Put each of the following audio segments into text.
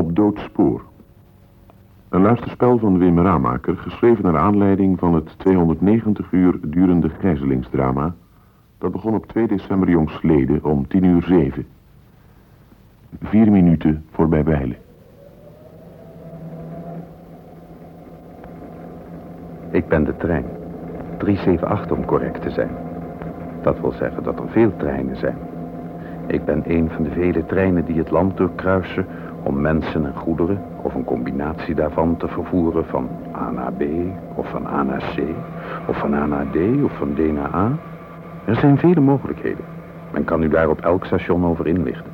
Op doodspoor. Een luisterspel van Wim Ramaker, geschreven naar aanleiding van het 290 uur durende gijzelingsdrama. Dat begon op 2 december jongstleden om 10 uur 7. Vier minuten voorbij Bijlen. Ik ben de trein. 378 om correct te zijn. Dat wil zeggen dat er veel treinen zijn. Ik ben een van de vele treinen die het land doorkruisen om mensen en goederen of een combinatie daarvan te vervoeren van A naar B of van A naar C of van A naar D of van D naar A. Er zijn vele mogelijkheden. Men kan u daar op elk station over inlichten.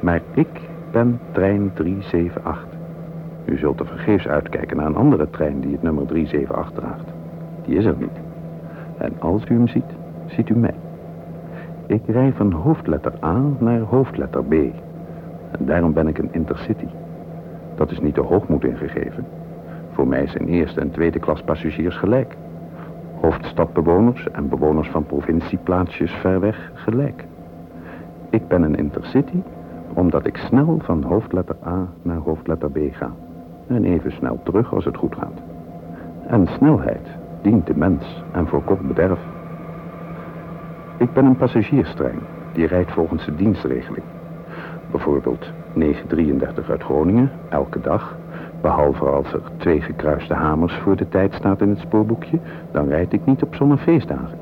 Maar ik ben trein 378. U zult er vergeefs uitkijken naar een andere trein die het nummer 378 draagt. Die is er niet. En als u hem ziet, ziet u mij. Ik rij van hoofdletter A naar hoofdletter B. En daarom ben ik een intercity. Dat is niet de hoogmoed ingegeven. Voor mij zijn eerste en tweede klas passagiers gelijk. Hoofdstadbewoners en bewoners van provincieplaatsjes ver weg gelijk. Ik ben een intercity omdat ik snel van hoofdletter A naar hoofdletter B ga. En even snel terug als het goed gaat. En snelheid dient de mens en voorkomt bederf. Ik ben een passagierstrein die rijdt volgens de dienstregeling. Bijvoorbeeld 933 uit Groningen, elke dag. Behalve als er twee gekruiste hamers voor de tijd staat in het spoorboekje, dan rijd ik niet op zonnefeestdagen.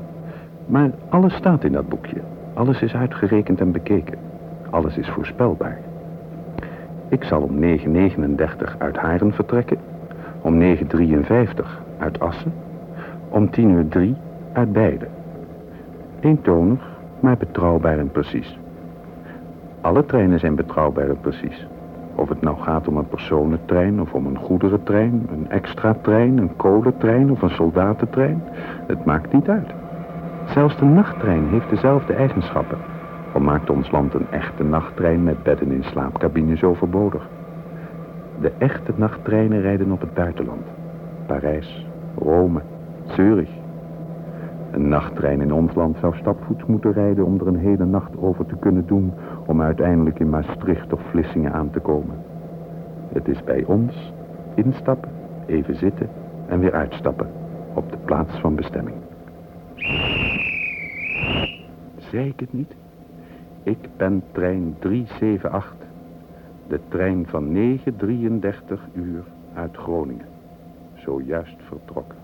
Maar alles staat in dat boekje. Alles is uitgerekend en bekeken. Alles is voorspelbaar. Ik zal om 9.39 uit Haren vertrekken, om 9.53 uit Assen, om 10 uur 3 uit beide. Eentonig, maar betrouwbaar en precies. Alle treinen zijn betrouwbaar precies. Of het nou gaat om een personentrein of om een goederentrein, een extra trein, een kolentrein of een soldatentrein, het maakt niet uit. Zelfs de nachttrein heeft dezelfde eigenschappen. Al maakt ons land een echte nachttrein met bedden in slaapcabines overbodig. De echte nachttreinen rijden op het buitenland. Parijs, Rome, Zurich, een nachttrein in ons land zou stapvoets moeten rijden om er een hele nacht over te kunnen doen... om uiteindelijk in Maastricht of Vlissingen aan te komen. Het is bij ons instappen, even zitten en weer uitstappen op de plaats van bestemming. Zei ik het niet? Ik ben trein 378. De trein van 9.33 uur uit Groningen. Zojuist vertrokken.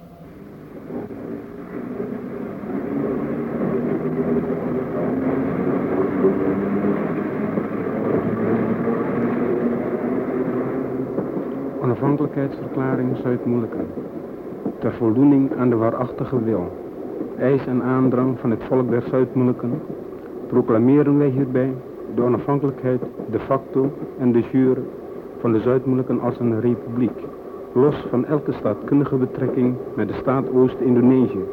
Onafhankelijkheidsverklaring Zuid-Moeilijken. Ter voldoening aan de waarachtige wil, eis en aandrang van het volk der Zuid-Moeilijken, proclameren wij hierbij de onafhankelijkheid de facto en de jure van de Zuid-Moeilijken als een republiek, los van elke staatkundige betrekking met de staat Oost-Indonesië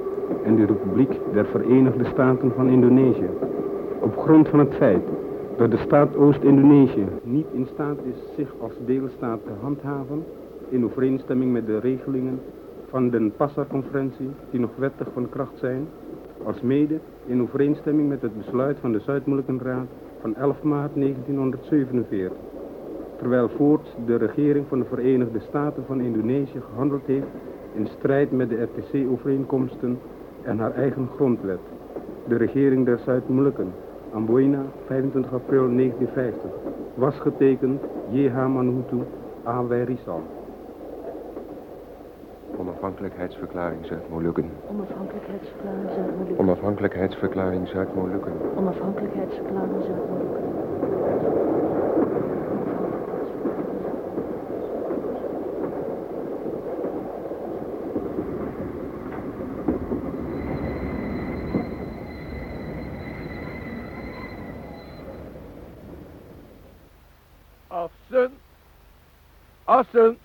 en de Republiek der Verenigde Staten van Indonesië, op grond van het feit dat de staat Oost-Indonesië niet in staat is zich als deelstaat te handhaven in overeenstemming met de regelingen van de Passar-conferentie die nog wettig van kracht zijn, als mede in overeenstemming met het besluit van de Zuid-Molukkenraad van 11 maart 1947. Terwijl voorts de regering van de Verenigde Staten van Indonesië gehandeld heeft in strijd met de FTC-overeenkomsten en haar eigen grondwet. De regering der Zuid-Molukken Amboina, 25 april 1950. Was getekend J.H. Manhutu, A.W. Rizal. Onafhankelijkheidsverklaring Zuid-Molukken. Onafhankelijkheidsverklaring Zuid-Molukken. Onafhankelijkheidsverklaring Zuid-Molukken. Onafhankelijkheidsverklaring Zuid-Molukken. Assen.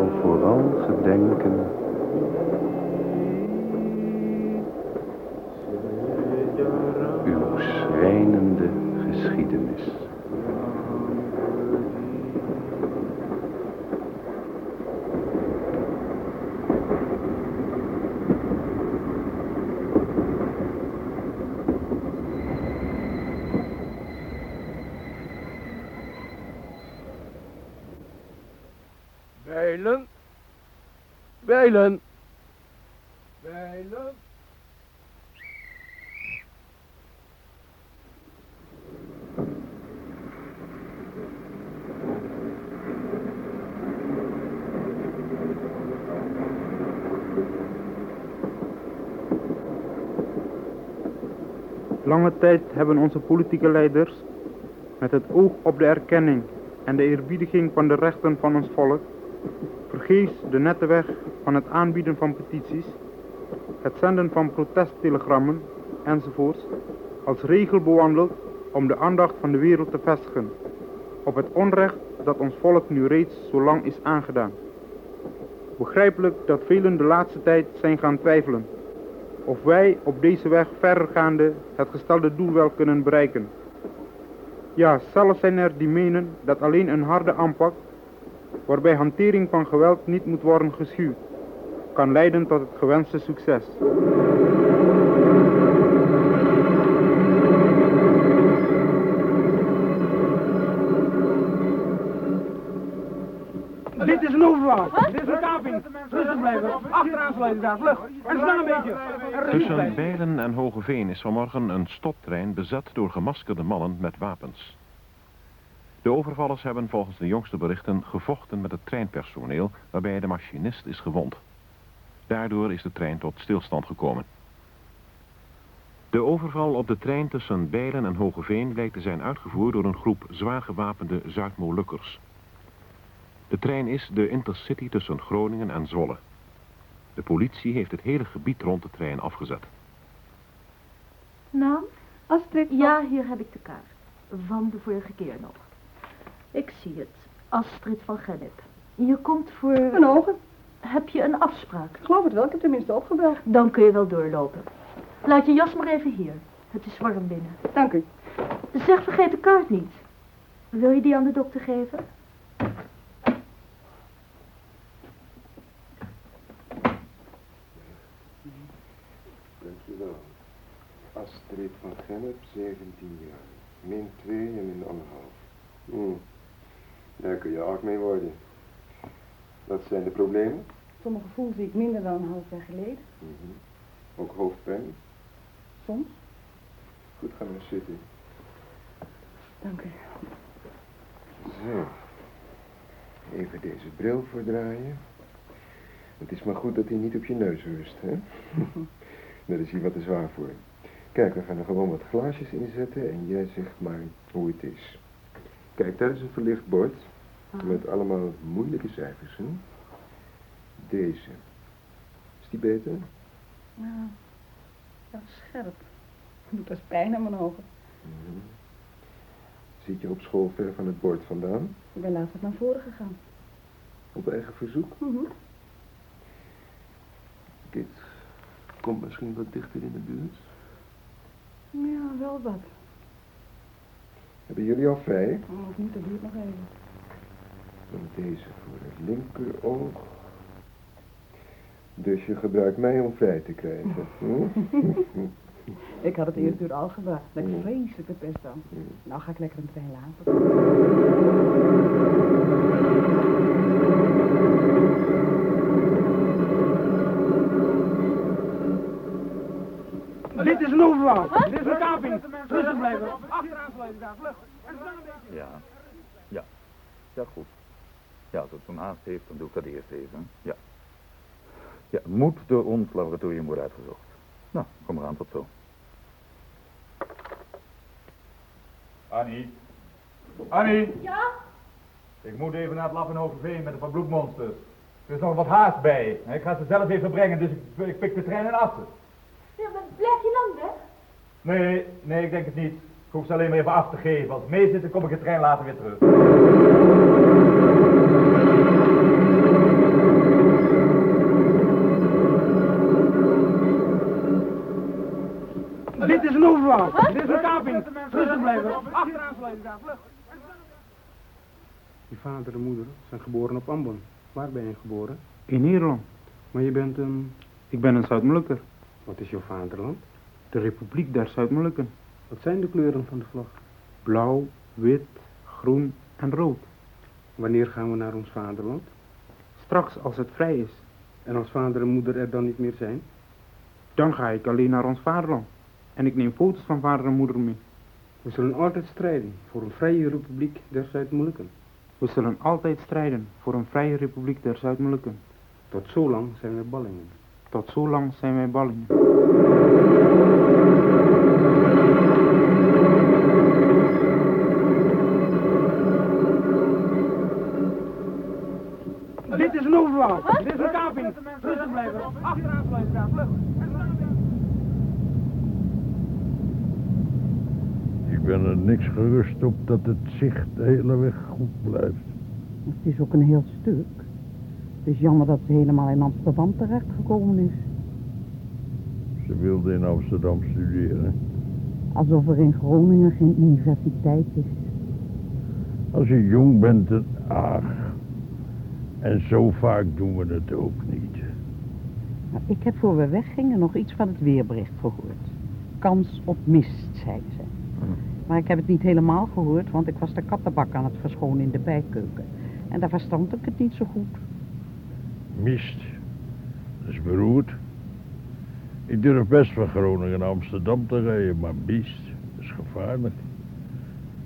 Vooral gedenken uw schrijnende geschiedenis. Bijlen. Bijlen. Bijlen. Lange tijd hebben onze politieke leiders, met het oog op de erkenning en de eerbiediging van de rechten van ons volk, vergeefs de nette weg van het aanbieden van petities, het zenden van protesttelegrammen enzovoorts, als regel bewandeld om de aandacht van de wereld te vestigen op het onrecht dat ons volk nu reeds zo lang is aangedaan. Begrijpelijk dat velen de laatste tijd zijn gaan twijfelen of wij op deze weg verdergaande het gestelde doel wel kunnen bereiken. Ja, zelfs zijn er die menen dat alleen een harde aanpak, waarbij hantering van geweld niet moet worden geschuwd, kan leiden tot het gewenste succes. Dit is een overval. Dit is een kaping. Rustig blijven. Achteraan sluiten daar. Vlug. En snel een beetje. Tussen. Bijlen en Hogeveen is vanmorgen een stoptrein bezet door gemaskerde mannen met wapens. De overvallers hebben volgens de jongste berichten gevochten met het treinpersoneel waarbij de machinist is gewond. Daardoor is de trein tot stilstand gekomen. De overval op de trein tussen Bijlen en Hogeveen blijkt te zijn uitgevoerd door een groep zwaar gewapende Zuid-Molukkers. De trein is de intercity tussen Groningen en Zwolle. De politie heeft het hele gebied rond de trein afgezet. Naam? Astrid, Ja, hier heb ik de kaart. Van de vorige keer nog. Ik zie het. Astrid van Gennep. Je komt voor... Mijn ogen. Heb je een afspraak? Ik geloof het wel, ik heb tenminste opgebeld. Dan kun je wel doorlopen. Laat je jas maar even hier. Het is warm binnen. Dank u. Zeg, vergeet de kaart niet. Wil je die aan de dokter geven? Dankjewel. Astrid van Gennep, 17 jaar. Min 2 en min anderhalf. Hm. Daar kun je oud mee worden. Wat zijn de problemen? Voor mijn gevoel zie ik minder dan een half jaar geleden. Mhm. Ook hoofdpijn? Soms. Goed, ga maar zitten. Dank u. Zo. Even deze bril voordraaien. Het is maar goed dat hij niet op je neus rust, hè? Daar is hij wat te zwaar voor. Kijk, we gaan er gewoon wat glaasjes in zetten en jij zegt maar hoe het is. Kijk, daar is een verlicht bord met allemaal moeilijke cijfers, hè? Deze. Is die beter? Ja, ja scherp. Doet als pijn aan mijn ogen. Mhm. Zit je op school ver van het bord vandaan? Ik ben laatst naar voren gegaan. Op eigen verzoek? Mhm. Dit Komt misschien wat dichter in de buurt. Ja, wel wat. Hebben jullie al vrij? Oh, of niet, dat duurt nog even. Dan deze voor het linkeroog. Dus je gebruikt mij om vrij te krijgen. hm? Ik had het eerst door al gebracht. Met vreselijke pest dan. Nou ga ik lekker een trein laten. Dit is een overval. Dit is een kaping. Rustig blijven. Achteraan sluiten daar. Vlug. En snel een beetje. Ja. Ja. Ja, goed. Ja, als het zo'n haast heeft, dan doe ik dat eerst even. Ja. Ja, moet door ons laboratorium worden uitgezocht. Nou, kom eraan, tot zo. Annie. Annie. Ja? Ik moet even naar het lab in met een paar bloedmonsters. Er is nog wat haast bij. Ik ga ze zelf even brengen, dus ik, ik pik de trein in Assen. Ja, maar blijf je lang weg? Nee, nee, ik denk het niet. Ik hoef ze alleen maar even af te geven. Als het mee zit, dan kom ik de trein later weer terug. Dit is een overval. Dit is een kaping. Rustig blijven. Achteraan daar. Vlug. Je vader en moeder zijn geboren op Ambon. Waar ben je geboren? In Nederland. Maar je bent een... Ik ben een Zuid-Molukker. Wat is jouw vaderland? De Republiek der Zuid-Molukken. Wat zijn de kleuren van de vlag? Blauw, wit, groen en rood. Wanneer gaan we naar ons vaderland? Straks als het vrij is, En als vader en moeder er dan niet meer zijn? dan ga ik alleen naar ons vaderland. En ik neem foto's van vader en moeder mee. We zullen altijd strijden voor een vrije republiek der Zuid-Molukken. We zullen altijd strijden voor een vrije republiek der Zuid-Molukken. Tot zolang zijn we ballingen. Tot zolang zijn wij ballingen. Dit is een overval. Dit is een kaping. Rustig blijven. Achteraan daar. Vlug. En snel een beetje. Ik ben er niks gerust op dat het zicht de hele weg goed blijft. Het is ook een heel stuk. Het is jammer dat ze helemaal in Amsterdam terechtgekomen is. Ze wilde in Amsterdam studeren. Alsof er in Groningen geen universiteit is. Als je jong bent, het ach. En zo vaak doen we het ook niet. Ik heb voor we weggingen nog iets van het weerbericht gehoord. Kans op mist, zeiden ze. Maar ik heb het niet helemaal gehoord, want ik was de kattenbak aan het verschonen in de bijkeuken. En daar verstand ik het niet zo goed. Mist. Dat is beroerd. Ik durf best van Groningen naar Amsterdam te rijden, maar mist is gevaarlijk.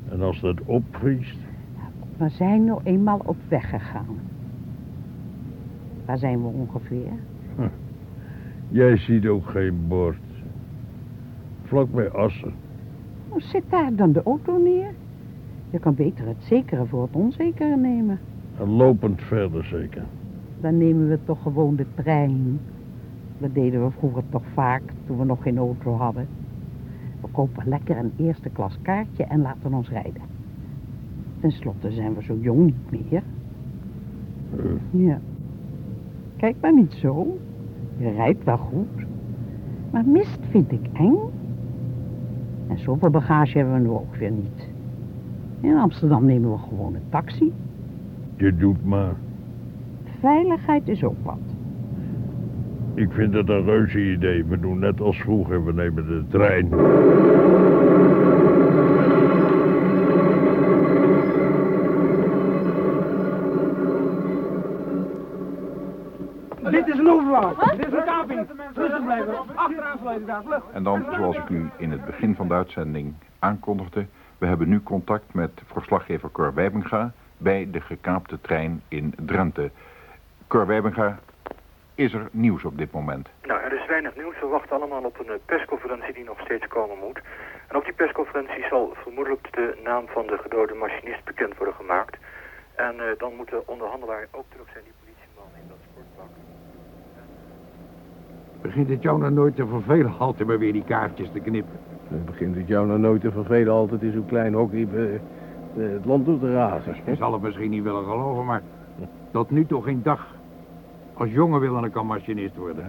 En als dat opvriest, We zijn nou eenmaal op weg gegaan. Waar zijn we ongeveer? jij ziet ook geen bord. Vlak bij Assen. Zit daar dan de auto neer? Je kan beter het zekere voor het onzekere nemen. En lopend verder zeker. Dan nemen we toch gewoon de trein. Dat deden we vroeger toch vaak, toen we nog geen auto hadden. We kopen lekker een eerste klas kaartje en laten ons rijden. Ten slotte zijn we zo jong niet meer. Ja. Kijk maar niet zo. Je rijdt wel goed. Maar mist vind ik eng. En zoveel bagage hebben we nu ook weer niet. In Amsterdam nemen we gewoon een taxi. Je doet maar. Veiligheid is ook wat. Ik vind het een reuze idee. We doen net als vroeger. We nemen de trein. Dit is een overval. Dit is een kaping. Rustig blijven. Achteraan sluiten daar. Vlug. En dan, zoals ik u in het begin van de uitzending aankondigde, we hebben nu contact met verslaggever Cor Wijbenga bij de gekaapte trein in Drenthe. Cor Wijbenga, is er nieuws op dit moment? Nou, er is weinig nieuws. We wachten allemaal op een eh, persconferentie die nog steeds komen moet. En op die persconferentie zal vermoedelijk de naam van de gedode machinist bekend worden gemaakt. En eh, dan moet de onderhandelaar ook terug zijn, die politieman in dat sportpak. Begint het jou nou nooit te vervelen altijd maar weer die kaartjes te knippen? Begint het jou nou nooit te vervelen altijd in zo'n klein hockey eh, eh, het land door te razen. Je zal het misschien niet willen geloven, maar tot nu toe geen dag. Als jongen willen ik al machinist worden.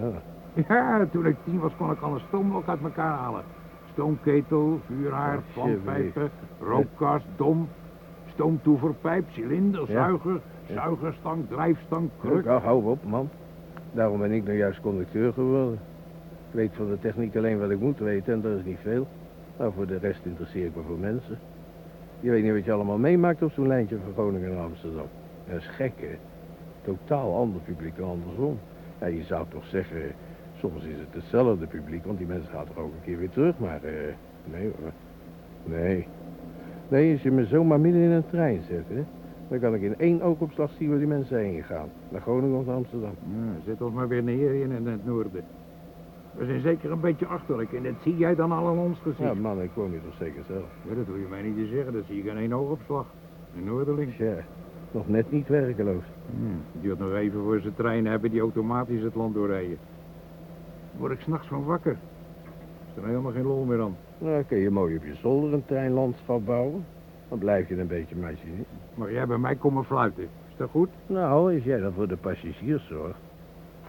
Ja, toen ik tien was kon ik al een stoomlok uit elkaar halen. Stoomketel, vuurhaard, plantpijpen, rookkast, dom, stoomtoeverpijp, cilinder, Ja. zuiger, zuigerstang, drijfstang, kruk. Ja, hou op, man. Daarom ben ik nou juist conducteur geworden. Ik weet van de techniek alleen wat ik moet weten en dat is niet veel. Maar voor de rest interesseer ik me voor mensen. Je weet niet wat je allemaal meemaakt op zo'n lijntje van Groningen naar Amsterdam. Dat is gek? Totaal ander publiek dan andersom. Ja, je zou toch zeggen, soms is het hetzelfde publiek, want die mensen gaan toch ook een keer weer terug. Maar eh, nee hoor. Nee. Nee, als je me zomaar midden in een trein zet, hè, dan kan ik in één oogopslag zien waar die mensen heen gaan. Naar Groningen of naar Amsterdam. Ja, zet ons maar weer neer hier in het noorden. We zijn zeker een beetje achterlijk en dat zie jij dan al aan ons gezicht. Ja, man, ik woon hier toch zeker zelf. Ja, dat hoef je mij niet te zeggen, dat zie ik in één oogopslag. Een noorderling. Ja, nog net niet werkeloos. Hmm, het duurt nog even voor ze treinen hebben die automatisch het land doorrijden. Word ik s'nachts van wakker. Is er helemaal geen lol meer aan. Nou, kun je mooi op je zolder een treinlandschap bouwen. Dan blijf je een beetje machinist. Mag jij bij mij komen fluiten? Is dat goed? Nou, als jij dan voor de passagiers zorgt.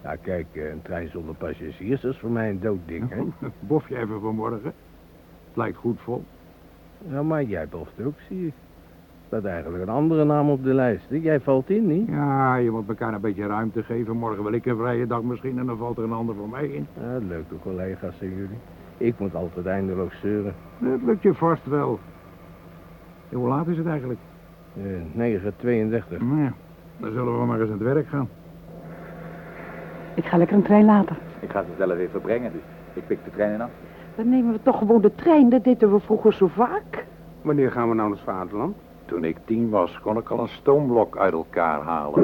Ja, kijk, eh, een trein zonder passagiers is voor mij een dood ding, hè? Bof je even vanmorgen. Het lijkt goed vol. Nou, maar jij boft ook, zie ik. Dat eigenlijk een andere naam op de lijst. Jij valt in, niet? Ja, je moet elkaar een beetje ruimte geven. Morgen wil ik een vrije dag misschien en dan valt er een ander voor mij in. Ja, leuke collega's zijn jullie. Ik moet altijd eindeloos zeuren. Dat lukt je vast wel. En hoe laat is het eigenlijk? Eh 9.32. Nou ja, dan zullen we maar eens aan het werk gaan. Ik ga lekker een trein later. Ik ga ze zelf even brengen, dus ik pik de trein af. Dan nemen we toch gewoon de trein. Dat deden we vroeger zo vaak. Wanneer gaan we nou naar het vaderland? Toen ik tien was, kon ik al een stoomblok uit elkaar halen.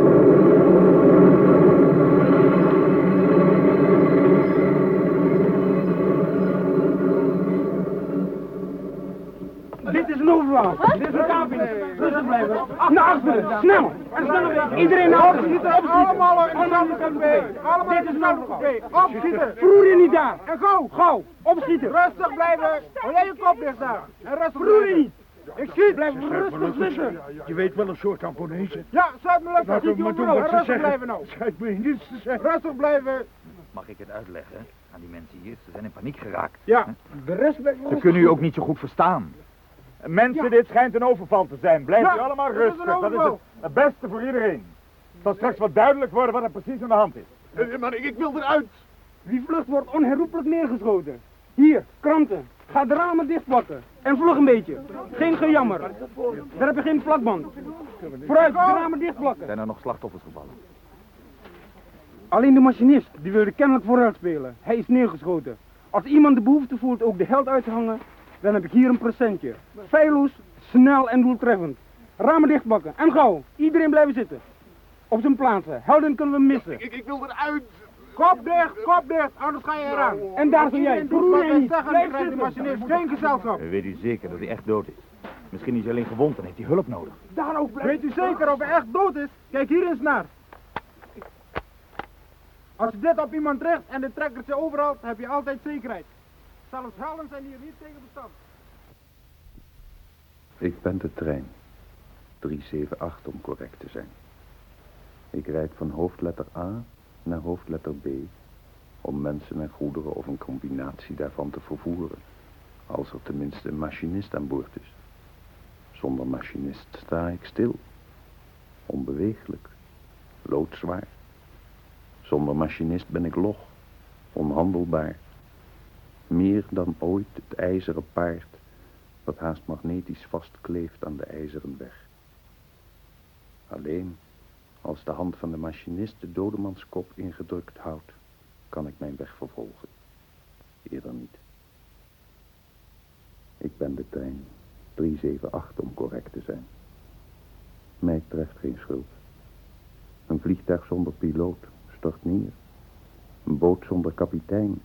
Dit is een overval. Dit is een kaping. Rustig blijven. Naar achteren. Snel. En snel. Iedereen naar achteren. Opschieten. Allemaal in dezelfde kant mee. Allemaal Dit is een overval. Opschieten. Verroer je niet daar. En gauw. Gauw. Opschieten. Rustig blijven. Hou jij je kop dicht daar. En rustig je niet. Ik schiet. Blijf rustig zitten. Je weet wel een soort Amponezen. Ja, sluit me lekker. Hem je maar doen overal. wat ze Rustig blijven nou. Schijt me niets te zeggen. Rustig blijven. Mag ik het uitleggen aan die mensen hier? Ze zijn in paniek geraakt. Ja, de rest Ze kunnen u ook niet zo goed verstaan. Mensen, dit schijnt een overval te zijn. Blijf Ja, u allemaal is rustig. Dat is het, beste voor iedereen. Het zal straks wat duidelijk worden wat er precies aan de hand is. Maar ik, ik wil eruit. Wie vlucht wordt onherroepelijk neergeschoten. Hier, kranten. Ga de ramen dichtplakken. En vlug een beetje. Geen gejammer. Daar heb je geen plakband. Vooruit, de ramen dichtplakken. Zijn er nog slachtoffers gevallen? Alleen de machinist, die wilde kennelijk vooruit spelen. Hij is neergeschoten. Als iemand de behoefte voelt ook de held uit te hangen, dan heb ik hier een presentje. Feilloos, snel en doeltreffend. Ramen dichtplakken. En gauw. Iedereen blijven zitten. Op zijn plaatsen. Helden kunnen we missen. Ik, ik wil eruit. Kop dicht, kop dicht, anders ga je eraan. En daar sta jij. Je niet. Blijf zitten. machinist. Geen gezelschap. Weet u zeker dat hij echt dood is? Misschien is hij alleen gewond en heeft hij hulp nodig. Daar ook Weet u zeker of hij echt dood is? Kijk hier eens naar. Als je dit op iemand richt en de trekker ze overal, heb je altijd zekerheid. Zijn hier niet tegen bestand. Ik ben de trein. 378 om correct te zijn. Ik rijd van hoofdletter A naar hoofdletter B om mensen en goederen of een combinatie daarvan te vervoeren. Als er tenminste een machinist aan boord is. Zonder machinist sta ik stil. Onbeweeglijk. Loodzwaar. Zonder machinist ben ik log. Onhandelbaar. Meer dan ooit het ijzeren paard dat haast magnetisch vastkleeft aan de ijzeren weg. Alleen als de hand van de machinist de dodemanskop ingedrukt houdt, kan ik mijn weg vervolgen. Eerder niet. Ik ben de trein 378 om correct te zijn. Mij treft geen schuld. Een vliegtuig zonder piloot stort neer. Een boot zonder kapitein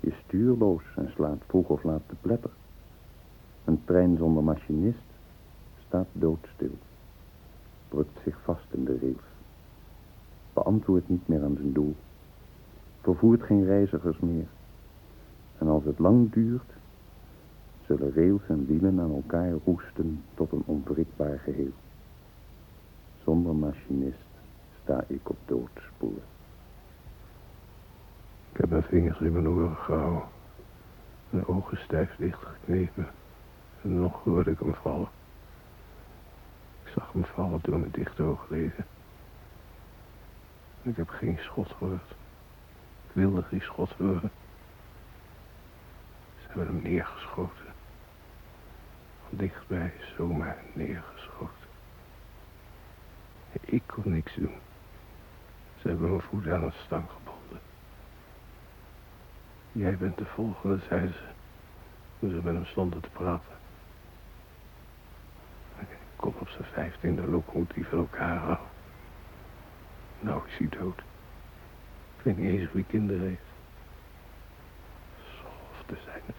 is stuurloos en slaat vroeg of laat de pletter. Een trein zonder machinist staat doodstil. Drukt zich vast in de rails. Beantwoordt niet meer aan zijn doel. Vervoert geen reizigers meer. En als het lang duurt, zullen rails en wielen aan elkaar roesten tot een onwrikbaar geheel. Zonder machinist sta ik op doodspoor. Ik heb mijn vingers in mijn oren gehouden. Mijn ogen stijf dichtgeknepen. En nog hoorde ik hem vallen. Ik zag hem vallen door mijn dichte oogleden. Ik heb geen schot gehoord. Ik wilde geen schot horen. Ze hebben hem neergeschoten. Dichtbij zomaar neergeschoten. Ik kon niks doen. Ze hebben mijn voet aan een stang gebonden. Jij bent de volgende, zei ze. Toen ze met hem stonden te praten. Ik kon op zijn vijftiende locomotief in elkaar houden. Nou is hij dood. Ik weet niet eens hij kinderen heeft. Schofte zijn het.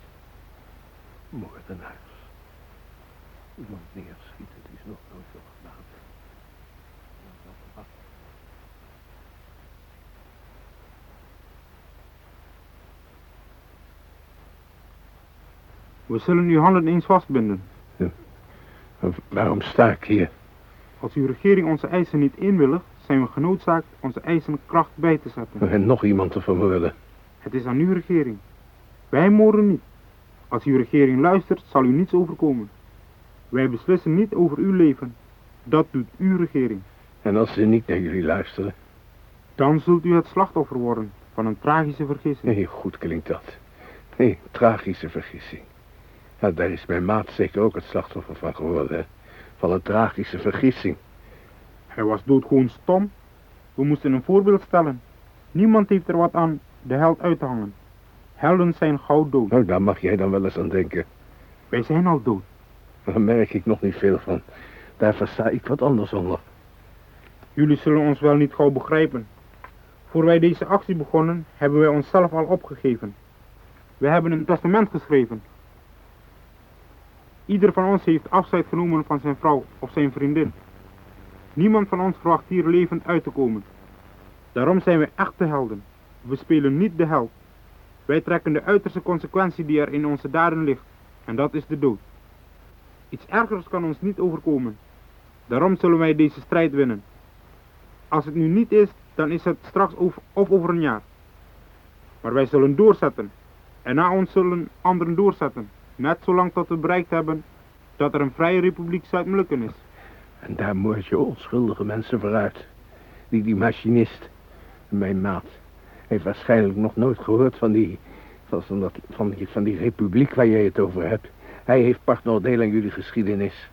Moordenaars. Iemand neerschieten, die is nog nooit zo gedaan. We zullen uw handen eens vastbinden. Waarom sta ik hier? Als uw regering onze eisen niet inwilligt, zijn we genoodzaakt onze eisen kracht bij te zetten. En nog iemand te vermoorden. Het is aan uw regering. Wij moorden niet. Als uw regering luistert, zal u niets overkomen. Wij beslissen niet over uw leven. Dat doet uw regering. En als ze niet naar jullie luisteren? Dan zult u het slachtoffer worden van een tragische vergissing. Nee, goed klinkt dat. Nee, tragische vergissing. Ja, daar is mijn maat zeker ook het slachtoffer van geworden, hè? Van een tragische vergissing. Hij was doodgewoon stom. We moesten een voorbeeld stellen. Niemand heeft er wat aan de held uit te hangen. Helden zijn gauw dood. Nou, daar mag jij dan wel eens aan denken. Wij zijn al dood. Daar merk ik nog niet veel van. Daar versta ik wat anders onder. Jullie zullen ons wel niet gauw begrijpen. Voor wij deze actie begonnen, hebben wij onszelf al opgegeven. We hebben een testament geschreven. Ieder van ons heeft afscheid genomen van zijn vrouw of zijn vriendin. Niemand van ons verwacht hier levend uit te komen. Daarom zijn we echte helden. We spelen niet de held. Wij trekken de uiterste consequentie die er in onze daden ligt. En dat is de dood. Iets ergers kan ons niet overkomen. Daarom zullen wij deze strijd winnen. Als het nu niet is, dan is het straks over, of over een jaar. Maar wij zullen doorzetten. En na ons zullen anderen doorzetten. Net zolang tot we bereikt hebben dat er een vrije republiek Zuid-Molukken is. En daar moord je onschuldige mensen vooruit. Die, die machinist, mijn maat, heeft waarschijnlijk nog nooit gehoord van die, van, van, dat, van, die, van die republiek waar jij het over hebt. Hij heeft partnerdeel aan jullie geschiedenis.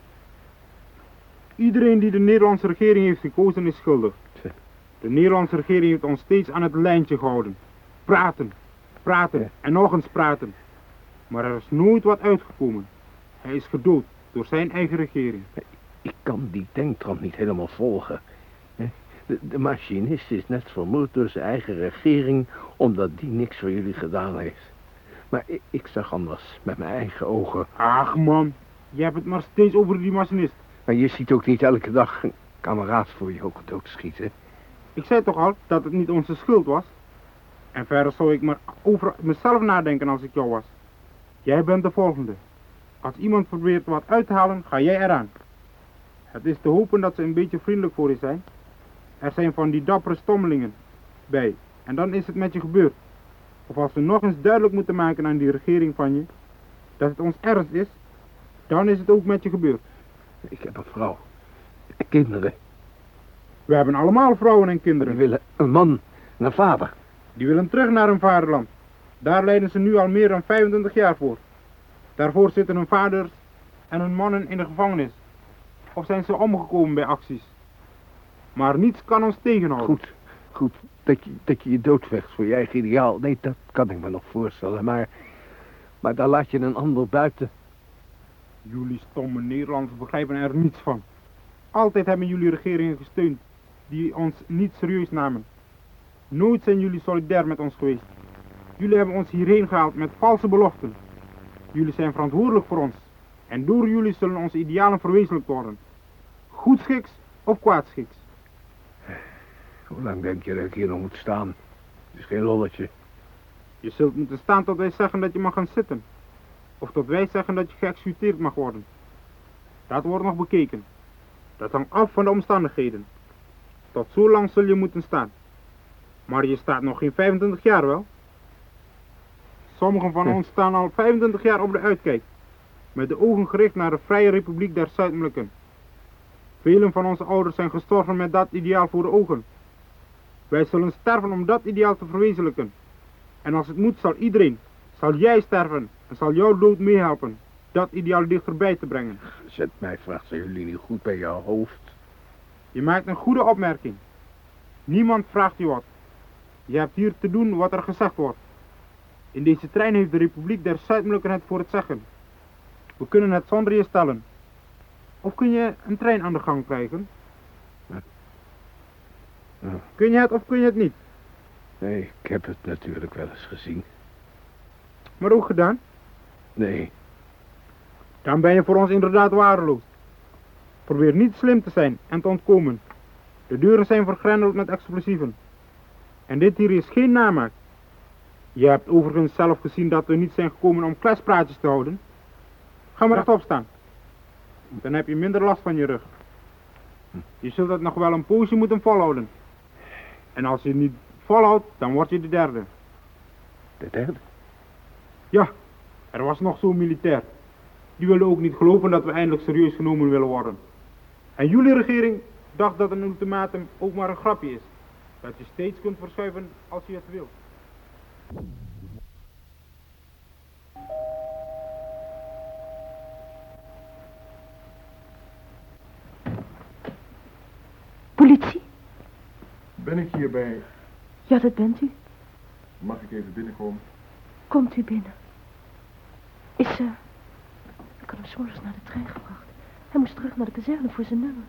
Iedereen die de Nederlandse regering heeft gekozen is schuldig. De Nederlandse regering heeft ons steeds aan het lijntje gehouden. Praten, praten en nog eens praten. Maar er is nooit wat uitgekomen. Hij is gedood door zijn eigen regering. Ik kan die denktrand niet helemaal volgen. De, de machinist is net vermoord door zijn eigen regering... omdat die niks voor jullie gedaan heeft. Maar ik, ik zag anders met mijn eigen ogen. Ach man, je hebt het maar steeds over die machinist. Maar je ziet ook niet elke dag een kameraad voor je ook doodschieten. Ik zei toch al dat het niet onze schuld was? En verder zou ik maar over mezelf nadenken als ik jou was. Jij bent de volgende. Als iemand probeert wat uit te halen, ga jij eraan. Het is te hopen dat ze een beetje vriendelijk voor je zijn. Er zijn van die dappere stommelingen bij. En dan is het met je gebeurd. Of als we nog eens duidelijk moeten maken aan die regering van je, dat het ons ernst is, dan is het ook met je gebeurd. Ik heb een vrouw. Kinderen. We hebben allemaal vrouwen en kinderen. Die willen een man en een vader. Die willen terug naar hun vaderland. Daar lijden ze nu al meer dan 25 jaar voor. Daarvoor zitten hun vaders en hun mannen in de gevangenis. Of zijn ze omgekomen bij acties. Maar niets kan ons tegenhouden. Goed, goed. Dat je dat je, je doodvecht voor je eigen ideaal. Nee, dat kan ik me nog voorstellen. Maar, maar daar laat je een ander buiten. Jullie stomme Nederlanders begrijpen er niets van. Altijd hebben jullie regeringen gesteund die ons niet serieus namen. Nooit zijn jullie solidair met ons geweest. Jullie hebben ons hierheen gehaald met valse beloften. Jullie zijn verantwoordelijk voor ons. En door jullie zullen onze idealen verwezenlijkt worden. Goedschiks of kwaadschiks. Hoe lang denk je dat ik hier nog moet staan? Het is geen lolletje. Je zult moeten staan tot wij zeggen dat je mag gaan zitten. Of tot wij zeggen dat je geëxecuteerd mag worden. Dat wordt nog bekeken. Dat hangt af van de omstandigheden. Tot zo lang zul je moeten staan. Maar je staat nog geen 25 jaar wel? Sommigen van ons staan al 25 jaar op de uitkijk, met de ogen gericht naar de Vrije Republiek der Zuidelijken. Velen van onze ouders zijn gestorven met dat ideaal voor de ogen. Wij zullen sterven om dat ideaal te verwezenlijken. En als het moet, zal iedereen, zal jij sterven en zal jouw dood meehelpen dat ideaal dichterbij te brengen. Zet mij, vraagt zijn jullie niet goed bij jouw hoofd? Je maakt een goede opmerking. Niemand vraagt je wat. Je hebt hier te doen wat er gezegd wordt. In deze trein heeft de Republiek der Zuidmolukken het voor het zeggen. We kunnen het zonder je stellen. Of kun je een trein aan de gang krijgen? Kun je het of kun je het niet? Nee, ik heb het natuurlijk wel eens gezien. Maar ook gedaan? Nee. Dan ben je voor ons inderdaad waardeloos. Probeer niet slim te zijn en te ontkomen. De deuren zijn vergrendeld met explosieven. En dit hier is geen namaak. Je hebt overigens zelf gezien dat we niet zijn gekomen om klaspraatjes te houden. Ga maar rechtop staan. Dan heb je minder last van je rug. Je zult het nog wel een poosje moeten volhouden. En als je het niet volhoudt, dan word je de derde. De derde? Ja, er was nog zo'n militair. Die wilde ook niet geloven dat we eindelijk serieus genomen willen worden. En jullie regering dacht dat een ultimatum ook maar een grapje is. Dat je steeds kunt verschuiven als je het wilt. Politie? Ben ik hierbij? Ja, dat bent u. Mag ik even binnenkomen? Komt u binnen. Is, eh... Ik had hem 's morgens naar de trein gebracht. Hij moest terug naar de kazerne voor zijn nummer.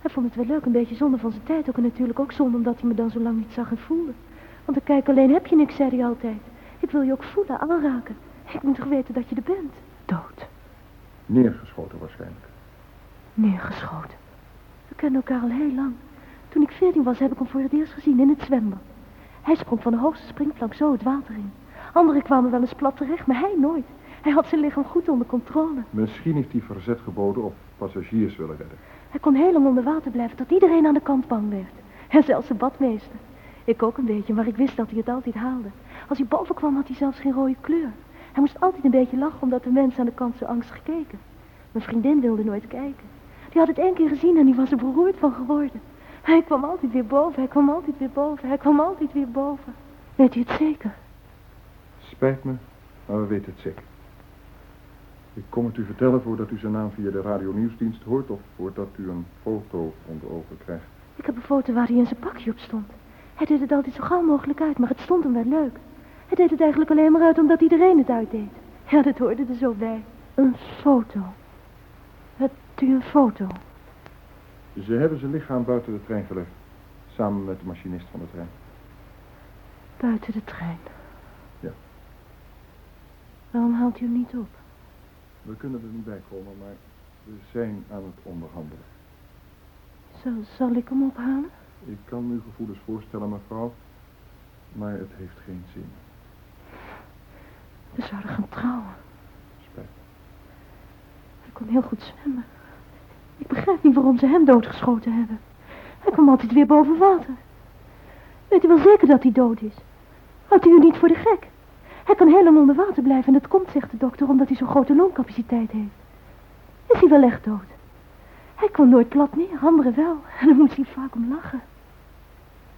Hij vond het wel leuk, een beetje zonde van zijn tijd ook. En natuurlijk ook zonde omdat hij me dan zo lang niet zag en voelde. Want ik kijk alleen heb je niks, zei hij altijd. Ik wil je ook voelen, aanraken. Ik moet toch weten dat je er bent. Dood. Neergeschoten waarschijnlijk. Neergeschoten. We kennen elkaar al heel lang. Toen ik veertien was, heb ik hem voor het eerst gezien in het zwembad. Hij sprong van de hoogste springplank zo het water in. Anderen kwamen wel eens plat terecht, maar hij nooit. Hij had zijn lichaam goed onder controle. Misschien heeft hij verzet geboden of passagiers willen redden. Hij kon heel lang onder water blijven tot iedereen aan de kant bang werd. En zelfs de badmeester. Ik ook een beetje, maar ik wist dat hij het altijd haalde. Als hij boven kwam had hij zelfs geen rode kleur. Hij moest altijd een beetje lachen omdat de mensen aan de kant zo angstig keken. Mijn vriendin wilde nooit kijken. Die had het één keer gezien en die was er beroerd van geworden. Hij kwam altijd weer boven, hij kwam altijd weer boven, hij kwam altijd weer boven. Weet u het zeker? Spijt me, maar we weten het zeker. Ik kom het u vertellen voordat u zijn naam via de radionieuwsdienst hoort of voordat u een foto onder ogen krijgt. Ik heb een foto waar hij in zijn pakje op stond. Hij deed het altijd zo gauw mogelijk uit, maar het stond hem wel leuk. Hij deed het eigenlijk alleen maar uit omdat iedereen het uitdeed. Ja, dat hoorde er zo bij. Een foto. Hebt u een foto? Ze hebben zijn lichaam buiten de trein gelegd. Samen met de machinist van de trein. Buiten de trein. Ja. Waarom haalt u hem niet op? We kunnen er niet bij komen, maar we zijn aan het onderhandelen. Zal, zal ik hem ophalen? Ik kan uw gevoelens voorstellen, mevrouw. Maar het heeft geen zin. We zouden gaan trouwen. Spijt. Hij kon heel goed zwemmen. Ik begrijp niet waarom ze hem doodgeschoten hebben. Hij kwam altijd weer boven water. Weet u wel zeker dat hij dood is? Houdt u u niet voor de gek? Hij kan lang onder water blijven en dat komt, zegt de dokter, omdat hij zo'n grote longcapaciteit heeft. Is hij wel echt dood? Hij kwam nooit plat neer, anderen wel. En dan moest hij vaak om lachen.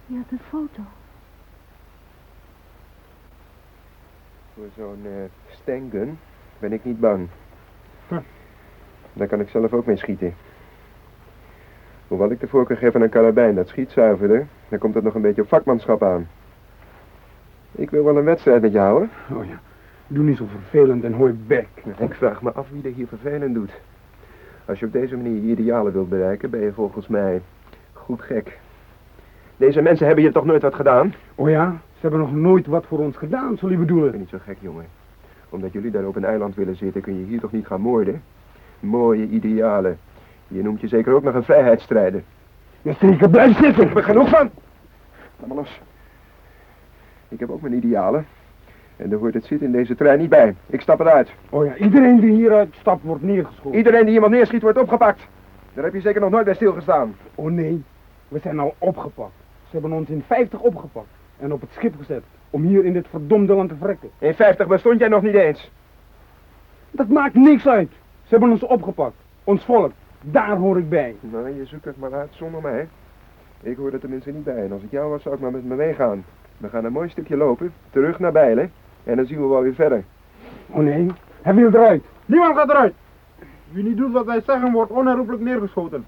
Je had een foto. Voor zo'n uh, stengun ben ik niet bang. Daar kan ik zelf ook mee schieten. Hoewel ik de voorkeur geef aan een karabijn, dat schiet zuiverder, dan komt het nog een beetje op vakmanschap aan. Ik wil wel een wedstrijd met je houden. Oh ja, doe niet zo vervelend en hooi bek. Ik vraag me af wie er hier vervelend doet. Als je op deze manier je idealen wilt bereiken, ben je volgens mij goed gek. Deze mensen hebben je toch nooit wat gedaan? Oh ja, ze hebben nog nooit wat voor ons gedaan, zul je bedoelen? Ik ben niet zo gek, jongen. Omdat jullie daar op een eiland willen zitten, kun je hier toch niet gaan moorden? Mooie idealen. Je noemt je zeker ook nog een vrijheidsstrijder. Ja, zeker, blijf zitten. Ik heb er genoeg van. Laat maar los. Ik heb ook mijn idealen. En daar hoort het zitten in deze trein niet bij. Ik stap eruit. Oh ja, iedereen die hieruit stapt wordt neergeschoten. Iedereen die iemand neerschiet wordt opgepakt. Daar heb je zeker nog nooit bij stilgestaan. Oh nee, we zijn al opgepakt. Ze hebben ons in 50 opgepakt en op het schip gezet. om hier in dit verdomde land te verrekken. In 50 bestond jij nog niet eens. Dat maakt niks uit. Ze hebben ons opgepakt. Ons volk. Daar hoor ik bij. Nou, je zoekt het maar uit zonder mij. Ik hoor er tenminste niet bij. En als ik jou was, zou ik maar met me meegaan. We gaan een mooi stukje lopen, terug naar Bijlen. En dan zien we wel weer verder. Oh nee, hij wil eruit. Niemand gaat eruit. Wie niet doet wat wij zeggen, wordt onherroepelijk neergeschoten.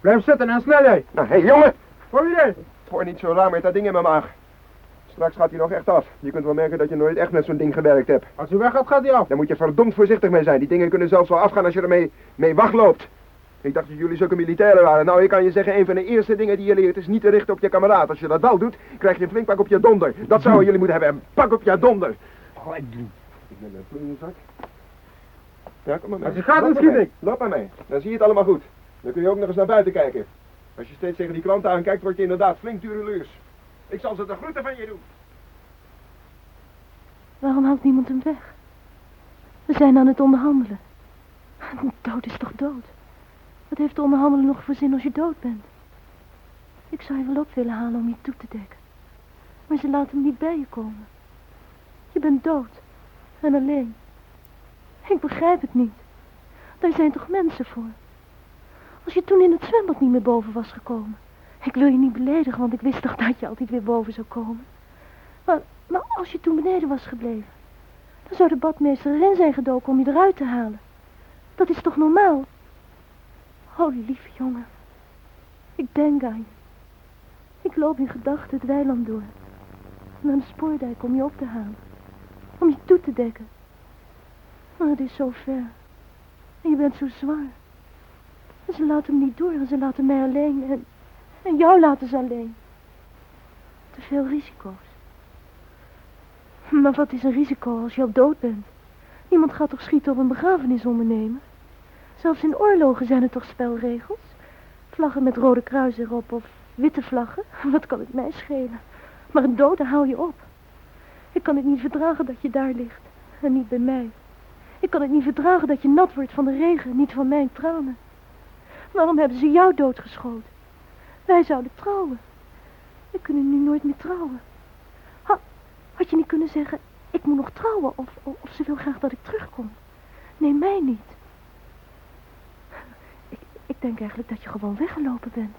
Blijf zitten en snel jij. Nou, hé hey, jongen! Voor jij? Hoor niet zo raar met dat ding in mijn maag. Straks gaat hij nog echt af. Je kunt wel merken dat je nooit echt met zo'n ding gewerkt hebt. Als hij weggaat, gaat hij af. Daar moet je verdomd voorzichtig mee zijn. Die dingen kunnen zelfs wel afgaan als je ermee mee wachtloopt. Ik dacht dat jullie zulke militairen waren. Nou, ik kan je zeggen, een van de eerste dingen die je leert is niet te richten op je kameraad. Als je dat wel doet, krijg je een flink pak op je donder. Dat zouden jullie moeten hebben. Een pak op je donder. Gelijk doen. Ik neem een vloeizak. Ja, kom maar mee. Als je gaat, dan schiet ik. Loop maar mee. Dan zie je het allemaal goed. Dan kun je ook nog eens naar buiten kijken. Als je steeds tegen die klanten aankijkt, word je inderdaad flink dureluurs. Ik zal ze de groeten van je doen. Waarom houdt niemand hem weg? We zijn aan het onderhandelen. Dood is toch dood? Wat heeft de onderhandelen nog voor zin als je dood bent? Ik zou je wel op willen halen om je toe te dekken. Maar ze laten hem niet bij je komen. Je bent dood. En alleen. Ik begrijp het niet. Daar zijn toch mensen voor? Als je toen in het zwembad niet meer boven was gekomen. Ik wil je niet beledigen, want ik wist toch dat je altijd weer boven zou komen. Maar, maar als je toen beneden was gebleven, dan zou de badmeester erin zijn gedoken om je eruit te halen. Dat is toch normaal? Oh, lieve jongen. Ik denk aan je. Ik loop in gedachten het weiland door. Naar de spoordijk om je op te halen. Om je toe te dekken. Maar het is zo ver. En je bent zo zwaar. Ze laten hem niet door en ze laten mij alleen. En, jou laten ze alleen. Te veel risico's. Maar wat is een risico als je al dood bent? Niemand gaat toch schieten op een begrafenis ondernemen? Zelfs in oorlogen zijn er toch spelregels? Vlaggen met rode kruis erop of witte vlaggen? Wat kan het mij schelen? Maar een dode hou je op. Ik kan het niet verdragen dat je daar ligt. En niet bij mij. Ik kan het niet verdragen dat je nat wordt van de regen, niet van mijn tranen. Waarom hebben ze jou doodgeschoten? Wij zouden trouwen. We kunnen nu nooit meer trouwen. Ha, had je niet kunnen zeggen, ik moet nog trouwen of, of, ze wil graag dat ik terugkom? Nee, mij niet. Ik, ik denk eigenlijk dat je gewoon weggelopen bent.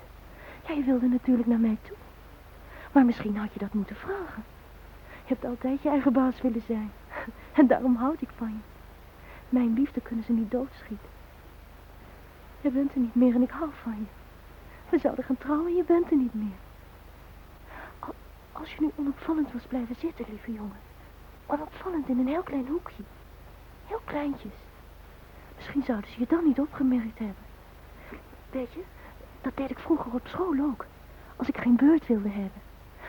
Ja, je wilde natuurlijk naar mij toe. Maar misschien had je dat moeten vragen. Je hebt altijd je eigen baas willen zijn. En daarom houd ik van je. Mijn liefde kunnen ze niet doodschieten. Je bent er niet meer en ik hou van je. We zouden gaan trouwen en je bent er niet meer. Al- Als je nu onopvallend was blijven zitten, lieve jongen. Onopvallend in een heel klein hoekje. Heel kleintjes. Misschien zouden ze je dan niet opgemerkt hebben. Weet je, dat deed ik vroeger op school ook. Als ik geen beurt wilde hebben.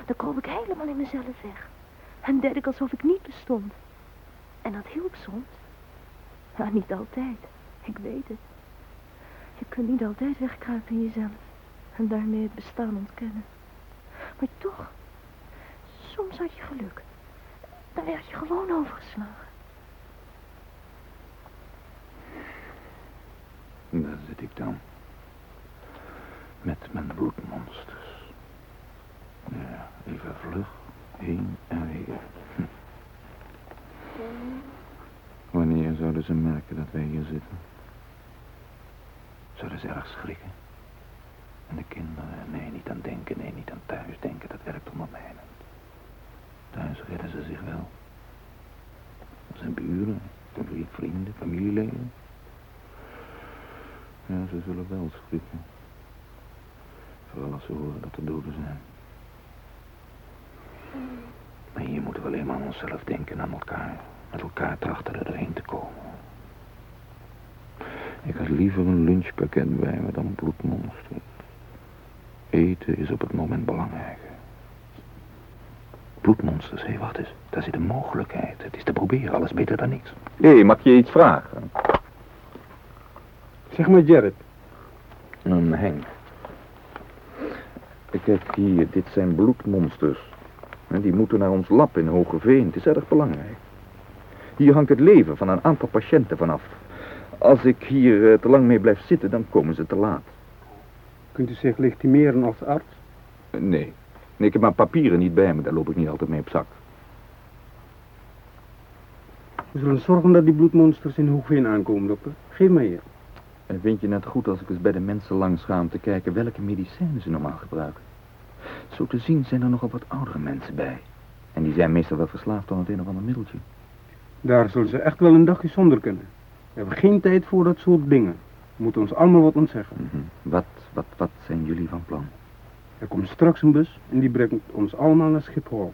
Dan kroop ik helemaal in mezelf weg. En deed ik alsof ik niet bestond. En dat hielp soms. Maar niet altijd. Ik weet het. Je kunt niet altijd wegkruipen in jezelf. En daarmee het bestaan ontkennen. Maar toch, soms had je geluk. Dan werd je gewoon overgeslagen. Daar zit ik dan. Met mijn bloedmonsters. Ja, even vlug. Heen en weer. Hm. Wanneer zouden ze merken dat wij hier zitten? Zouden ze erg schrikken? En de kinderen, nee, niet aan denken, nee, niet aan thuis denken, dat werkt ondermijnend. Thuis redden ze zich wel. Zijn buren, vri- vrienden, familieleden. Ja, ze zullen wel schrikken. Vooral als ze horen dat er doden zijn. Maar hier moeten we alleen maar aan onszelf denken en aan elkaar. Met elkaar trachten er doorheen te komen. Ik had liever een lunchpakket bij me dan bloedmonsters. Eten is op het moment belangrijker. Bloedmonsters, hé, wat is? Daar zit een mogelijkheid. Het is te proberen, alles beter dan niks. Hé, hey, mag ik je iets vragen? Zeg maar, Jared. Een Henk. Kijk hier, dit zijn bloedmonsters. En die moeten naar ons lab in Hogeveen. Het is erg belangrijk. Hier hangt het leven van een aantal patiënten vanaf. Als ik hier eh, te lang mee blijf zitten, dan komen ze te laat. Kunt u zich legitimeren als arts? Eh, Nee. nee. Ik heb mijn papieren niet bij me, daar loop ik niet altijd mee op zak. We zullen zorgen dat die bloedmonsters in Hoogveen aankomen, dokter. Geef mij hier. En vind je net goed als ik eens bij de mensen langs ga om te kijken welke medicijnen ze normaal gebruiken? Zo te zien zijn er nogal wat oudere mensen bij. En die zijn meestal wel verslaafd aan het een of ander middeltje. Daar zullen ze echt wel een dagje zonder kunnen. We hebben geen tijd voor dat soort dingen. We moeten ons allemaal wat ontzeggen. Mhm. Wat, wat, wat zijn jullie van plan? Er komt straks een bus en die brengt ons allemaal naar Schiphol.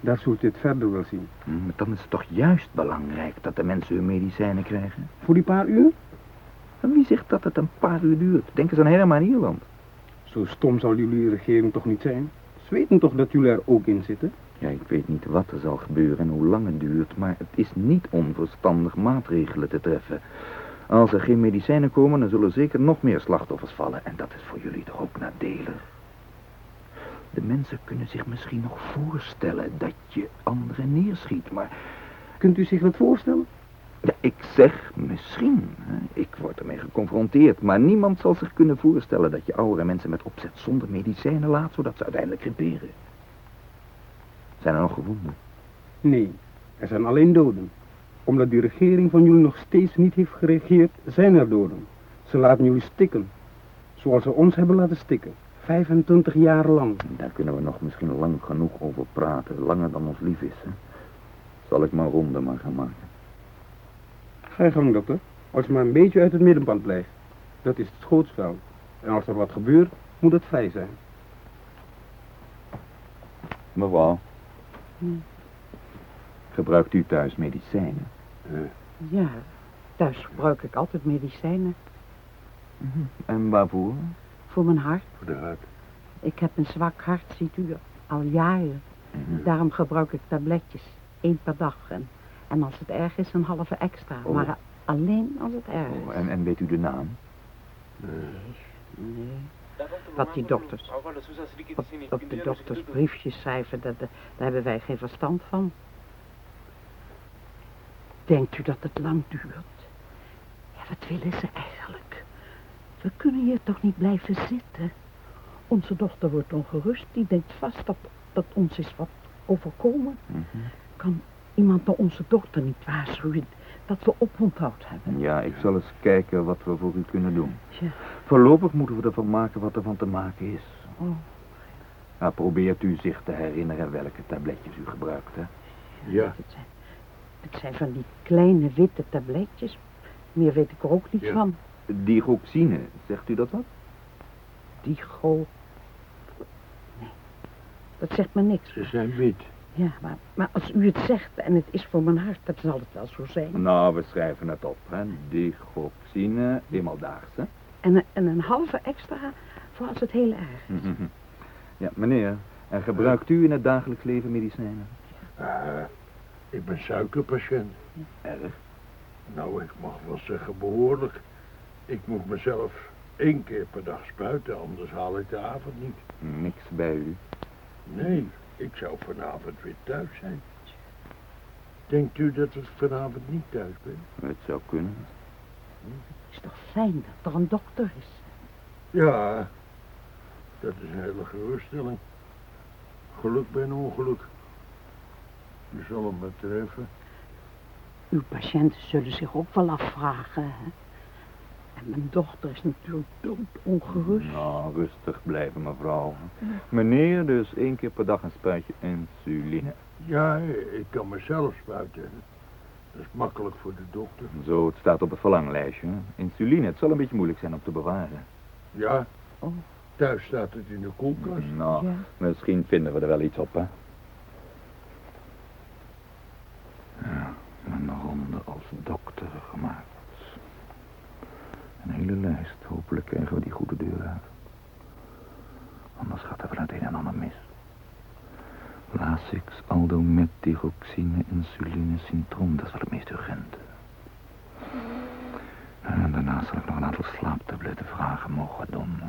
Daar zult u het verder wel zien. Hm, Maar dan is het toch juist belangrijk dat de mensen hun medicijnen krijgen? Voor die paar uur? En wie zegt dat het een paar uur duurt? Denk eens aan helemaal Ierland. Zo stom zal jullie regering toch niet zijn? Ze weten toch dat jullie er ook in zitten? Ja, ik weet niet wat er zal gebeuren en hoe lang het duurt, maar het is niet onverstandig maatregelen te treffen. Als er geen medicijnen komen, dan zullen zeker nog meer slachtoffers vallen. En dat is voor jullie toch ook nadelig. De mensen kunnen zich misschien nog voorstellen dat je anderen neerschiet, maar... Kunt u zich dat voorstellen? Ja, ik zeg misschien. Ik word ermee geconfronteerd, maar niemand zal zich kunnen voorstellen dat je oudere mensen met opzet zonder medicijnen laat, zodat ze uiteindelijk creperen. Zijn er nog gewonden? Nee, er zijn alleen doden. Omdat die regering van jullie nog steeds niet heeft gereageerd, zijn er doden. Ze laten jullie stikken. Zoals ze ons hebben laten stikken. 25 jaar lang. Daar kunnen we nog misschien lang genoeg over praten, langer dan ons lief is. Hè? Zal ik mijn ronde maar gaan maken. Ga je gang, dokter. Als je maar een beetje uit het middenpad blijft. Dat is het schootsveld. En als er wat gebeurt, moet het vrij zijn. Mevrouw. Gebruikt u thuis medicijnen? Ja, thuis gebruik ik altijd medicijnen. En waarvoor? Voor mijn hart. Voor de hart. Ik heb een zwak hart, ziet u, al jaren. Daarom gebruik ik tabletjes, één per dag. En, en als het erg is, een halve extra. Oh. Maar alleen als het erg is. Oh, en, en weet u de naam? Nee. Wat die dokters op, op de dokters briefjes schrijven, dat, daar hebben wij geen verstand van. Denkt u dat het lang duurt? Ja, wat willen ze eigenlijk? We kunnen hier toch niet blijven zitten? Onze dochter wordt ongerust, die denkt vast dat, dat ons is wat overkomen. Kan iemand naar onze dochter niet waarschuwen dat we oponthoud hebben? Ja, ik zal eens kijken wat we voor u kunnen doen. Ja. Voorlopig moeten we ervan maken wat er van te maken is. Oh. Nou, probeert u zich te herinneren welke tabletjes u gebruikt, hè? Ja. Het zijn, het zijn van die kleine witte tabletjes. Meer weet ik er ook niet Ja. van. Digoxine, zegt u dat wat? Digo. Nee, dat zegt me niks. Ze zijn wit. Ja, maar, maar als u het zegt en het is voor mijn hart, dan zal het wel zo zijn. Nou, we schrijven het op, hè? Digoxine, eenmaal daags, hè? En, een- en een halve extra voor als het heel erg is. Ja, meneer, en gebruikt u in het dagelijks leven medicijnen? Ah, ik ben suikerpatiënt. Erg? Nou, ik mag wel zeggen behoorlijk. Ik moet mezelf één keer per dag spuiten, anders haal ik de avond niet. Niks bij u. Nee, ik zou vanavond weer thuis zijn. Denkt u dat ik vanavond niet thuis ben? Het zou kunnen. Het is toch fijn dat er een dokter is. Ja, dat is een hele geruststelling. Geluk bij een ongeluk. Je zal hem maar treffen. Uw patiënten zullen zich ook wel afvragen. Hè? En mijn dochter is natuurlijk doodongerust. Nou, rustig blijven, mevrouw. Meneer, dus één keer per dag een spuitje insuline. Ja, ik kan mezelf spuiten. Dat is makkelijk voor de dokter. Zo, het staat op het verlanglijstje. Insuline, het zal een beetje moeilijk zijn om te bewaren. Ja, Oh. thuis staat het in de koelkast. Nou, Ja. misschien vinden we er wel iets op, hè? Ja, een ronde als dokter gemaakt. Een hele lijst. Hopelijk krijgen we die goede deur uit. Anders gaat er wel het een en ander mis. Lasix, aldomet, digoxine, insuline, syntron. Dat is wel het meest urgente. En daarnaast zal ik nog een aantal slaaptabletten vragen. Mogen doen?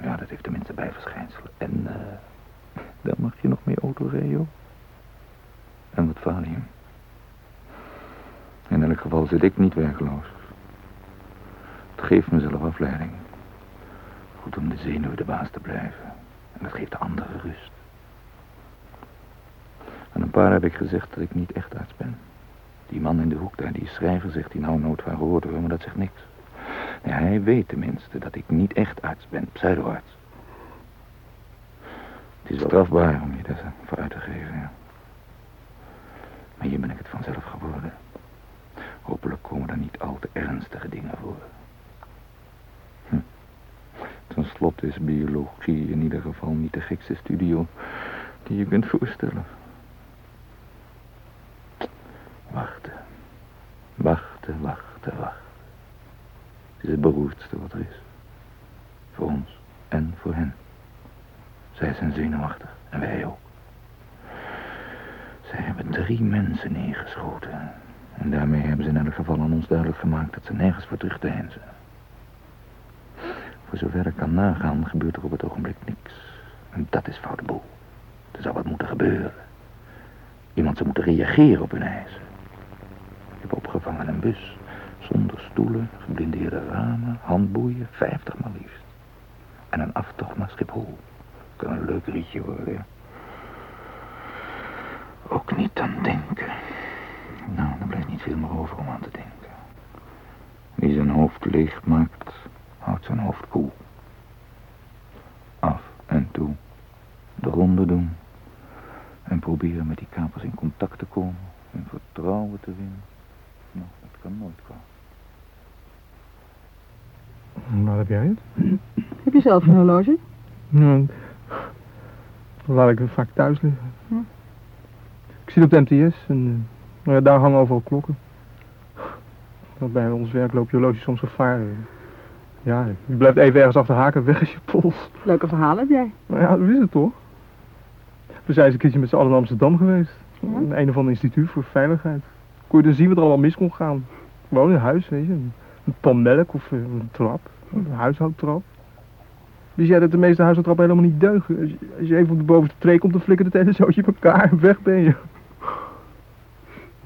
Ja, dat heeft tenminste bijverschijnselen. En eh, dan mag je nog meer autoregio. En wat valium. In elk geval zit ik niet werkloos. Het geeft mezelf afleiding. Goed om de zenuwen de baas te blijven. En dat geeft de anderen rust. Aan een paar heb ik gezegd dat ik niet echt arts ben. Die man in de hoek daar, die schrijver, zegt hij nou nooit van gehoord hoor, maar dat zegt niks. Hij weet tenminste dat ik niet echt arts ben, pseudoarts. Het is wel strafbaar om je dat voor uit te geven, ja. Maar hier ben ik het vanzelf geworden. Hopelijk komen er niet al te ernstige dingen voor. Ten slotte is biologie in ieder geval niet de gekste studio die je kunt voorstellen. Wachten. Wachten, wachten, wachten. Het is het beroerdste wat er is. Voor ons en voor hen. Zij zijn zenuwachtig en wij ook. Zij hebben drie mensen neergeschoten. En daarmee hebben ze in elk geval aan ons duidelijk gemaakt dat ze nergens voor terug te henzen. Zover ik kan nagaan, gebeurt er op het ogenblik niks. En dat is boel. Er zou wat moeten gebeuren. Iemand zou moeten reageren op hun eisen. Ik heb opgevangen een bus. Zonder stoelen, geblindeerde ramen, handboeien, vijftig maar liefst. En een aftocht naar Schiphol. Kan een leuk rietje worden, ja. Ook niet aan denken. Nou, er blijft niet veel meer over om aan te denken. Wie zijn hoofd leeg maakt, houdt zijn hoofd koel. Af en toe de ronde doen. En proberen met die kapers in contact te komen. Hun vertrouwen te winnen. Nou, dat kan nooit kwaad. Waar heb jij het? Heb je zelf een horloge? Nou, dan laat ik het vaak thuis liggen. Hm. Ik zit op de MTS en eh, nou ja, daar hangen overal klokken. Want bij ons werk loop je horloge soms gevaar. Ja, je blijft even ergens achter haken, weg is je pols. Leuke verhalen heb jij. Nou ja, dat is het toch? We zijn eens een keertje met z'n allen in Amsterdam geweest. Ja? Een, een of ander instituut voor veiligheid. Kon je dan zien wat er allemaal mis kon gaan. Gewoon in huis, weet je. Een, pan melk of eh, een trap. Een huishoudtrap. Wist jij dat de meeste huishoudtrappen helemaal niet deugen? Als je, als je even op de bovenste tree komt, dan flikkert het hele zootje in elkaar en weg ben je.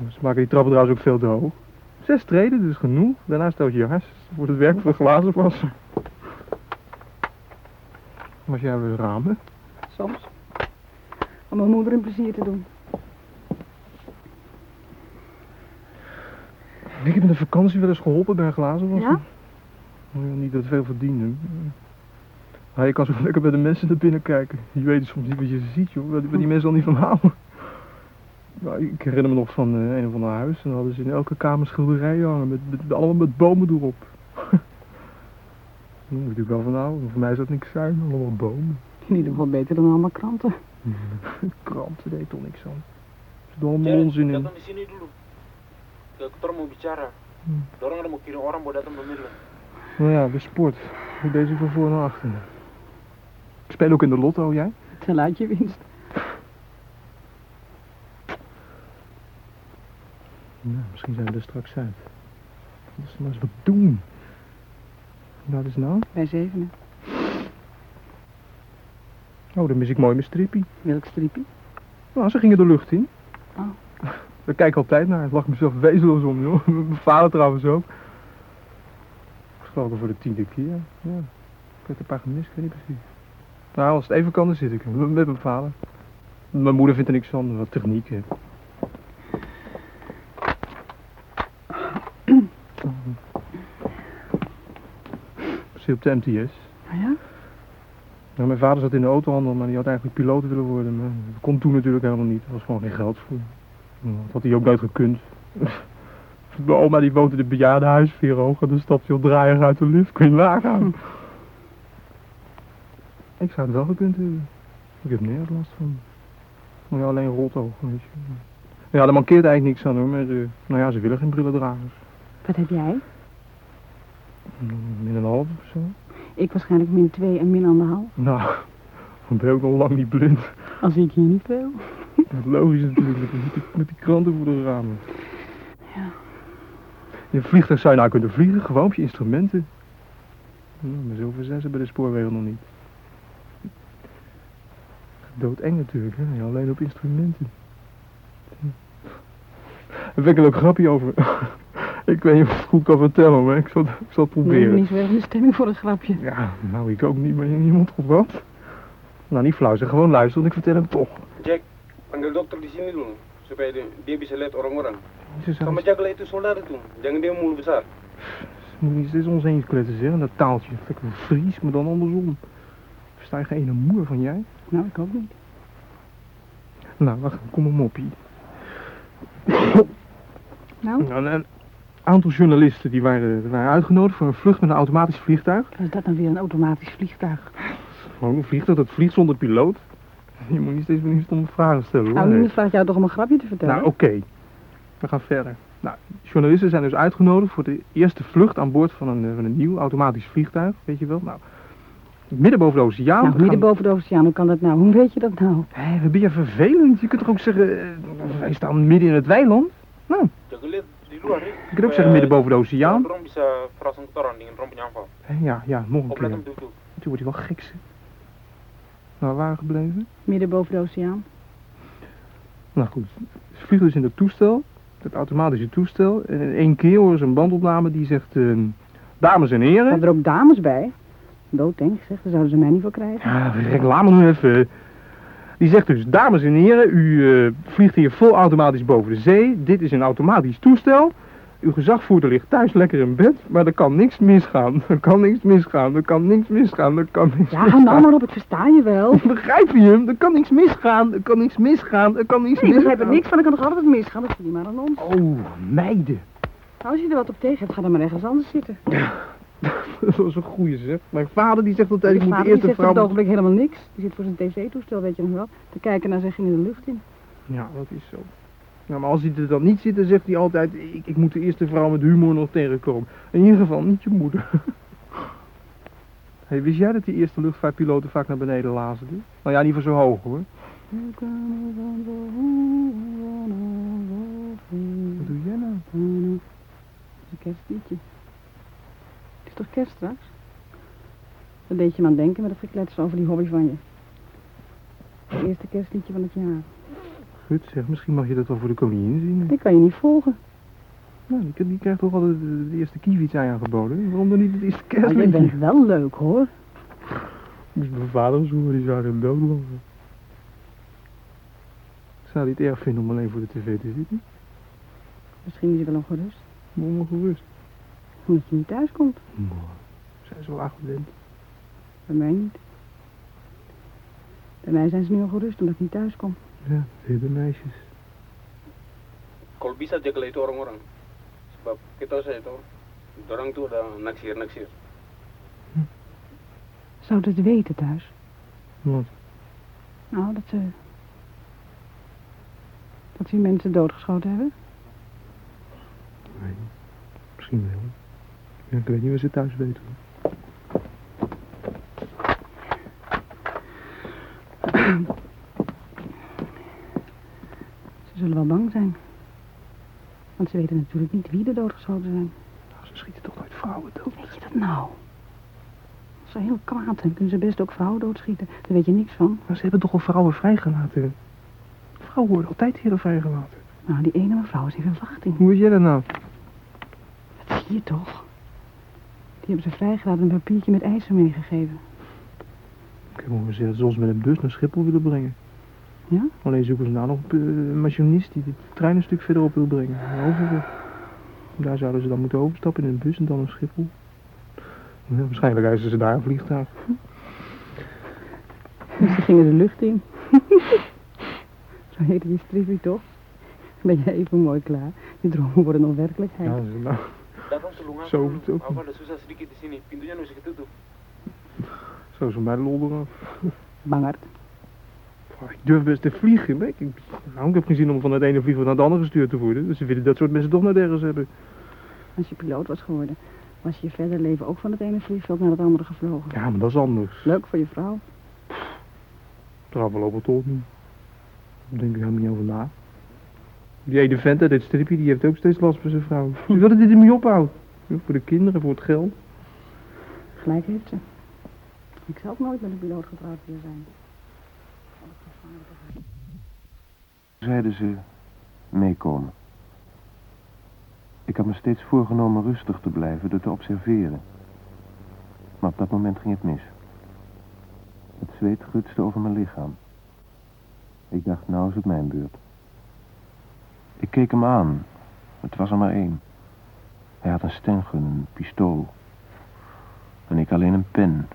Ze maken die trappen trouwens ook veel te hoog. Zes treden, dus genoeg. Daarna stoot je je hars. Voor het werk voor de glazenwasser. Was jij weer ramen? Soms. Om mijn moeder een plezier te doen. Ik heb in de vakantie wel eens geholpen bij een glazenwasser. Ja? Ja, niet dat veel verdienen. Maar je kan zo lekker bij de mensen naar binnen kijken. Je weet soms niet wat je ziet, joh. Waar die mensen al niet van houden. Nou, ik herinner me nog van eh, een of ander huis. En dan hadden ze in elke kamer schilderijen hangen. Met, met, allemaal met bomen erop. Daar moet ik wel van houden. Voor mij is dat niks zijn. Allemaal bomen. In ieder geval beter dan allemaal kranten. Kranten deed toch niks aan. Er zit allemaal onzin in. Nou ja, de sport. Hoe deze van voor naar achter. Ik speel ook in de lotto, jij? Tel uit je winst. Nou, misschien zijn we er straks uit. We maar eens wat doen. Wat is nou? Bij zevenen. Oh, dan mis ik mooi mijn strippie. Welk strippie? Nou, ze gingen de lucht in. Oh. Daar kijk ik altijd naar. Ik lach mezelf wezenloos om, joh. Mijn vader trouwens ook. Gesproken voor de tiende keer. Ja. Ik heb een paar gemist, ik weet niet precies. Nou, als het even kan, dan zit ik met met mijn vader. Mijn moeder vindt er niks van, wat techniek. Hè. Op de MTS. Ja? Nou, mijn vader zat in de autohandel, maar die had eigenlijk piloot willen worden. Maar dat kon toen natuurlijk helemaal niet. Er was gewoon geen geld voor. Nou, Dat had hij ook nooit gekund. Mijn oma die woont in het bejaardenhuis, vier hoog. En dan stapt hij op draaier uit de lift. Kun je nagaan. Ik zou het wel gekund hebben. Ik heb nergens last van. Ja, alleen rotoog, weet je. Ja, daar mankeert eigenlijk niks aan hoor. Maar eh, nou ja, ze willen geen brillendragers. Wat heb jij? Min een half of zo. Ik waarschijnlijk min 2 en min anderhalf. Nou, dan ben je ook nog lang niet blind. Al zie ik hier niet veel. Dat is logisch natuurlijk, met die, met die kranten voor de ramen. Ja. In een vliegtuig zou je nou kunnen vliegen, gewoon op je instrumenten. Nou, maar zoveel zijn ze bij de spoorwegen nog niet. Doodeng natuurlijk, hè? Alleen op instrumenten. Daar heb ik een leuk grapje over. Ik weet niet of ik het goed kan vertellen, maar ik zal, ik zal het Ik ben proberen. niet zo erg in de stemming voor een grapje. Ja, nou ik ook niet, maar iemand of wat? Nou, niet flauw, zeg gewoon luisteren, want ik vertel hem toch. Jack, panggil dokter di sini dulu. supaya dia, bisa lihat orang-orang. Ze Sama jaga itu soldaten toen. Jangan dia mulut besar. Moet niet steeds ons eens kletsen zeggen, dat taaltje. Lekker Fries, maar dan andersom. Versta je geen ene moer van jij? Nou, ik ook niet. Nou, wacht, kom maar moppie. Nou, Nou, een aantal journalisten die waren, waren uitgenodigd voor een vlucht met een automatisch vliegtuig. wat is dat dan weer een automatisch vliegtuig? Gewoon een vliegtuig dat vliegt zonder piloot. Je moet niet steeds meer stomme vragen stellen hoor. Nou, niemand vraagt jou toch om een grapje te vertellen? Nou, oké. We gaan verder. Nou, journalisten zijn dus uitgenodigd voor de eerste vlucht aan boord van een, eh, van een nieuw automatisch vliegtuig, weet je wel. Nou, midden boven de oceaan. nou, midden gaan- boven de oceaan, hoe kan dat nou? Hoe weet je dat nou? Hé, wat ben je vervelend? Je kunt toch ook zeggen, eh, wij staan midden in het weiland? Nou, Ook zeggen midden boven de oceaan. Ja, ja, nog een keer. Toen wordt hij wel gek, zeg. Nou, waar gebleven? Midden boven de oceaan? Nou goed, ze vliegen dus in dat toestel, dat automatische toestel. En in één keer horen ze een bandopname die zegt, eh, dames en heren. Zijn er ook dames bij? Doodeng, zeg, daar zouden ze mij niet voor krijgen. Ja, reclame nu even. Die zegt dus, dames en heren, u eh, vliegt hier vol automatisch boven de zee. Dit is een automatisch toestel. Uw gezagvoerder ligt thuis lekker in bed, maar er kan niks misgaan. Er kan niks misgaan, er kan niks misgaan, er kan niks Ja, ga misgaan. nou maar op, het versta je wel. Begrijp je hem? Er kan niks misgaan, er kan niks misgaan, er kan niks Nee, ik misgaan. begrijp er niks van, ik kan nog altijd misgaan, dat zie je maar aan ons. Oh, meiden. Nou, als je er wat op tegen hebt, ga dan maar ergens anders zitten. Dat was een goeie zeg. Mijn vader die zegt altijd, ik moet de die eerste zegt op vrouw... het ogenblik helemaal niks. Die zit voor zijn tv-toestel, weet je nog wel. Te kijken naar zijn ging in de lucht in. Ja, dat is zo. Ja, maar als hij er dan niet zit, dan zegt hij altijd, ik, ik moet de eerste vrouw met humor nog tegenkomen. In ieder geval niet je moeder. hey, wist jij dat die eerste luchtvaartpiloten vaak naar beneden lazen? Nou ja, niet van zo hoog hoor. Wat doe jij nou? Een kerstliedje. Het kerst straks? Dat deed je me aan denken met dat geklets over die hobby van je. Het eerste kerstliedje van het jaar. Gut zeg, misschien mag je dat wel voor de koningin zien. Ik kan je niet volgen. Nou, die, krijgt toch altijd de, de eerste kievits aangeboden. Waarom dan niet het eerste Maar jij kerstliedje? bent wel leuk hoor. Moest mijn vader zo, die zou hem doodlopen. Zou hij het erg vinden om alleen voor de tv te zitten? Misschien is hij wel ongerust. Ongerust. Omdat je niet thuis komt. Zijn ze wel gewend. Bij mij niet. Bij mij zijn ze nu ongerust omdat ik niet thuis kom. Ja, hele meisjes. Kalau bisa jaga itu orang-orang. Sebab kita saya tahu, orang tuh udah naksir-naksir. Zouden ze het weten thuis? Wat? Nou, dat ze... Dat ze die mensen doodgeschoten hebben? Nee, misschien wel. Ja, ik weet niet wat ze thuis weten. Ze zullen wel bang zijn. Want ze weten natuurlijk niet wie er doodgeschoten zijn. Nou, ze schieten toch nooit vrouwen dood? Weet je dat nou? Als ze heel kwaad zijn, kunnen ze best ook vrouwen doodschieten. Daar weet je niks van. Maar ze hebben toch al vrouwen vrijgelaten? Vrouwen worden altijd eerder vrijgelaten. Nou, die ene mevrouw is in verwachting. Hoe weet jij dat nou? Dat zie je toch? Die hebben ze vrijgelaten en een papiertje met eisen meegegeven. Ik heb zeggen dat ze ons met een bus naar Schiphol willen brengen. Ja? Alleen zoeken ze nou nog een eh, machinist die de trein een stuk verderop wil brengen. Een overweg. Daar zouden ze dan moeten overstappen in een bus en dan naar Schiphol. Ja, waarschijnlijk reizen ze daar een vliegtuig. Dus ze gingen de lucht in. Zo heette die stripje toch? Ben je even mooi klaar. Die dromen worden nog werkelijkheid. Ja, nou, Tulungan. Zo ook Apa ada susah sedikit di sini. Pintunya nu bisa ketutup. zo is van mij de lol eraf. Bangert. Ik durf best te vliegen. maar Ik, ik, nou, ik heb geen zin om van het ene vliegtuig naar het andere gestuurd te worden. Dus ze willen dat soort mensen toch naar nergens hebben. Als je piloot was geworden, was je je verder leven ook van het ene vliegveld naar het andere gevlogen. Ja, maar dat is anders. Leuk voor je vrouw. Trouwens, voorlopig toch niet. Daar denk ik helemaal niet over na. Die ene vent uit dit stripje, die heeft ook steeds last van zijn vrouw. Ze wil dat dit niet ophoudt. Voor de kinderen, voor het geld. Gelijk heeft ze. Ik zelf nooit met een piloot getrouwd willen zijn. zeiden ze meekomen. Ik had me steeds voorgenomen rustig te blijven door te observeren. Maar op dat moment ging het mis. Het zweet gutste over mijn lichaam. Ik dacht, nou is het mijn beurt. Ik keek hem aan. Het was er maar één. Hij had een stengun, een pistool. En ik alleen een pen.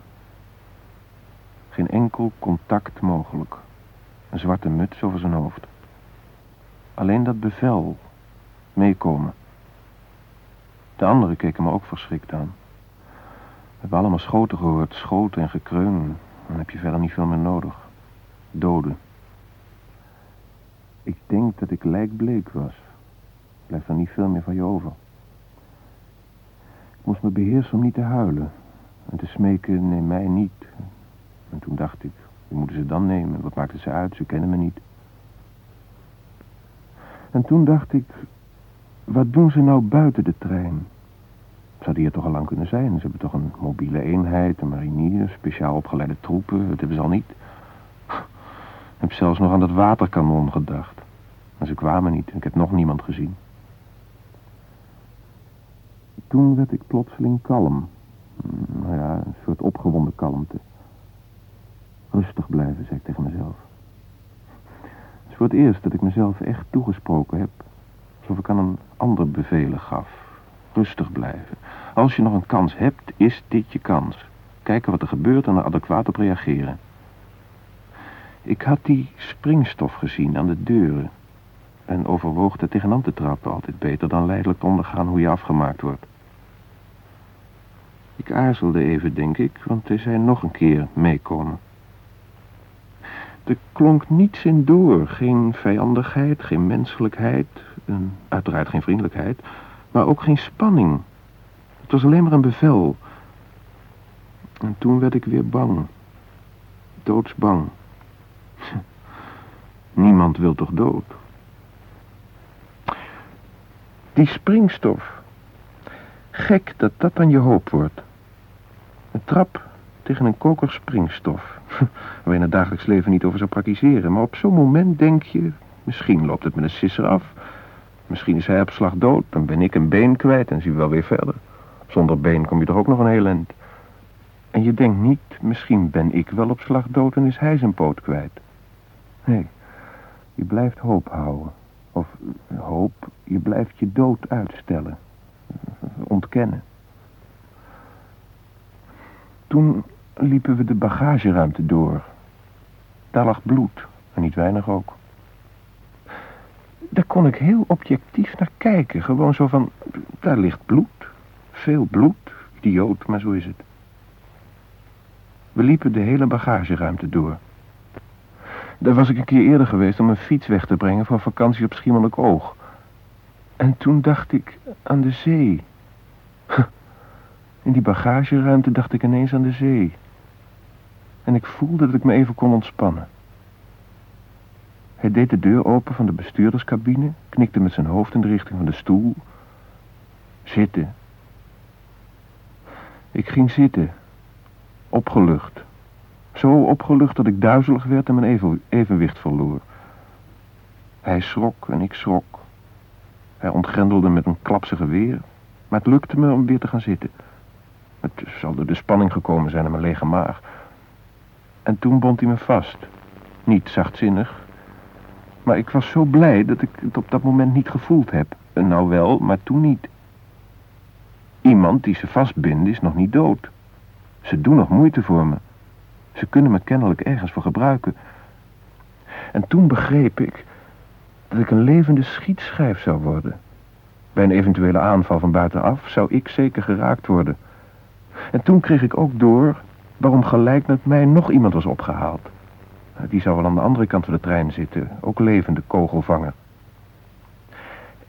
Geen enkel contact mogelijk. Een zwarte muts over zijn hoofd. Alleen dat bevel. Meekomen. De anderen keken me ook verschrikt aan. We hebben allemaal schoten gehoord, schoten en gekreun. Dan heb je verder niet veel meer nodig. Doden. Ik denk dat ik lijkbleek was. Blijft er niet veel meer van je over. Ik moest me beheersen om niet te huilen. En te smeken, neem mij niet. En toen dacht ik, wie moeten ze dan nemen? Wat maakt ze uit? Ze kennen me niet. En toen dacht ik, wat doen ze nou buiten de trein? Zou die hier toch al lang kunnen zijn? Ze hebben toch een mobiele eenheid, een marinier, speciaal opgeleide troepen. Dat hebben ze al niet. Heb zelfs nog aan dat waterkanon gedacht. Maar ze kwamen niet en ik heb nog niemand gezien. Toen werd ik plotseling kalm. Nou ja, een soort opgewonden kalmte. Rustig blijven, zei ik tegen mezelf. Het is voor het eerst dat ik mezelf echt toegesproken heb. Alsof ik aan een ander bevelen gaf. Rustig blijven. Als je nog een kans hebt, is dit je kans. Kijken wat er gebeurt en er adequaat op reageren. Ik had die springstof gezien aan de deuren. En overwoog er tegenaan te trappen altijd beter dan leidelijk ondergaan hoe je afgemaakt wordt. Ik aarzelde even, denk ik, want hij zei nog een keer meekomen. Er klonk niets in door, geen vijandigheid, geen menselijkheid, en uiteraard geen vriendelijkheid, maar ook geen spanning. Het was alleen maar een bevel. En toen werd ik weer bang. Doodsbang. Niemand wil toch dood? Die springstof. Gek dat dat aan je hoop wordt. Een trap tegen een koker springstof. Waar je in het dagelijks leven niet over zou praktiseren. Maar op zo'n moment denk je... Misschien loopt het met een sisser af. Misschien is hij op slag dood. Dan ben ik een been kwijt en zien we wel weer verder. Zonder been kom je toch ook nog een heel eind. En je denkt niet... Misschien ben ik wel op slag dood en is hij zijn poot kwijt. Nee, je blijft hoop houden. Of hoop, je blijft je dood uitstellen. Ontkennen. Toen liepen we de bagageruimte door. Daar lag bloed, en niet weinig ook. Daar kon ik heel objectief naar kijken. Gewoon zo van, daar ligt bloed. Veel bloed. Idioot, maar zo is het. We liepen de hele bagageruimte door. Daar was ik een keer eerder geweest om een fiets weg te brengen voor vakantie op Schiermonnikoog. Oog. En toen dacht ik aan de zee. In die bagageruimte dacht ik ineens aan de zee. En ik voelde dat ik me even kon ontspannen. Hij deed de deur open van de bestuurderscabine, knikte met zijn hoofd in de richting van de stoel. Zitten. Ik ging zitten. Opgelucht. Zo opgelucht dat ik duizelig werd en mijn evenwicht verloor. Hij schrok en ik schrok. Hij ontgrendelde met een klapsige weer, maar het lukte me om weer te gaan zitten. Het zal door de spanning gekomen zijn aan mijn lege maag. En toen bond hij me vast. Niet zachtzinnig, maar ik was zo blij dat ik het op dat moment niet gevoeld heb. En nou wel, maar toen niet. Iemand die ze vastbindt is nog niet dood. Ze doen nog moeite voor me. Ze kunnen me kennelijk ergens voor gebruiken. En toen begreep ik dat ik een levende schietschijf zou worden. Bij een eventuele aanval van buitenaf zou ik zeker geraakt worden. En toen kreeg ik ook door waarom gelijk met mij nog iemand was opgehaald. Die zou wel aan de andere kant van de trein zitten, ook levende kogelvanger.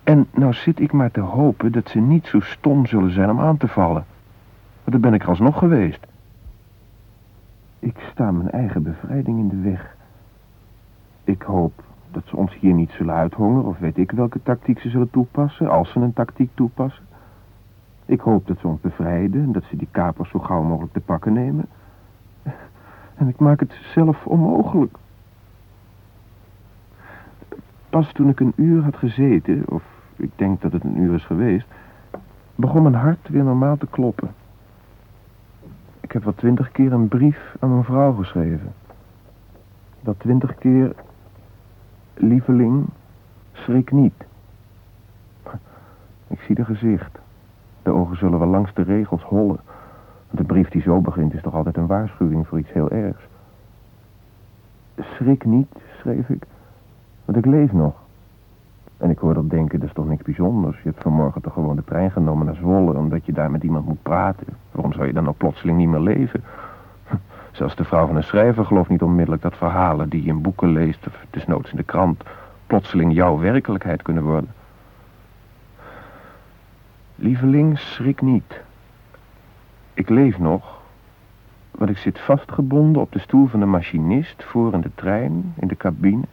En nou zit ik maar te hopen dat ze niet zo stom zullen zijn om aan te vallen. Want dan ben ik er alsnog geweest. Ik sta mijn eigen bevrijding in de weg. Ik hoop dat ze ons hier niet zullen uithongeren of weet ik welke tactiek ze zullen toepassen, als ze een tactiek toepassen. Ik hoop dat ze ons bevrijden en dat ze die kapers zo gauw mogelijk te pakken nemen. En ik maak het zelf onmogelijk. Pas toen ik een uur had gezeten, of ik denk dat het een uur is geweest, begon mijn hart weer normaal te kloppen. Ik heb wel twintig keer een brief aan mijn vrouw geschreven. Dat twintig keer, lieveling, schrik niet. Ik zie de gezicht. De ogen zullen wel langs de regels hollen. Een brief die zo begint is toch altijd een waarschuwing voor iets heel ergs. Schrik niet, schreef ik, want ik leef nog. En ik hoor dat denken, dat is toch niks bijzonders. Je hebt vanmorgen toch gewoon de trein genomen naar Zwolle... omdat je daar met iemand moet praten. Waarom zou je dan ook plotseling niet meer leven? Zelfs de vrouw van een schrijver gelooft niet onmiddellijk dat verhalen... die je in boeken leest, of desnoods in de krant... plotseling jouw werkelijkheid kunnen worden. Lieveling, schrik niet. Ik leef nog, want ik zit vastgebonden op de stoel van de machinist... voor in de trein, in de cabine.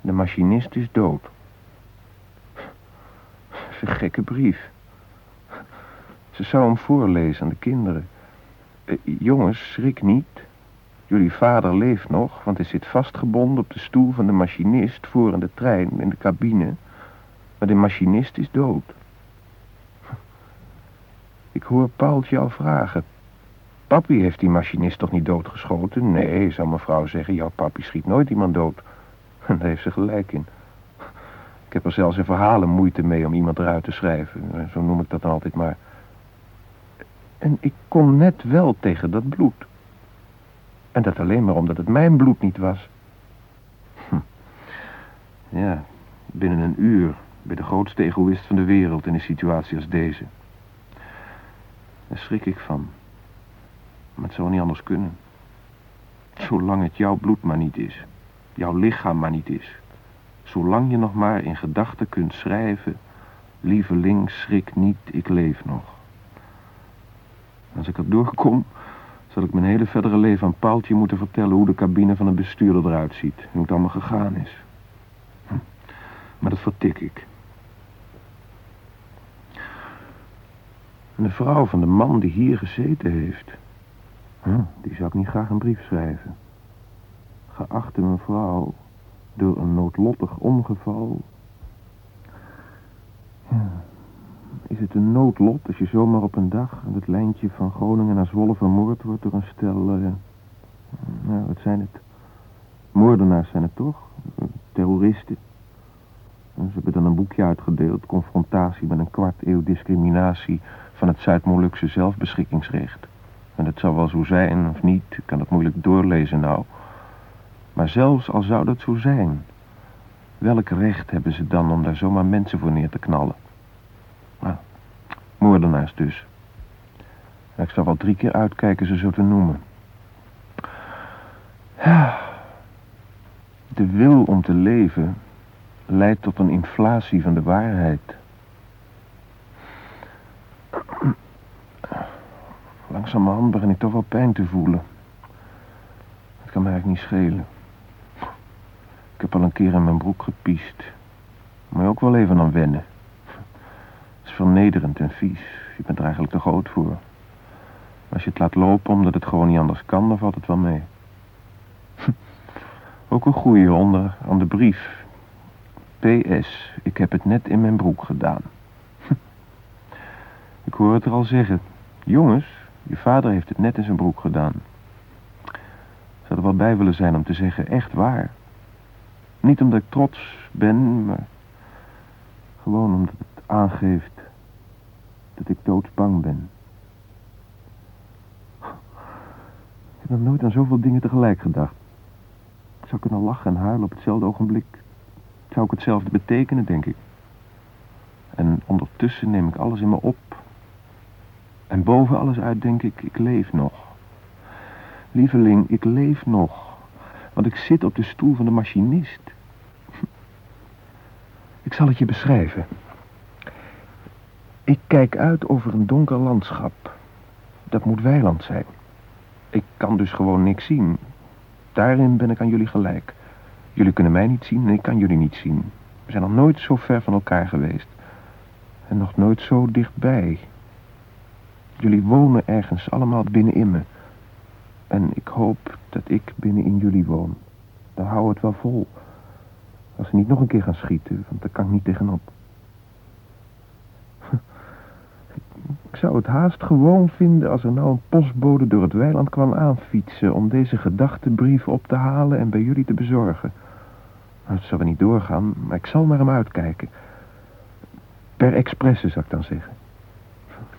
De machinist is dood. Een gekke brief. Ze zou hem voorlezen aan de kinderen. Eh, jongens, schrik niet. Jullie vader leeft nog, want hij zit vastgebonden op de stoel van de machinist voor in de trein, in de cabine. Maar de machinist is dood. Ik hoor Paultje al vragen. Papi heeft die machinist toch niet doodgeschoten? Nee, zou mevrouw zeggen, jouw papi schiet nooit iemand dood. En daar heeft ze gelijk in. Ik heb er zelfs in verhalen moeite mee om iemand eruit te schrijven. Zo noem ik dat dan altijd maar. En ik kon net wel tegen dat bloed. En dat alleen maar omdat het mijn bloed niet was. Hm. Ja, binnen een uur ben de grootste egoïst van de wereld in een situatie als deze. Daar schrik ik van. Maar het zou niet anders kunnen. Zolang het jouw bloed maar niet is. Jouw lichaam maar niet is. Zolang je nog maar in gedachten kunt schrijven... Lieveling, schrik niet, ik leef nog. Als ik er doorkom, zal ik mijn hele verdere leven aan Paaltje moeten vertellen... hoe de cabine van een bestuurder eruit ziet. Hoe het allemaal gegaan is. Hm. Maar dat vertik ik. En de vrouw van de man die hier gezeten heeft... Hm, die zou ik niet graag een brief schrijven. Geachte mevrouw, door een noodlottig ongeval... Ja, is het een noodlot als je zomaar op een dag... aan het lijntje van Groningen naar Zwolle vermoord wordt door een stel... Nou, wat zijn het? Moordenaars zijn het toch? Terroristen. En ze hebben dan een boekje uitgedeeld... Confrontatie met een kwart eeuw discriminatie... van het Zuid-Molukse zelfbeschikkingsrecht. En het zal wel zo zijn of niet, ik kan het moeilijk doorlezen nou... Maar zelfs al zou dat zo zijn, welk recht hebben ze dan om daar zomaar mensen voor neer te knallen? Nou, moordenaars dus. Ik zal wel drie keer uitkijken ze zo te noemen. De wil om te leven leidt tot een inflatie van de waarheid. Langzamerhand begin ik toch wel pijn te voelen. Het kan mij eigenlijk niet schelen. Ik heb al een keer in mijn broek gepiest. Moet je ook wel even aan wennen. Het is vernederend en vies. Je bent er eigenlijk te groot voor. Als je het laat lopen omdat het gewoon niet anders kan, dan valt het wel mee. Ook een goeie onder aan de brief. PS, ik heb het net in mijn broek gedaan. ik hoor het er al zeggen. Jongens, je vader heeft het net in zijn broek gedaan. Zou er wel bij willen zijn om te zeggen, echt waar. Niet omdat ik trots ben, maar gewoon omdat het aangeeft dat ik doodsbang ben. Ik heb nog nooit aan zoveel dingen tegelijk gedacht. Ik zou kunnen lachen en huilen op hetzelfde ogenblik. Zou ook hetzelfde betekenen, denk ik. En ondertussen neem ik alles in me op. En boven alles uit denk ik, ik leef nog. Lieveling, ik leef nog. Want ik zit op de stoel van de machinist. Ik zal het je beschrijven. Ik kijk uit over een donker landschap. Dat moet weiland zijn. Ik kan dus gewoon niks zien. Daarin ben ik aan jullie gelijk. Jullie kunnen mij niet zien en ik kan jullie niet zien. We zijn nog nooit zo ver van elkaar geweest. En nog nooit zo dichtbij. Jullie wonen ergens allemaal binnenin me. En ik hoop dat ik binnenin jullie woon. Dan hou het wel vol. Als ze niet nog een keer gaan schieten, want daar kan ik niet tegenop. Ik zou het haast gewoon vinden als er nou een postbode door het weiland kwam aanfietsen... om deze gedachtenbrief op te halen en bij jullie te bezorgen. Nou, het zal er niet doorgaan, maar ik zal naar hem uitkijken. Per expresse, zou ik dan zeggen.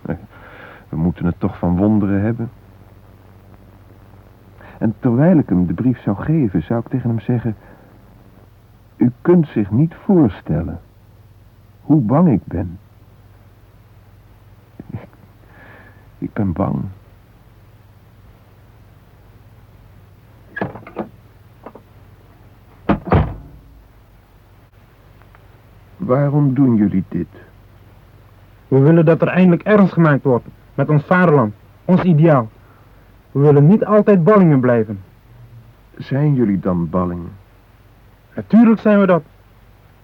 We moeten het toch van wonderen hebben. En terwijl ik hem de brief zou geven, zou ik tegen hem zeggen... U kunt zich niet voorstellen hoe bang ik ben. Ik, ben bang. Waarom doen jullie dit? We willen dat er eindelijk ernst gemaakt wordt met ons vaderland, ons ideaal. We willen niet altijd ballingen blijven. Zijn jullie dan ballingen? Natuurlijk zijn we dat.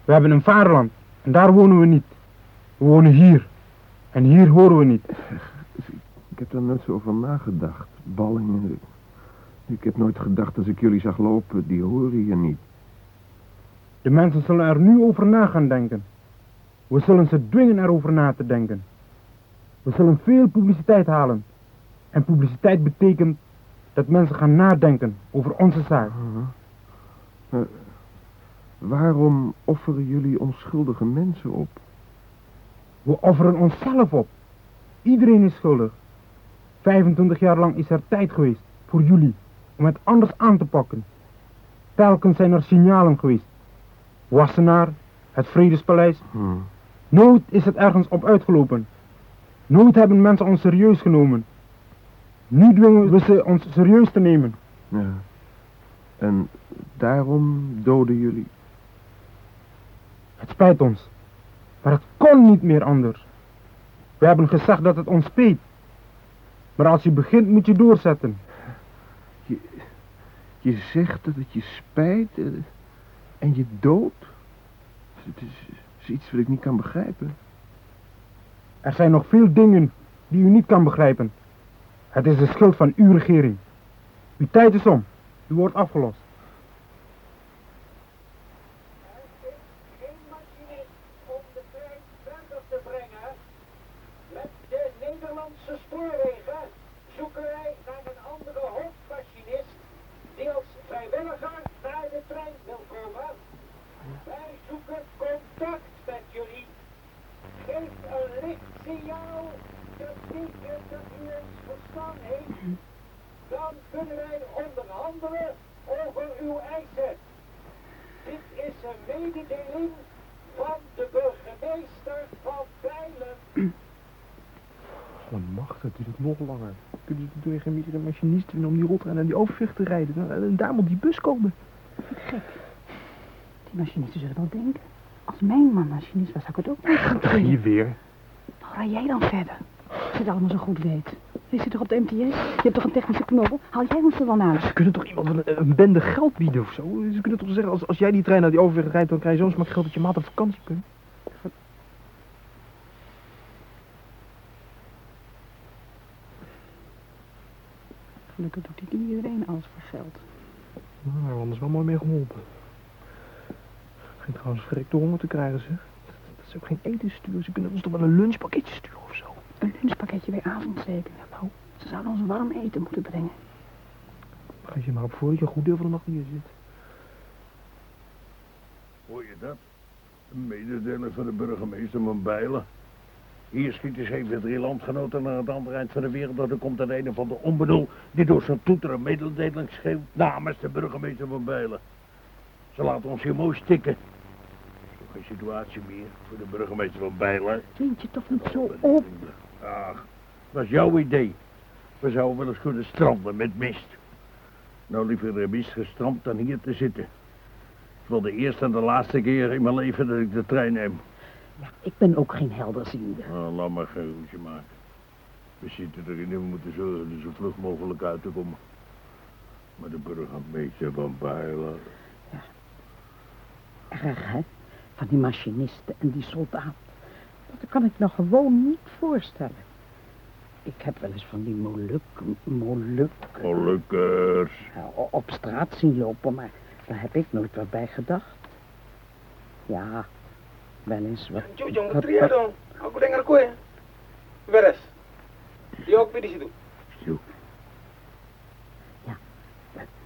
We hebben een vaderland en daar wonen we niet. We wonen hier. En hier horen we niet. Ik heb daar nooit zo over nagedacht. Ballingen. Ik heb nooit gedacht als ik jullie zag lopen, die horen hier niet. De mensen zullen er nu over na gaan denken. We zullen ze dwingen erover na te denken. We zullen veel publiciteit halen. En publiciteit betekent dat mensen gaan nadenken over onze zaak. Uh, waarom offeren jullie onschuldige mensen op? We offeren onszelf op. Iedereen is schuldig. 25 jaar lang is er tijd geweest voor jullie om het anders aan te pakken. Telkens zijn er signalen geweest. Wassenaar, het Vredespaleis. Hmm. Nooit is het ergens op uitgelopen. Nooit hebben mensen ons serieus genomen. Nu dwingen we ze ons serieus te nemen. Ja. En daarom doden jullie? Het spijt ons. Maar het kon niet meer anders. We hebben gezegd dat het ons speet. Maar als je begint moet je doorzetten. Je, je zegt dat het je spijt en je dood? Het is, is iets wat ik niet kan begrijpen. Er zijn nog veel dingen die u niet kan begrijpen. Het is de schuld van uw regering. Uw tijd is om. U wordt afgelost. Met de Nederlandse spoorwegen zoeken wij naar een andere hoofdmachinist die als vrijwilliger naar de trein wil komen. Wij zoeken contact met jullie. Geef een licht signaal dat betekent dat u ons verstaan heeft. Dan kunnen wij onderhandelen over uw eisen. Dit is een mededeling van de burgemeester van Bijlen. Alle macht, het duurt nog langer. Kunnen ze door geen meer machinist vinden om die rotrein en die overvecht te rijden? Nou, En daar moet die bus komen. Gek. Die machinisten zullen wel denken. Als mijn man machinist was, zou ik het ook niet gaan doen. Hier weer. Nou, rij jij dan verder. Als je het allemaal zo goed weet. Je zit toch op de MTS? Je hebt toch een technische knobbel? Haal jij ons er dan aan? Ze kunnen toch iemand een, een bende geld bieden of zo? Ze kunnen toch zeggen, als, als jij die trein naar die overweg rijdt, dan krijg je zo'n smak geld dat je maat op vakantie kunt. Gelukkig doet niet iedereen alles voor geld. Nou, daar hebben we wel mooi mee geholpen. Geen trouwens verrekte honger te krijgen, zeg. Dat is ook geen etenstuur. Ze kunnen ons toch wel een lunchpakketje sturen of zo. Een lunchpakketje bij avondzeker. Nou, ze zouden ons warm eten moeten brengen. Geef je maar op voor dat je een goed deel van de nacht hier zit. Hoor je dat? Een mededeling van de burgemeester van Bijlen. Hier schieten zeven drie landgenoten naar het andere eind van de wereld. Dat er komt er een van de onbedoel die door zijn toeter een mededeling schreeuwt namens de burgemeester van Bijlen. Ze laten ons hier mooi stikken. Is geen situatie meer voor de burgemeester van Bijlen? Vind je toch niet zo op? Ach, dat is jouw idee. We zouden wel eens kunnen stranden met mist. Nou liever er mist gestrand dan hier te zitten. Het is wel de eerste en de laatste keer in mijn leven dat ik de trein neem. Ik ben ook geen helderziende. Nou, laat maar geen ruzie maken. We zitten erin en we moeten zorgen er zo vlug mogelijk uit te komen. Maar de burgemeester van Bijlen... Erg, hè? Van die machinisten en die soldaten. Dat kan ik nog gewoon niet voorstellen. Ik heb wel eens van die moluk, moluk... Molukkers. ja, op straat zien lopen, maar daar heb ik nooit wat bij gedacht. Ja, wel eens wat... Jujong, wat- dong. Aku dengar kue. Beres. Die ook weer di situ.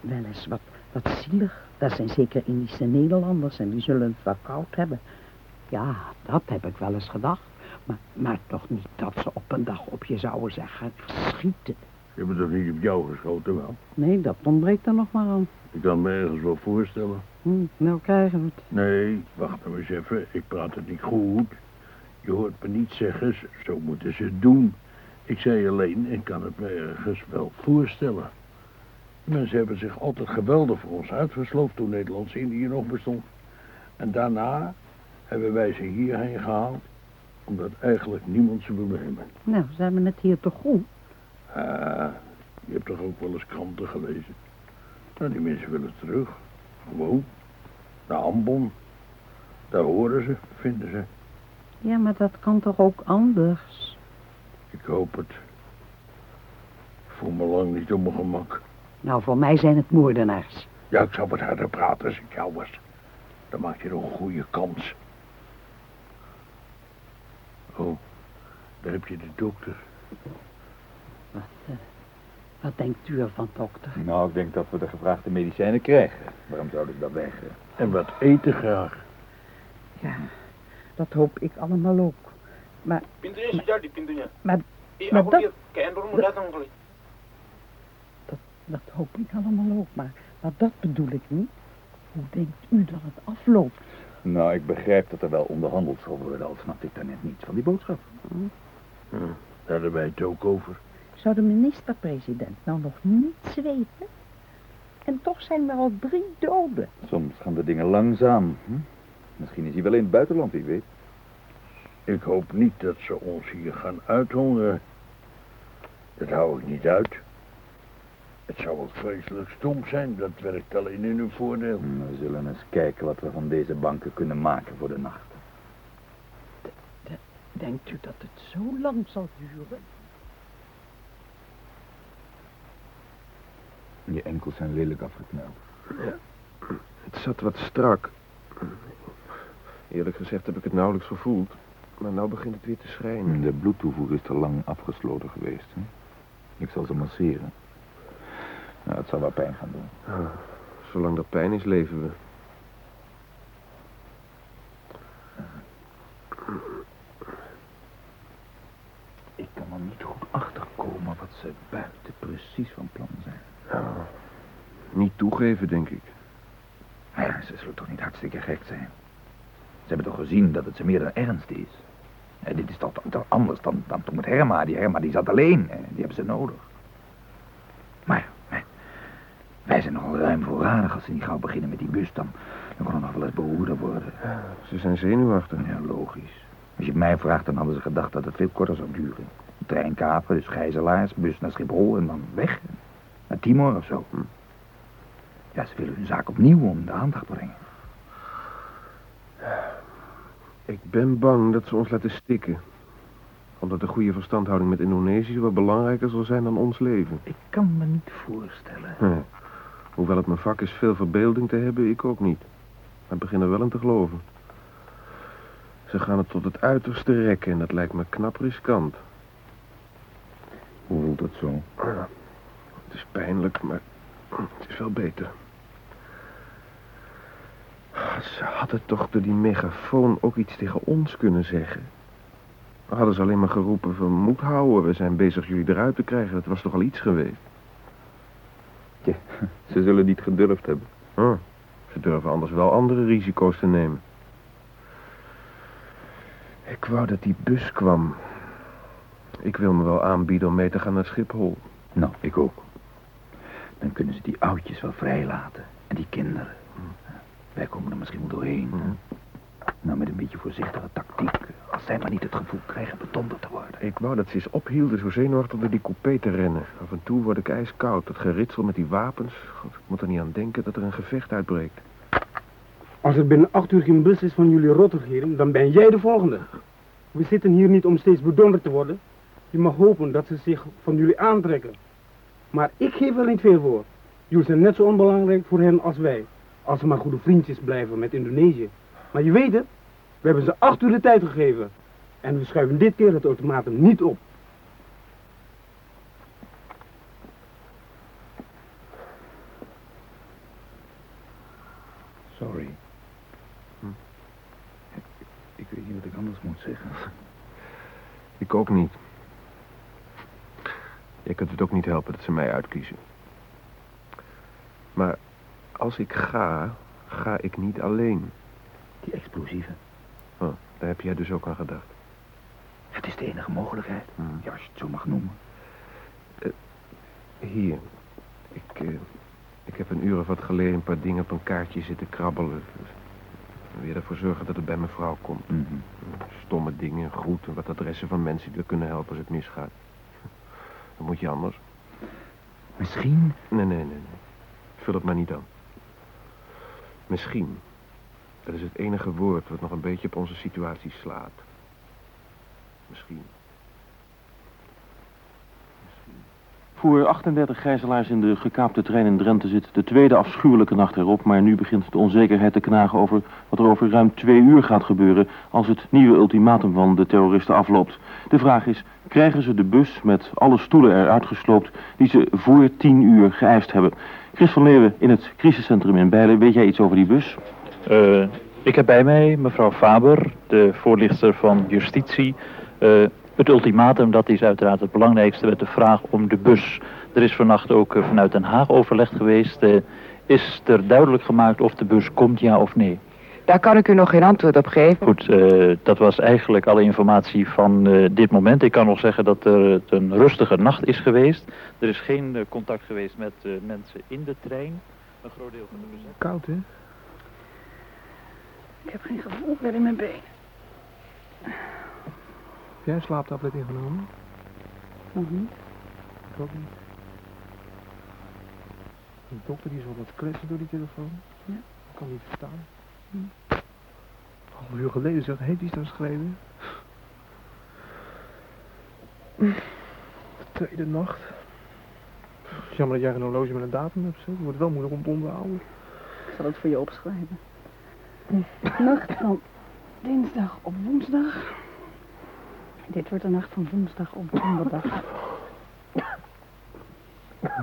wel eens wat, wat zielig. Dat zijn zeker Indische Nederlanders en die zullen het wel koud hebben. Ja, dat heb ik wel eens gedacht. Maar, maar toch niet dat ze op een dag op je zouden zeggen, schieten. Ze hebben toch niet op jou geschoten, wel? Nee, dat ontbreekt er nog maar aan. Ik kan me ergens wel voorstellen. Hm, nou krijgen we het. Nee, wacht nou eens even. Ik praat het niet goed. Je hoort me niet zeggen, zo moeten ze het doen. Ik zei alleen, ik kan het me ergens wel voorstellen. Mensen hebben zich altijd geweldig voor ons uitgesloofd toen Nederlands-Indië nog bestond. En daarna hebben wij ze hierheen gehaald, omdat eigenlijk niemand ze nemen. Nou, ze hebben het hier toch goed? Ah, je hebt toch ook wel eens kranten gelezen? Nou, die mensen willen terug. Gewoon. Naar Ambon. Daar horen ze, vinden ze. Ja, maar dat kan toch ook anders? Ik hoop het. Ik voel me lang niet op mijn gemak. Nou, voor mij zijn het moordenaars. Ja, ik zou wat harder praten als ik jou was. Dan maak je nog een goede kans. Oh, daar heb je de dokter. Wat, denkt u ervan, dokter? Nou, ik denk dat we de gevraagde medicijnen krijgen. Waarom zou ik dat weigeren? En wat eten graag. Ja, dat hoop ik allemaal ook. Maar, maar, maar aku dat, dat- dat hoop ik allemaal ook. Maar, maar dat bedoel ik niet. Hoe denkt u dat het afloopt? Nou, ik begrijp dat er wel onderhandeld zal worden, al snapte ik daar net niets van die boodschap. Hm, daar hadden wij het ook over. Zou de minister-president nou nog niets weten? En toch zijn er al drie doden. Soms gaan de dingen langzaam. Hm? Misschien is hij wel in het buitenland, wie weet. Ik hoop niet dat ze ons hier gaan uithongeren. Dat hou ik niet uit. Het zou ook vreselijk stom zijn, dat werkt alleen in uw voordeel. Hm, We zullen eens kijken wat we van deze banken kunnen maken voor de nacht. Denkt u dat het zo lang zal duren? Je enkels zijn lelijk afgekneld. Ja, het zat wat strak. Eerlijk gezegd heb ik het nauwelijks gevoeld. Maar nou begint het weer te schrijnen. De bloedtoevoer is te lang afgesloten geweest. Hè? Ik zal ze masseren. Nou, het zal wel pijn gaan doen. Ah, zolang er pijn is, leven we. Ik kan er niet goed achterkomen wat ze buiten precies van plan zijn. Ja, denk ik. Ja, ze zullen toch niet hartstikke gek zijn. Ze hebben toch gezien dat het ze meer dan ernst is. En dit is toch, toch anders dan, dan toen met Herma. Die Herma die zat alleen. hè. Die hebben ze nodig. Maar wij, zijn nogal ruim voorradig. Als ze niet gauw beginnen met die bus, dan, dan kan het nog wel eens behoorder worden. Ze zijn zenuwachtig. Ja, logisch. Als je het mij vraagt, dan hadden ze gedacht dat het veel korter zou duren. Trein kapen, dus gijzelaars, bus naar Schiphol en dan weg. Naar Timor of zo. Ja, ze willen hun zaak opnieuw om de aandacht brengen. Ik ben bang dat ze ons laten stikken. Omdat de goede verstandhouding met Indonesië wat belangrijker zal zijn dan ons leven. Ik kan me niet voorstellen. Hoewel het mijn vak is veel verbeelding te hebben, ik ook niet. Maar ik begin er wel in te geloven. Ze gaan het tot het uiterste rekken en dat lijkt me knap riskant. Hoe voelt het zo? Ja, het is pijnlijk, maar het is wel beter. Ze hadden toch door die megafoon ook iets tegen ons kunnen zeggen. Dan hadden ze alleen maar geroepen van moed houden, we zijn bezig jullie eruit te krijgen. Dat was toch al iets geweest. Ja, ze zullen niet gedurfd hebben. Hm, Ze durven anders wel andere risico's te nemen. Ik wou dat die bus kwam. Ik wil me wel aanbieden om mee te gaan naar Schiphol. Nou, ik ook. Dan kunnen ze die oudjes wel vrijlaten. En die kinderen. Wij komen er misschien wel doorheen. Nou, met een beetje voorzichtige tactiek. Als zij maar niet het gevoel krijgen bedonderd te worden. Ik wou dat ze eens ophielden zo zenuwachtig door die coupé te rennen. Af en toe word ik ijskoud. Dat geritsel met die wapens. God, ik moet er niet aan denken dat er een gevecht uitbreekt. Als er binnen acht uur geen bus is van jullie rotregering, dan ben jij de volgende. We zitten hier niet om steeds bedonderd te worden. Je mag hopen dat ze zich van jullie aantrekken. Maar ik geef er niet veel voor. Jullie zijn net zo onbelangrijk voor hen als wij. Als ze maar goede vriendjes blijven met Indonesië. Maar je weet het, we hebben ze acht uur de tijd gegeven. En we schuiven dit keer het automatum niet op. Sorry. Ik Ik ook niet. Je kunt het ook niet helpen dat ze mij uitkiezen. Maar als ik ga, ga ik niet alleen. Die explosieven. Oh, daar heb jij dus ook aan gedacht. Het is de enige mogelijkheid. Ja, als je het zo mag noemen. Hier. Ik, eh, ik heb een uur of wat geleden een paar dingen op een kaartje zitten krabbelen. Weer ervoor zorgen dat het bij mijn vrouw komt. Stomme dingen, groeten, wat adressen van mensen die er kunnen helpen als het misgaat. Dan moet je anders. Misschien? Nee, nee, nee, nee. Vul het maar niet aan. Misschien. Dat is het enige woord wat nog een beetje op onze situatie slaat. Misschien. Voor 38 gijzelaars in de gekaapte trein in Drenthe zit de tweede afschuwelijke nacht erop, maar nu begint de onzekerheid te knagen over wat er over ruim twee uur gaat gebeuren als het nieuwe ultimatum van de terroristen afloopt. De vraag is, krijgen ze de bus met alle stoelen eruit gesloopt die ze voor tien uur geëist hebben? Chris van Leeuwen in het crisiscentrum in Bijlen, weet jij iets over die bus? Eh, ik heb bij mij mevrouw Faber, de voorlichter van justitie. Eh, het ultimatum, dat is uiteraard het belangrijkste met de vraag om de bus. Er is vannacht ook eh, vanuit Den Haag overlegd geweest. Is er duidelijk gemaakt of de bus komt, ja of nee? Daar kan ik u nog geen antwoord op geven. Goed, eh, dat was eigenlijk alle informatie van eh, dit moment. Ik kan nog zeggen dat er het een rustige nacht is geweest. Er is geen eh, contact geweest met eh, mensen in de trein. Een groot deel van de bezetting. Koud, hè? Ik heb geen gevoel meer in mijn benen. Heb jij een slaaptablet ingenomen? Nog niet. Ik ook niet. De dokter die zal wat kletsen door die telefoon. Ja. Ik kan niet verstaan. Half uur geleden zeg, heeft iets daar geschreven? Tweede nacht. Is jammer dat jij geen horloge met een datum hebt. Zo. Het wordt wel moeilijk om te onderhouden. Ik zal het voor je opschrijven. Nacht van dinsdag op woensdag. Dit wordt de nacht van woensdag op donderdag.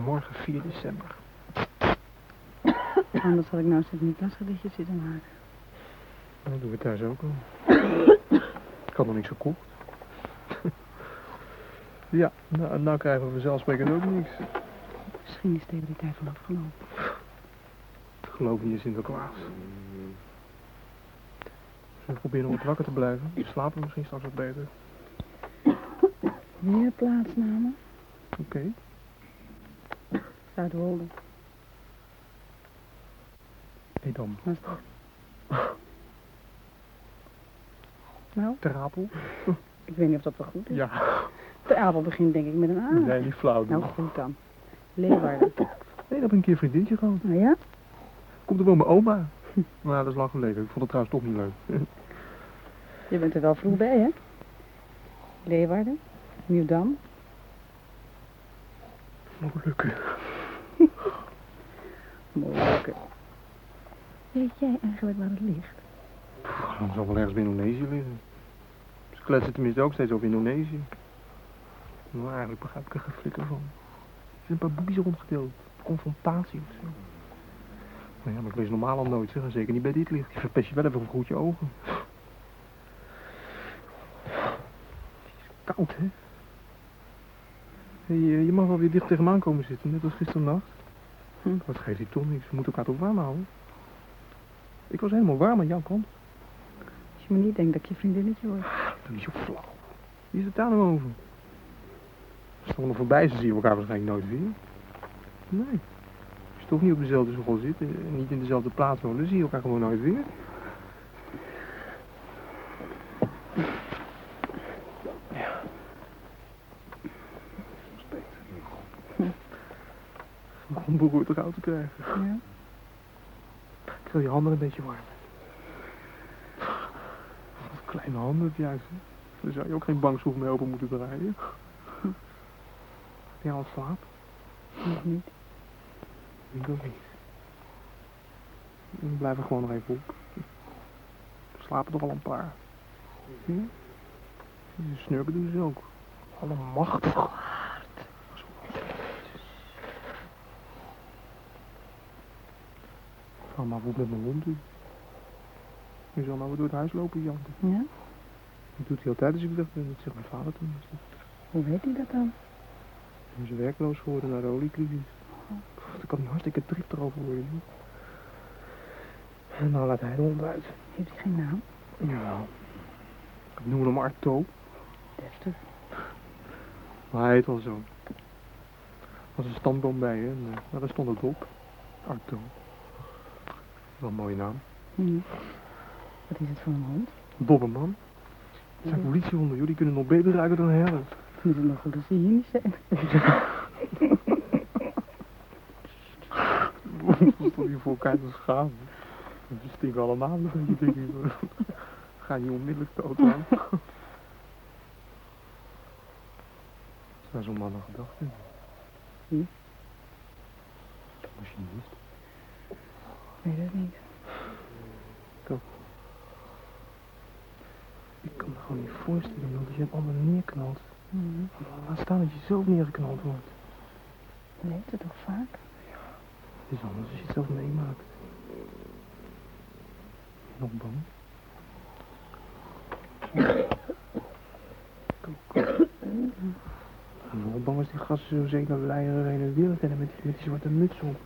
Morgen 4 december. Anders had ik nou steeds niet gedichtjes zitten maken. Dat doen we thuis ook al. Ik had nog niks gekocht. ja, nou, nou krijgen we vanzelfsprekend ook niks. Misschien is tegen die tijd van afgelopen. Ik geloof niet in Sinterklaas. Zullen we proberen om wat wakker te blijven? We slapen misschien straks wat beter. Weer plaatsnamen. Oké. Zuidwolde. Edam. Dat? Nou? Ter Apel. Ik weet niet of dat wel goed is. Ja. Apel begint denk ik met een A. Nee, niet flauw. Nou goed dan. Leeuwarden. Nee, dat heb ik een keer een vriendinnetje gehad. Nou ja? Komt er wel mijn oma. Maar dat is lang geleden. Ik vond het trouwens toch niet leuk. Je bent er wel vroeg bij, hè? Leeuwarden. Nieuwdam. Molukken. Molukken. Weet jij eigenlijk waar het ligt? Dan zal wel ergens bij Indonesië liggen. Ze kletsen tenminste ook steeds over Indonesië. Nou, eigenlijk begrijp ik er geen flikker van. Er zijn een paar boekjes rondgedeeld. Confrontatie of zo. Nou ja, maar ik lees normaal al nooit, zeg. Zeker niet bij dit licht. Je verpest je wel even een goed je ogen. Het is koud, hè? Hey, eh, je mag wel weer dicht tegen me aan komen zitten, net als gisternacht. Hm. Wat geeft die toch niks? We moeten elkaar toch warm houden? Ik was helemaal warm aan jouw kant. Als je me niet denkt dat ik je vriendinnetje word. Zo flauw. Wie is het daar nou over? Als nog voorbij dan zien we elkaar waarschijnlijk nooit weer. Nee. Als je toch niet op dezelfde school zit en niet in dezelfde plaats woont, dan zie je elkaar gewoon nooit weer. Ja. Beroerd eruit te krijgen. Ja? Ik wil je handen een beetje warm. Wat kleine handen juist. Daar zou je ook geen bankschroef mee open moeten draaien. Heb jij al slaap? Nog niet. Ik ook niet. We blijven gewoon nog even op. We slapen toch al een paar. Ja? Die snurken doen ze ook. Alle machtig. Ga maar goed met mijn hond doen. Je zal nou weer door het huis lopen, Jan. Ja? Dat doet hij altijd als ik weg ben. Dat zegt mijn vader toen. Hoe weet hij dat dan? Toen is werkloos geworden na de oliecrisis. Pff, Daar kan hij hartstikke driftig over worden. joh. En dan laat hij de hond uit. Heeft hij geen naam? Jawel. Ik noem hem Arto. Deftig. Maar hij heet wel zo. Er was een stamboom bij, hè. En, eh, nou, daar stond het op. Arto. Wel een mooie naam. Hm. Wat is het voor een hond? Dobberman. Het zijn politiehonden, joh. Die kunnen nog beter ruiken dan herders. Het is nog goed dat ze hier niet zijn. Stel je voor elkaar te schamen. Stinken allemaal een beetje. Ga je onmiddellijk dood aan. Zijn zo'n mannen gedachten. Wie? Machinist. Nee, dat niet. Ik kan me gewoon niet voorstellen joh, dat je het allemaal neerknalt. Mhm. Laat staan dat je zelf neergeknald wordt. Dat heeft het toch vaak? Het is anders als je het zelf meemaakt. Nog bang? Nog bang als die gasten zo zeker leieren heen en weer rennen met die, met die zwarte muts op.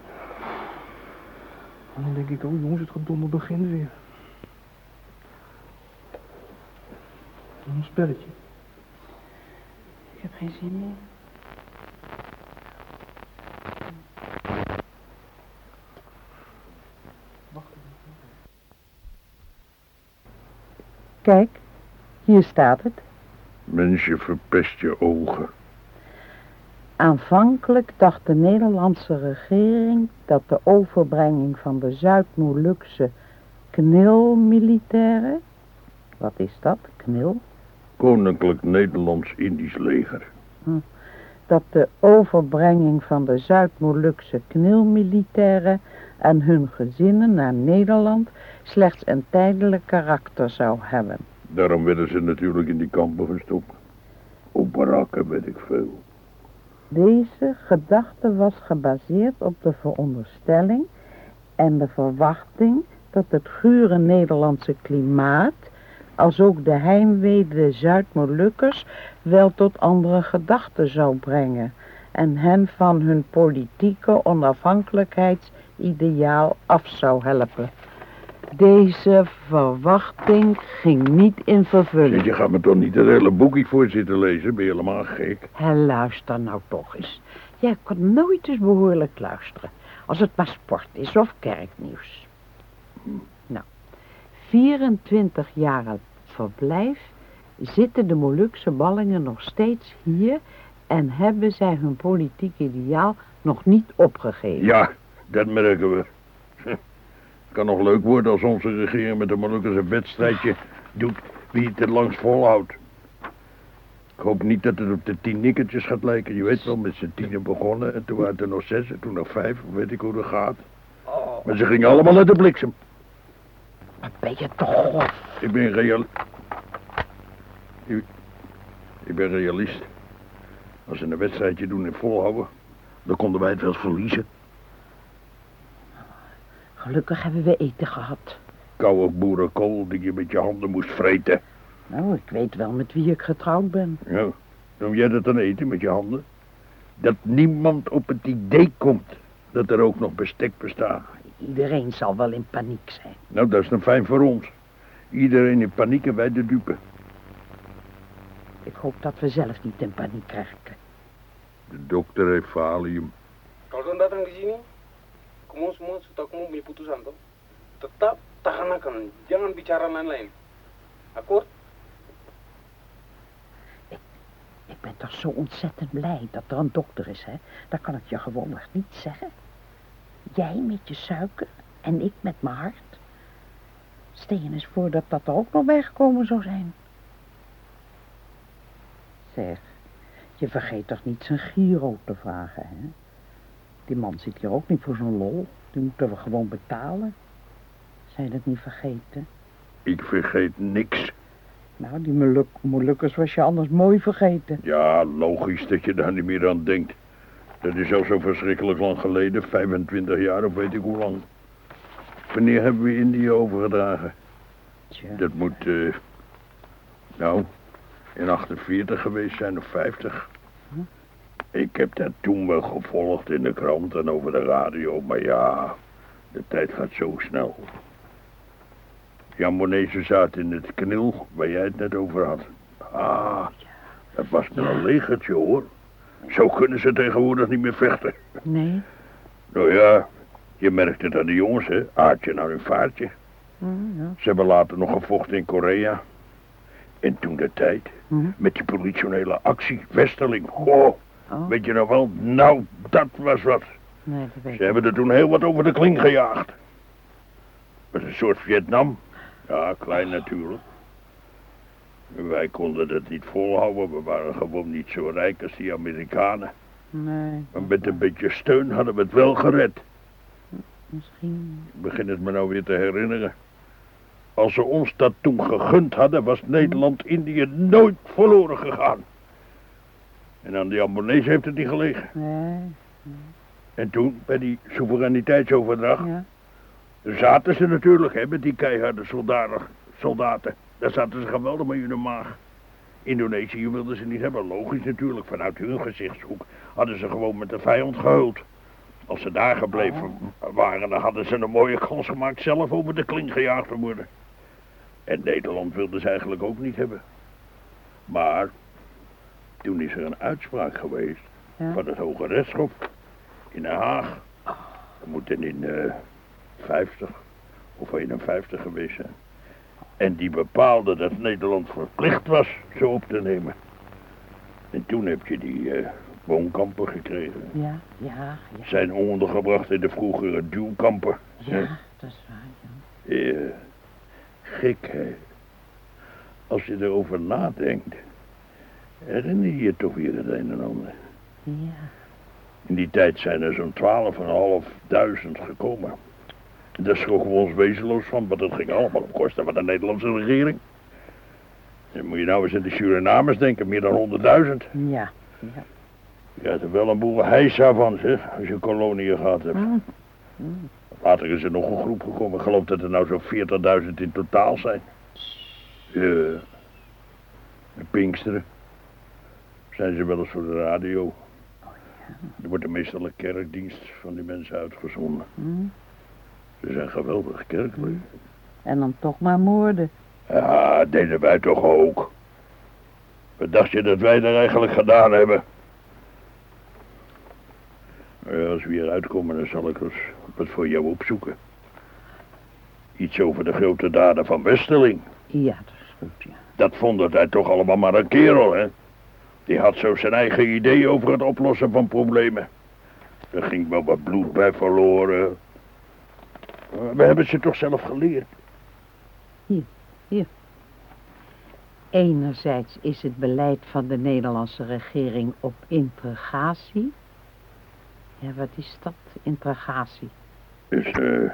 En dan denk ik, oh jongens, het gedomme begint weer. Nog Een spelletje. Ik heb geen zin meer. Kijk, hier staat het. Mensje verpest je ogen. Aanvankelijk dacht de Nederlandse regering dat de overbrenging van de Zuid-Molukse knil-militairen... Wat is dat, knil? Koninklijk Nederlands-Indisch leger. Hm. Dat de overbrenging van de Zuid-Molukse knilmilitairen en hun gezinnen naar Nederland slechts een tijdelijk karakter zou hebben. Daarom werden ze natuurlijk in die kampen gestopt. Op barakken weet ik veel. Deze gedachte was gebaseerd op de veronderstelling en de verwachting dat het gure Nederlandse klimaat, als ook de heimwee de Zuid-Molukkers, wel tot andere gedachten zou brengen en hen van hun politieke onafhankelijkheidsideaal af zou helpen. Deze verwachting ging niet in vervulling. Je gaat me toch niet het hele boekje voor zitten lezen? Ben je helemaal gek? Hé, luister nou toch eens. Jij kan nooit eens behoorlijk luisteren. Als het maar sport is of kerknieuws. Nou, 24 jaar verblijf zitten de Molukse ballingen nog steeds hier en hebben zij hun politiek ideaal nog niet opgegeven. Ja, dat merken we. Het kan nog leuk worden als onze regering met de Molukkers een wedstrijdje doet wie het het langst volhoudt. Ik hoop niet dat het op de tien nikkertjes gaat lijken. Je weet wel, met z'n tienen begonnen en toen waren het er nog zes en toen nog vijf. Weet ik hoe dat gaat. Maar ze gingen allemaal uit de bliksem. Maar ben je toch grof? Ik ben real... Ik, ik ben realist. Als ze een wedstrijdje doen en volhouden, dan konden wij het wel verliezen. Gelukkig hebben we eten gehad. Koude boerenkool die je met je handen moest vreten. Nou, ik weet wel met wie ik getrouwd ben. Ja, noem jij dat dan eten met je handen? Dat niemand op het idee komt dat er ook nog bestek bestaat. Iedereen zal wel in paniek zijn. Nou, dat is dan fijn voor ons. Iedereen in paniek en wij de dupe. Ik hoop dat we zelf niet in paniek raken. De dokter heeft valium. Kalau datang datang di sini, kamu semua sudah kamu punya putusan toh. Tetap jangan bicara lain-lain. Akkoord? Ik ben toch zo ontzettend blij dat er een dokter is, hè? Dat kan ik je gewoonweg niet zeggen. Jij met je suiker en ik met mijn hart. Stel je eens voor dat dat er ook nog bij gekomen zou zijn. Zeg, je vergeet toch niet zijn Giro te vragen, hè? Die man zit hier ook niet voor zo'n lol. Die moeten we gewoon betalen. Zijn dat niet vergeten? Ik vergeet niks. Nou, die Moluk Molukkers was je anders mooi vergeten. Ja, logisch dat je daar niet meer aan denkt. Dat is al zo verschrikkelijk lang geleden, 25 jaar of weet ik hoe lang. Wanneer hebben we Indië overgedragen? Tja. Dat moet, eh, Nou, in 48 geweest zijn of 50. Ik heb dat toen wel gevolgd in de krant en over de radio, maar ja, de tijd gaat zo snel. Jan Bonezen zat in het knil waar jij het net over had. Ah, dat was maar een legertje hoor. Zo kunnen ze tegenwoordig niet meer vechten. Nee. Nou ja, je merkt het aan de jongens, hè. Aardje naar hun vaartje. Mm, ja. Ze hebben later nog gevochten in Korea. En toen de tijd, met die politionele actie, Westerling. Goh, Oh. weet je nou wel? Nou, dat was wat. Nee, dat weet Ze hebben er toen heel wat over de kling gejaagd. Het een soort Vietnam. Ja, klein natuurlijk. Wij konden het niet volhouden. We waren gewoon niet zo rijk als die Amerikanen. Nee, Maar met een beetje steun hadden we het wel gered. misschien. Ik begin het me nou weer te herinneren. Als ze ons dat toen gegund hadden, was Nederland-Indië nooit verloren gegaan. En aan die Ambonees heeft het niet gelegen. Nee. En toen, bij die soevereiniteitsoverdracht, Ja. zaten ze natuurlijk, hè, met die keiharde soldaten. Daar zaten ze geweldig mee in de maag. Indonesië wilden ze niet hebben, logisch natuurlijk. Vanuit hun gezichtshoek hadden ze gewoon met de vijand geheuld. Als ze daar gebleven waren, dan hadden ze een mooie kans gemaakt zelf over de kling gejaagd te worden. En Nederland wilden ze eigenlijk ook niet hebben. Maar toen is er een uitspraak geweest Ja. van het Hoge Rechtshof in Den Haag. Dat moet in eh 50 of 51 geweest zijn. En die bepaalde dat Nederland verplicht was ze op te nemen. En toen heb je die eh, woonkampen gekregen. Ja, ja, ja. Zijn ondergebracht in de vroegere duwkampen. Ja, dat is waar, ja. Eh, gek, hè? Als je erover nadenkt, herinner je je toch weer het een en ander. Ja. In die tijd zijn er zo'n 12.500 gekomen. Daar schrokken we ons wezenloos van, want dat ging allemaal op kosten van de Nederlandse regering. Dan moet je nou eens aan de Surinamers denken, meer dan 100.000. Ja. ja. Je hebt er wel een boel heisa van, zeg, als je koloniën gehad hebt. Mm. Mm. Later is er nog een groep gekomen. Ik geloof dat er nou zo'n 40.000 in totaal zijn. Ja. De Pinksteren. Zijn ze wel eens voor de radio. Er wordt meestal een kerkdienst van die mensen uitgezonden. Mm. Ze zijn geweldig kerkelijk. En dan toch maar moorden. Ja, deden wij toch ook. Wat dacht je dat wij er eigenlijk gedaan hebben? Nou ja, als we hier uitkomen, dan zal ik eens wat voor jou opzoeken. Iets over de grote daden van Westerling. Ja, dat is goed, ja. Dat vond hij toch allemaal maar een kerel, hè? Die had zo zijn eigen idee over het oplossen van problemen. Er ging wel wat bloed bij verloren. Maar We hebben ze toch zelf geleerd. Hier, hier. Enerzijds is het beleid van de Nederlandse regering op integratie. Ja, wat is dat, integratie? Dus eh,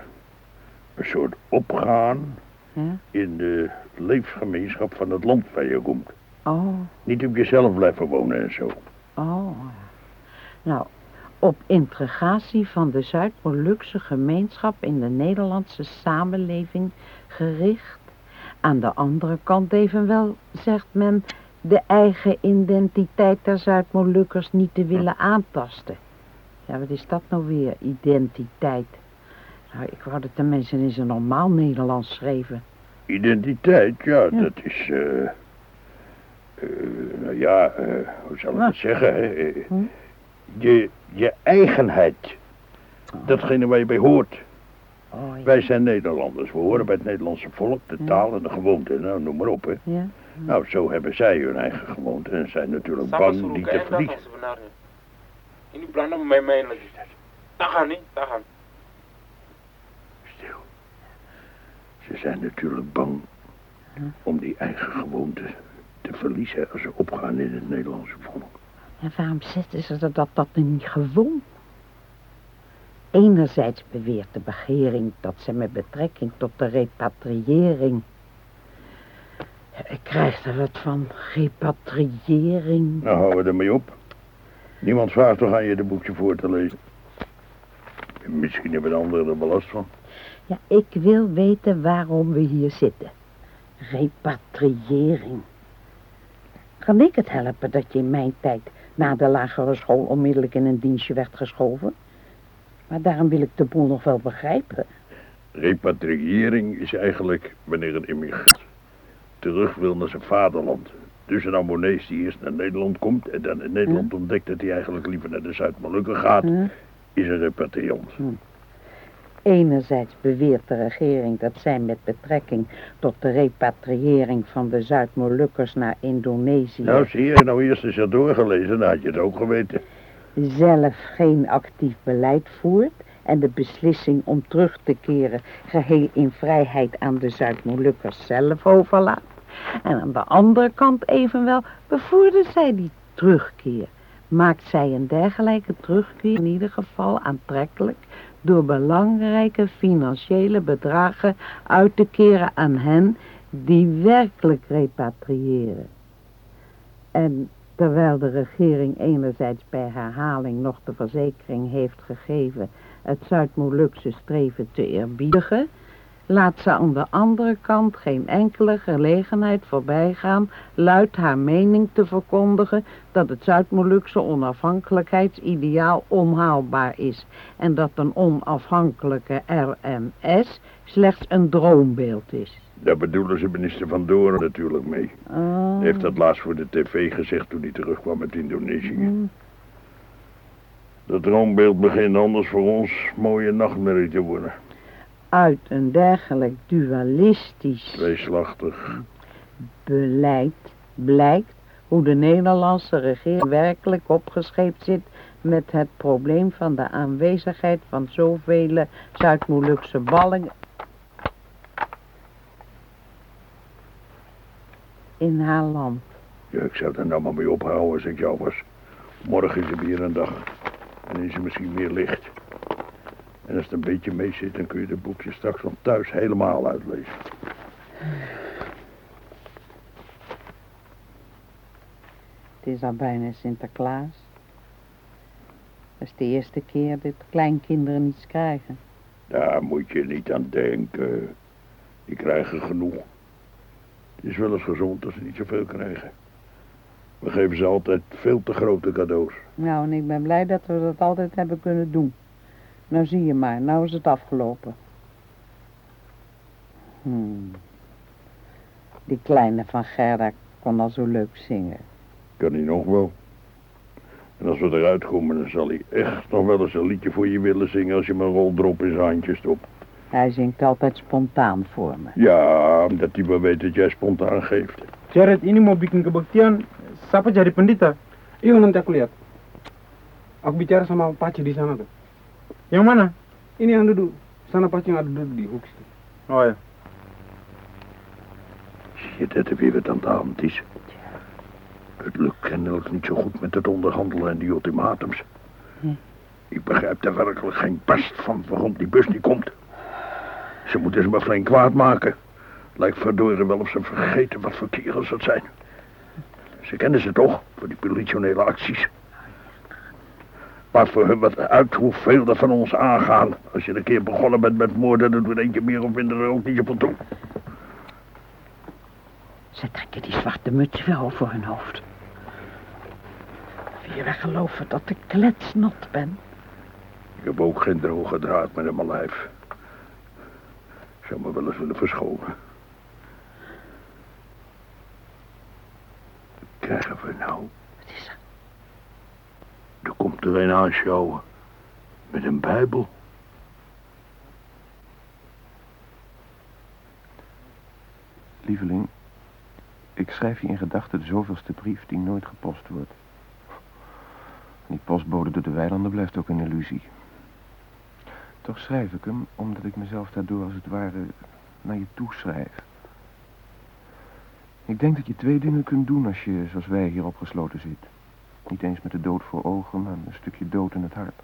een soort opgaan Ja? in de leefgemeenschap van het land waar je komt. Oh, Niet op jezelf blijven wonen en zo. oh. Nou, op integratie van de Zuid-Molukse gemeenschap in de Nederlandse samenleving gericht. Aan de andere kant evenwel, zegt men, de eigen identiteit der Zuid-Molukkers niet te willen aantasten. Ja, wat is dat nou weer, identiteit? Nou, ik wou dat de mensen in zijn normaal Nederlands schreven. Identiteit, ja, dat is... eh eh, nou ja, eh, hoe zal ik het zeggen? hè, eh, Je, je eigenheid. Datgene waar je bij hoort. Wij zijn Nederlanders. We horen bij het Nederlandse volk, de taal en de gewoonten. Nou, noem maar op, hè. Ja. Nou, zo hebben zij hun eigen gewoonten en zijn natuurlijk bang die te verliezen. Ini Belanda main-main lagi. Tahan nih, tahan. Ze zijn natuurlijk bang om die eigen gewoonten te verliezen als ze opgaan in het Nederlandse volk. En waarom zetten ze dat, dat, dat niet gewoon? Enerzijds beweert de begering dat ze met betrekking tot de repatriëring... Ik krijg er wat van, repatriëring. Nou, houden we ermee op. Niemand vraagt toch aan je de boekje voor te lezen. Misschien hebben de anderen er wel last van. Ja, ik wil weten waarom we hier zitten. Repatriëring. Kan ik het helpen dat je in mijn tijd na de lagere school onmiddellijk in een dienstje werd geschoven? Maar daarom wil ik de boel nog wel begrijpen. Repatriëring is eigenlijk wanneer een immigrant terug wil naar zijn vaderland. Dus een Ambonees die eerst naar Nederland komt en dan in Nederland ontdekt dat hij eigenlijk liever naar de Zuid-Molukken gaat, is een repatriant. Enerzijds beweert de regering dat zij met betrekking tot de repatriëring van de Zuid-Molukkers naar Indonesië Nou, zie je, nou eerst eens er doorgelezen, dan had je het ook geweten. zelf geen actief beleid voert en de beslissing om terug te keren geheel in vrijheid aan de Zuid-Molukkers zelf overlaat. En aan de andere kant evenwel bevordert zij die terugkeer. Maakt zij een dergelijke terugkeer in ieder geval aantrekkelijk door belangrijke financiële bedragen uit te keren aan hen die werkelijk repatriëren. En terwijl de regering enerzijds bij herhaling nog de verzekering heeft gegeven het Zuid-Molukse streven te eerbiedigen, laat ze aan de andere kant geen enkele gelegenheid voorbij gaan luid haar mening te verkondigen dat het Zuid-Molukse onafhankelijkheidsideaal onhaalbaar is en dat een onafhankelijke RMS slechts een droombeeld is. Daar bedoelen ze minister Van Doorn natuurlijk mee. Oh. Hij heeft dat laatst voor de tv gezegd toen hij terugkwam uit Indonesië. Hmm. Dat droombeeld begint anders voor ons mooie nachtmerrie te worden. Uit een dergelijk dualistisch Tweeslachtig. beleid blijkt hoe de Nederlandse regering werkelijk opgescheept zit met het probleem van de aanwezigheid van zoveel Zuid-Molukse ballingen in haar land. Ja, ik zou daar nou maar mee ophouden als ik jou was. Morgen is er weer een dag. En is er misschien meer licht. En als het een beetje mee zit, dan kun je de boekjes straks van thuis helemaal uitlezen. Het is al bijna Sinterklaas. Dat is de eerste keer dat kleinkinderen niets krijgen. Daar moet je niet aan denken. Die krijgen genoeg. Het is wel eens gezond als ze niet zoveel krijgen. We geven ze altijd veel te grote cadeaus. Nou, en ik ben blij dat we dat altijd hebben kunnen doen. Nou zie je maar, nou is het afgelopen. Hmm. Die kleine van Gerda kon al zo leuk zingen. Kan hij nog wel. En als we eruit komen, dan zal hij echt nog wel eens een liedje voor je willen zingen als je hem een roldrop in zijn handjes stopt. Hij zingt altijd spontaan voor me. Ja, omdat hij wel weet dat jij spontaan geeft. Jared, ini mau bikin kebaktian, siapa jadi pendeta? Iya nanti aku lihat. Aku bicara sama Paci di sana tuh. Yang mana? Ini yang duduk. Sana Paci yang ada duduk di hoek situ. Oh ya. Zie je dat er weer wat aan de hand is? Het lukt kennelijk niet zo goed met het onderhandelen en die ultimatums. Ik begrijp er werkelijk geen past van waarom die bus niet komt. Ze moeten ze maar flink kwaad maken. Lijkt verdorie wel of ze vergeten wat voor kerels het zijn. Ze kennen ze toch, voor die politionele acties. Maar voor hun wat uit hoeveel er van ons aangaan. Als je een keer begonnen bent met moorden, dan doet eentje meer of minder er ook niet op toe. Ze trekken die zwarte muts weer over hun hoofd. Wel geloven dat ik kletsnot ben? Ik heb ook geen droge draad meer in mijn lijf. Ik zou me wel eens willen verschonen. Wat krijgen we nou? Er komt er een aanschouwen. Met een bijbel. Lieveling, ik schrijf je in gedachten de zoveelste brief die nooit gepost wordt. Die postbode door de weilanden blijft ook een illusie. Toch schrijf ik hem omdat ik mezelf daardoor als het ware naar je toe schrijf. Ik denk dat je twee dingen kunt doen als je, zoals wij, hier opgesloten zit. Niet eens met de dood voor ogen, maar een stukje dood in het hart.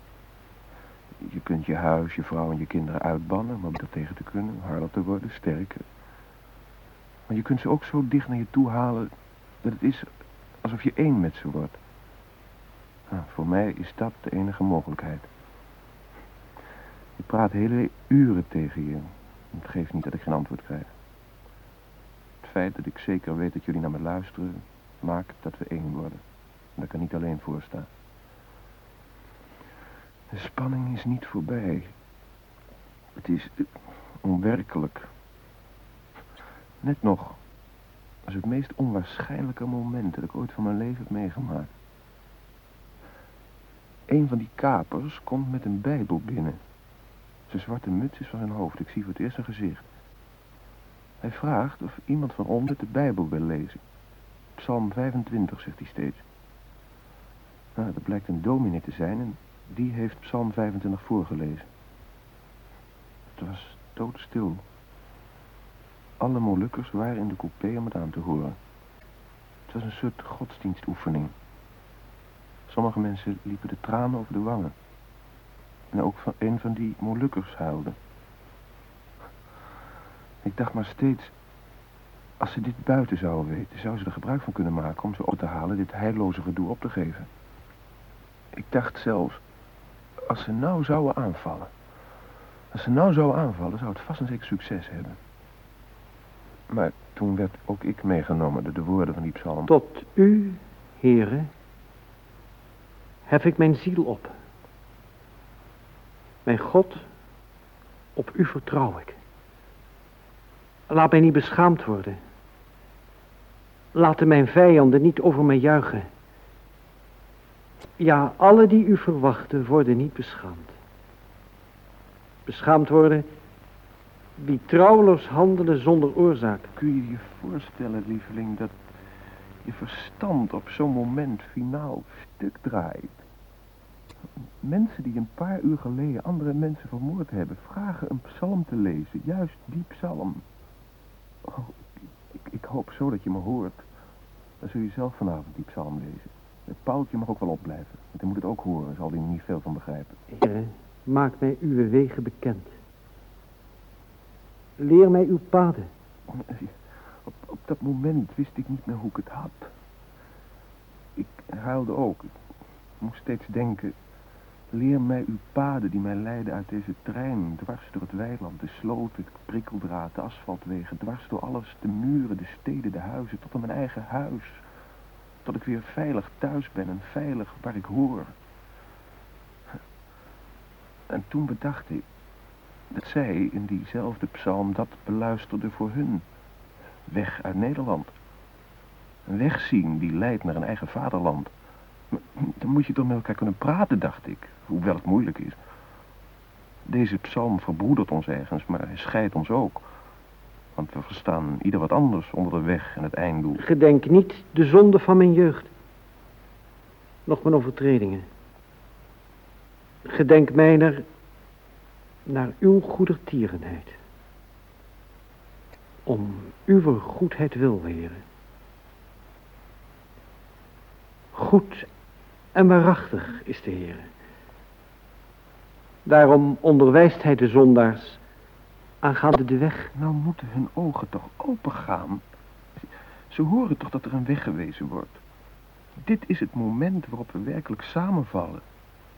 Je kunt je huis, je vrouw en je kinderen uitbannen, maar om dat tegen te kunnen, harder te worden, sterker. Maar je kunt ze ook zo dicht naar je toe halen dat het is alsof je één met ze wordt. Nou, voor mij is dat de enige mogelijkheid. Je praat hele uren tegen je. Het geeft niet dat ik geen antwoord krijg. Het feit dat ik zeker weet dat jullie naar me luisteren, maakt dat we één worden. Dat ik niet alleen voor sta. De spanning is niet voorbij. Het is eh, onwerkelijk. Net nog. Is het meest onwaarschijnlijke moment dat ik ooit van mijn leven heb meegemaakt. Een van die kapers komt met een bijbel binnen. Zijn zwarte muts is van zijn hoofd. Ik zie voor het eerst zijn gezicht. Hij vraagt of iemand van ons de bijbel wil lezen. Psalm 25, zegt hij steeds. Nou, dat blijkt een dominee te zijn en die heeft Psalm 25 voorgelezen. Het was doodstil. Alle Molukkers waren in de coupé om het aan te horen. Het was een soort godsdienstoefening. Sommige mensen liepen de tranen over de wangen. En ook van een van die Molukkers huilde. Ik dacht maar steeds, als ze dit buiten zouden weten, zouden ze er gebruik van kunnen maken om ze op te halen dit heilloze gedoe op te geven. Ik dacht zelfs, als ze nou zouden aanvallen, als ze nou zouden aanvallen, zou het vast een zeker succes hebben. Maar toen werd ook ik meegenomen door de woorden van die psalm. Tot u, heren, hef ik mijn ziel op. Mijn God, op u vertrouw ik. Laat mij niet beschaamd worden. Laten mijn vijanden niet over mij juichen. Ja, alle die u verwachten worden niet beschaamd. Beschaamd worden wie trouwloos handelen zonder oorzaak. Kun je je voorstellen, lieveling, dat je verstand op zo'n moment finaal stuk draait? Mensen die een paar uur geleden andere mensen vermoord hebben, vragen een psalm te lezen. Juist die psalm. Oh, ik, ik hoop zo dat je me hoort. Dan zul je zelf vanavond die psalm lezen. Het Paultje mag ook wel opblijven. Want hij moet het ook horen, zal hij er niet veel van begrijpen. Maak mij uw wegen bekend. Leer mij uw paden. Op, op dat moment wist ik niet meer hoe ik het had. Ik huilde ook. Ik moest steeds denken... Leer mij uw paden die mij leiden uit deze trein, dwars door het weiland, de sloten, het prikkeldraad, de asfaltwegen, dwars door alles, de muren, de steden, de huizen, tot aan mijn eigen huis. Tot ik weer veilig thuis ben en veilig waar ik hoor. En toen bedacht ik dat zij in diezelfde psalm dat beluisterde voor hun. Weg uit Nederland. Een weg zien die leidt naar een eigen vaderland. Dan moet je toch met elkaar kunnen praten, dacht ik. Hoewel het moeilijk is. Deze psalm verbroedert ons ergens, maar hij scheidt ons ook. Want we verstaan ieder wat anders onder de weg en het einddoel. Gedenk niet de zonde van mijn jeugd. Nog mijn overtredingen. Gedenk mijner naar uw goedertierenheid. Om uw goedheid wil, heren. Goed en waarachtig is de Heer. Daarom onderwijst hij de zondaars aangaande de weg. Nou moeten hun ogen toch opengaan. Ze horen toch dat er een weg gewezen wordt. Dit is het moment waarop we werkelijk samenvallen.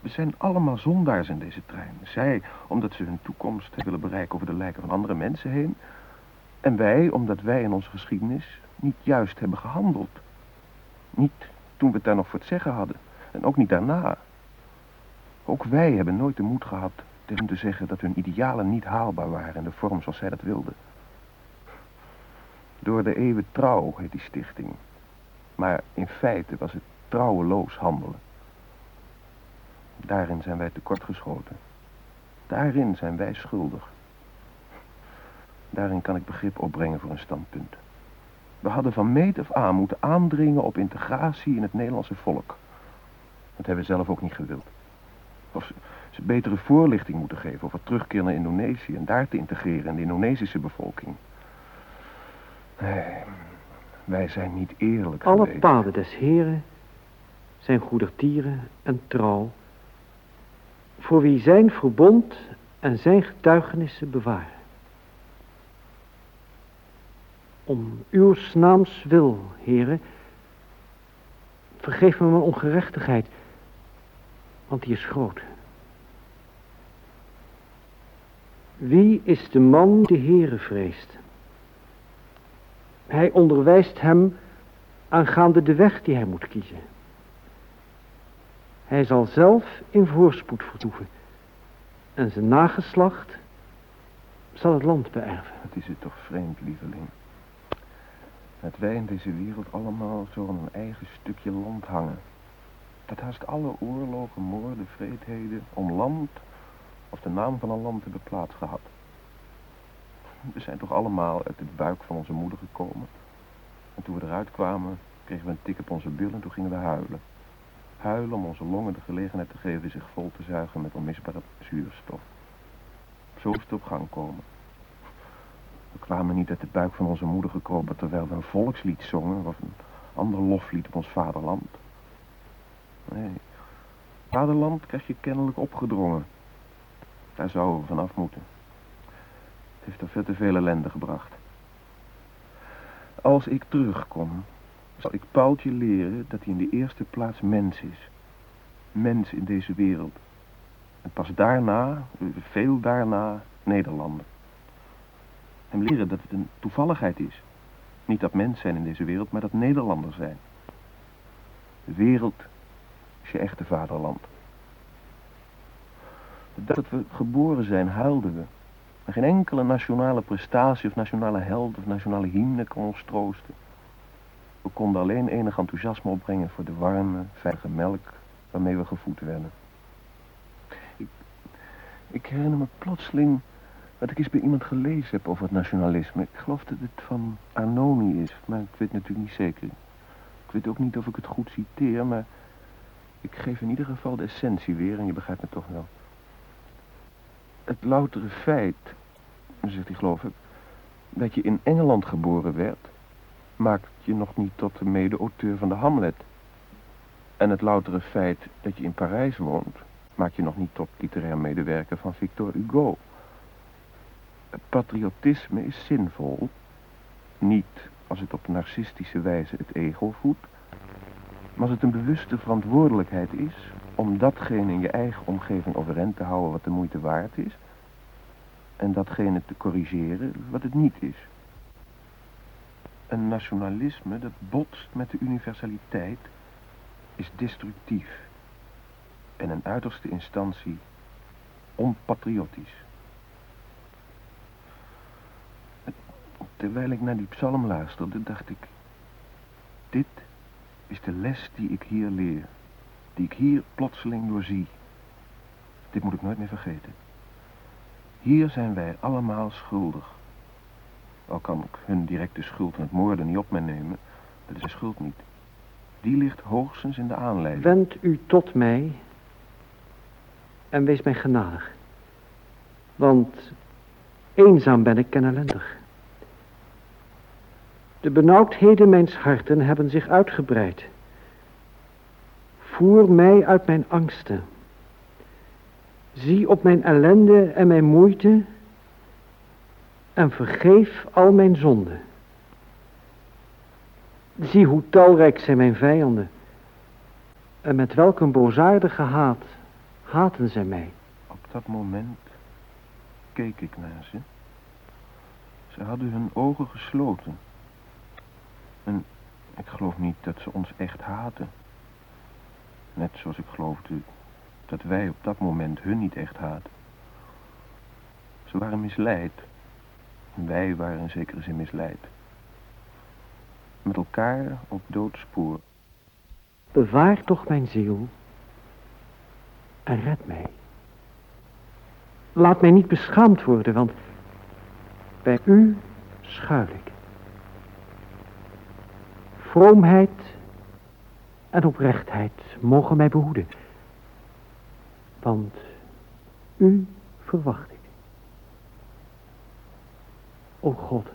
We zijn allemaal zondaars in deze trein. Zij omdat ze hun toekomst willen bereiken over de lijken van andere mensen heen. En wij omdat wij in onze geschiedenis niet juist hebben gehandeld. Niet toen we het daar nog voor het zeggen hadden. En ook niet daarna. Ook wij hebben nooit de moed gehad hen te zeggen dat hun idealen niet haalbaar waren in de vorm zoals zij dat wilden. Door de eeuwen trouw heet die stichting. Maar in feite was het trouweloos handelen. Daarin zijn wij tekortgeschoten. Daarin zijn wij schuldig. Daarin kan ik begrip opbrengen voor een standpunt. We hadden van meet af aan moeten aandringen op integratie in het Nederlandse volk. Dat hebben we zelf ook niet gewild. Of ze betere voorlichting moeten geven over terugkeer naar Indonesië en daar te integreren in de Indonesische bevolking. Nee, wij zijn niet eerlijk Alle geweest. paden des Heren zijn goedertieren en trouw, voor wie zijn verbond en zijn getuigenissen bewaren. Om uw naams wil, heren, vergeef me mijn ongerechtigheid, want die is groot. Wie is de man die Heere vreest? Hij onderwijst hem aangaande de weg die hij moet kiezen. Hij zal zelf in voorspoed vertoeven en zijn nageslacht zal het land beërven. Het is het toch vreemd, lieveling. Dat wij in deze wereld allemaal zo een eigen stukje land hangen. Dat haast alle oorlogen, moorden, vreedheden om land of de naam van een land hebben plaatsgehad. We zijn toch allemaal uit de buik van onze moeder gekomen. En toen we eruit kwamen, kregen we een tik op onze bil en toen gingen we huilen. Huilen om onze longen de gelegenheid te geven zich vol te zuigen met onmisbare zuurstof. Zo is het op gang komen. We kwamen niet uit de buik van onze moeder gekropen terwijl we een volkslied zongen of een ander loflied op ons vaderland. Nee, vaderland krijg je kennelijk opgedrongen. Daar zouden we vanaf moeten. Het heeft er veel te veel ellende gebracht. Als ik terugkom, zal ik Paultje leren dat hij in de eerste plaats mens is. Mens in deze wereld. En pas daarna, veel daarna, Nederlander. Hem leren dat het een toevalligheid is. Niet dat mens zijn in deze wereld, maar dat Nederlanders zijn. De wereld is je echte vaderland. De dag dat we geboren zijn, huilden we. Maar geen enkele nationale prestatie of nationale held of nationale hymne kon ons troosten. We konden alleen enig enthousiasme opbrengen voor de warme, veilige melk waarmee we gevoed werden. Ik, ik herinner me plotseling wat ik eens bij iemand gelezen heb over het nationalisme. Ik geloof dat het van Arnoni is, maar ik weet natuurlijk niet zeker. Ik weet ook niet of ik het goed citeer, maar ik geef in ieder geval de essentie weer en je begrijpt me toch wel. Het loutere feit, zegt hij geloof ik, dat je in Engeland geboren werd, maakt je nog niet tot de mede-auteur van de Hamlet. En het loutere feit dat je in Parijs woont, maakt je nog niet tot literair medewerker van Victor Hugo. Patriotisme is zinvol, niet als het op narcistische wijze het ego voedt, maar als het een bewuste verantwoordelijkheid is om datgene in je eigen omgeving overeind te houden wat de moeite waard is, en datgene te corrigeren wat het niet is. Een nationalisme dat botst met de universaliteit is destructief en in uiterste instantie onpatriotisch. Terwijl ik naar die psalm luisterde, dacht ik, dit is de les die ik hier leer, die ik hier plotseling doorzie. Dit moet ik nooit meer vergeten. Hier zijn wij allemaal schuldig. Al kan ik hun directe schuld en het moorden niet op mij nemen, dat is de schuld niet. Die ligt hoogstens in de aanleiding. Wend u tot mij en wees mij genadig. Want eenzaam ben ik en ellendig. De benauwdheden mijns harten hebben zich uitgebreid. Voer mij uit mijn angsten. Zie op mijn ellende en mijn moeite en vergeef al mijn zonden. Zie hoe talrijk zijn mijn vijanden en met welk een boosaardige haat haten zij mij. Op dat moment keek ik naar ze. Ze hadden hun ogen gesloten. En ik geloof niet dat ze ons echt haten. Net zoals ik geloofde dat wij op dat moment hun niet echt haten. Ze waren misleid. Wij waren in zekere zin misleid. Met elkaar op doodspoor. Bewaar toch mijn ziel en red mij. Laat mij niet beschaamd worden, want bij u schuil ik. Vroomheid en oprechtheid mogen mij behoeden. Want u verwacht ik. O God,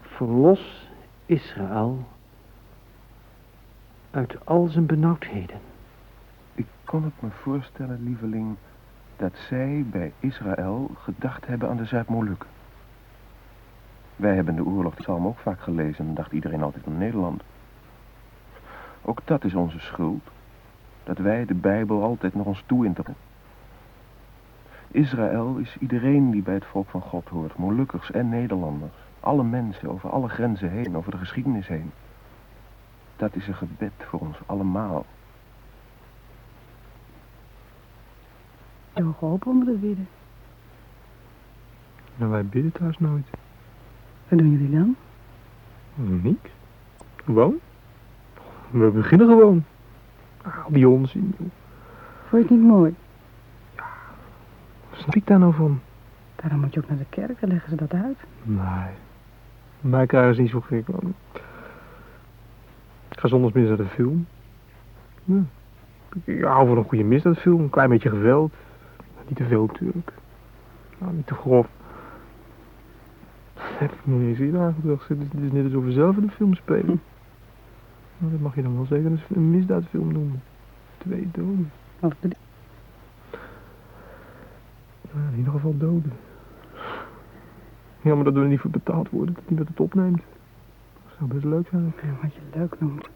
verlos Israël uit al zijn benauwdheden. Ik kon het me voorstellen, lieveling, dat zij bij Israël gedacht hebben aan de Zuid-Molukken. Wij hebben de oorlog de psalm ook vaak gelezen en dacht iedereen altijd aan Nederland. Ook dat is onze schuld, dat wij de Bijbel altijd nog ons toe interpreteren. Israël is iedereen die bij het volk van God hoort, Molukkers en Nederlanders. Alle mensen, over alle grenzen heen, over de geschiedenis heen. Dat is een gebed voor ons allemaal. Je ogen open onder het bidden. Nou, wij bidden thuis nooit. Wat doen jullie dan? Niks. Gewoon. We beginnen gewoon. Ah, die onzin, joh. Vond je het niet mooi? Wat snap ik daar nou van? Daarom moet je ook naar de kerk, dan leggen ze dat uit. Nee. Mij krijgen ze niet zo gek. Ik ga zondagsmiddag naar de film. Ja. Ik hou van een goede misdaadfilm. Een klein beetje geweld. Niet te veel natuurlijk. Nou, niet te grof. Dat heb ik nog niet eens eerder aangedacht. Het is, het is net alsof we zelf in de film spelen. Nou, dat mag je dan wel zeggen. Dat is een misdaadfilm noemen. Twee doden. Wat bedoel Nou, in ieder geval doden. Ja, maar dat we er niet voor betaald worden. Dat niet dat het opneemt. Dat zou best leuk zijn. Ja, wat je leuk noemt.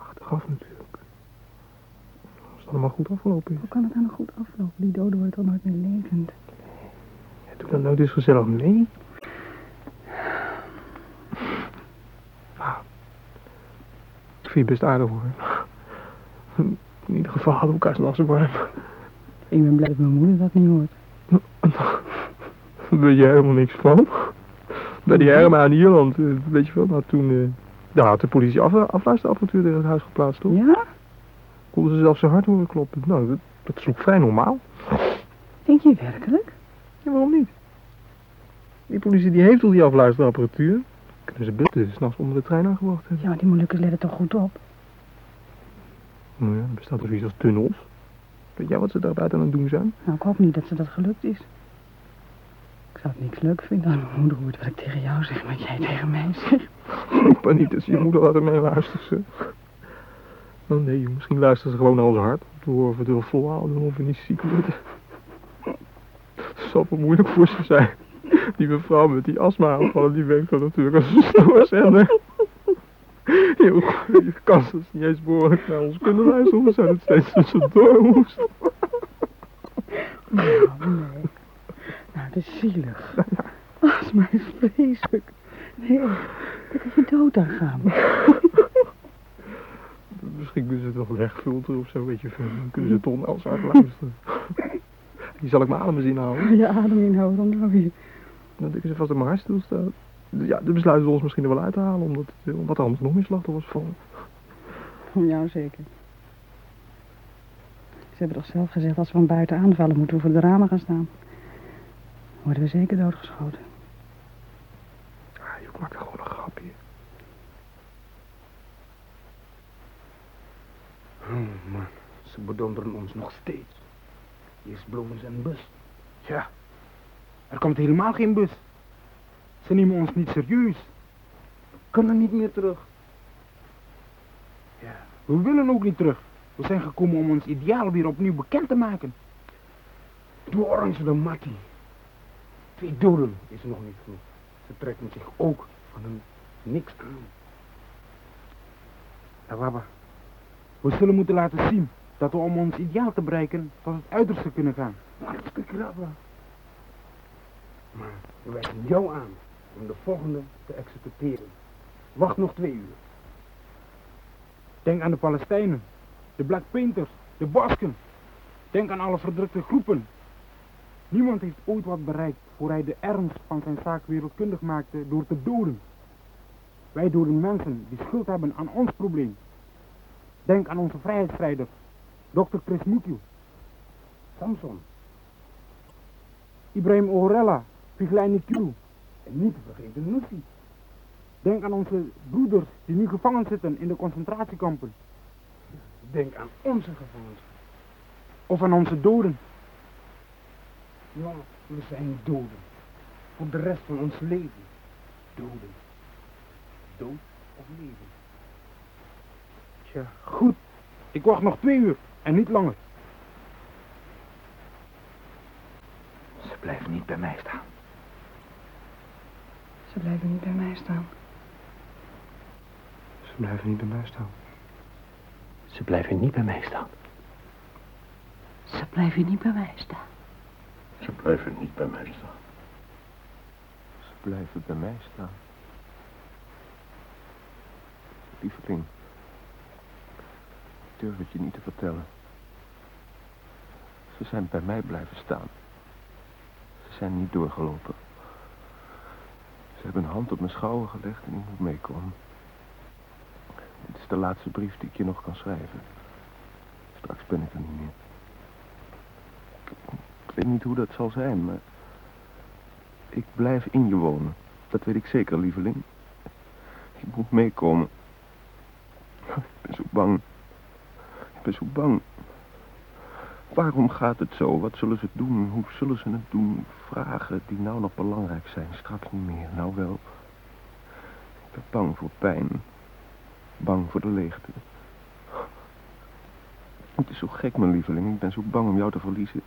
Achteraf natuurlijk. Als het allemaal goed afgelopen is. Hoe kan het dan nog goed aflopen? Die doden worden toch nooit meer levend? Ja, doe dan nooit eens gezellig mee. Nou, ik vind je best aardig hoor. In ieder geval hadden we elkaar s'nachts warm. Ik ben blij dat mijn moeder dat niet hoort. Daar weet je helemaal niks van. Bij die Herma in Ierland, eh, weet je wel, nou toen... eh, daar had de politie af, afluisterapparatuur tegen het huis geplaatst, toch? Ja? Konden ze zelfs zo hard horen kloppen. Nou, dat, dat sloeg vrij normaal. Denk je werkelijk? Ja, waarom niet? Die politie die heeft al die afluisterapparatuur. Kunnen ze beter s'nachts onder de trein aangebracht hebben. Ja, maar die Molukkers letten toch goed op? Nou ja, er bestaat er zoiets als tunnels. Weet jij wat ze daar buiten aan het doen zijn? Nou, ik hoop niet dat ze dat gelukt is. Ik zou het niks leuk vinden als mijn moeder hoort wat ik tegen jou zeg, wat jij tegen mij zegt. Ik ben niet dat ze je moeder laten meeluisteren. ze. Oh nee, joh, misschien luisteren ze gewoon naar ons hart. Horen of we het wel volhouden of we niet ziek worden. Het zal wel moeilijk voor ze zijn. Die mevrouw met die astma-aanvallen, die werkt dan natuurlijk als een stoer zender. Heel goed, je kan ze niet eens behoorlijk naar ons kunnen luisteren. We zijn het steeds tussendoor moesten. Nou, nee. Nou, dat is zielig. Astma is vreselijk. Nee, dat kan je dood aan gaan. Misschien kunnen ze het wel wegfilteren of zo, weet je. Dan kunnen ze toch naar ons hart luisteren. Die zal ik mijn adem eens inhouden. Je adem inhouden, dan nou weer. Dan denken ze vast dat mijn hart stilstaat. Ja, dan besluiten we ons misschien er wel uit te halen, omdat, omdat er anders nog meer slachtoffers vallen. Ja, zeker. Ze hebben toch zelf gezegd, als we van buiten aanvallen, moeten we voor de ramen gaan staan. Worden we zeker doodgeschoten. Ah, je maakt er gewoon een grapje. Oh man, ze bedonderen ons nog steeds. Eerst beloven ze een bus. Ja, er komt helemaal geen bus. Ze nemen ons niet serieus. Kunnen niet meer terug. Ja, we willen ook niet terug. We zijn gekomen om ons ideaal weer opnieuw bekend te maken. Doe Orange de Mattie. Twee doden is nog niet genoeg. Ze trekken zich ook van hun niks aan. Baba. We zullen moeten laten zien dat we om ons ideaal te bereiken tot het uiterste kunnen gaan. Hartstikke Baba. Maar we wijzen jou aan om de volgende te executeren. Wacht nog twee uur. Denk aan de Palestijnen, de Black Painters, de Basken. Denk aan alle verdrukte groepen. Niemand heeft ooit wat bereikt voor hij de ernst van zijn zaak wereldkundig maakte door te doden. Wij doden mensen die schuld hebben aan ons probleem. Denk aan onze vrijheidsstrijder, Dr. Chris Mukiel, Samson, Ibrahim Orella, Vigilani Q en niet te vergeten Nussi. Denk aan onze broeders die nu gevangen zitten in de concentratiekampen. Denk aan onze gevangenen. Of aan onze doden. Ja, we zijn doden. Voor de rest van ons leven. Doden. Dood of leven. Tja, goed. Ik wacht nog twee uur en niet langer. Ze blijven niet bij mij staan. Ze blijven niet bij mij staan. Ze blijven niet bij mij staan. Ze blijven niet bij mij staan. Ze blijven niet bij mij staan. Ze blijven niet bij mij staan. Ze blijven bij mij staan. Lieveling, ik durf het je niet te vertellen. Ze zijn bij mij blijven staan. Ze zijn niet doorgelopen. Een hand op mijn schouder gelegd en ik moet meekomen. Dit is de laatste brief die ik je nog kan schrijven. Straks ben ik er niet meer. Ik weet niet hoe dat zal zijn, maar... Ik blijf in je wonen. Dat weet ik zeker, lieveling. Ik moet meekomen. Ik ben zo bang. Ik ben zo bang. Waarom gaat het zo? Wat zullen ze doen? Hoe zullen ze het doen? Vragen die nou nog belangrijk zijn, straks niet meer. Nou wel. Ik ben bang voor pijn. Bang voor de leegte. Het is zo gek, mijn lieveling. Ik ben zo bang om jou te verliezen.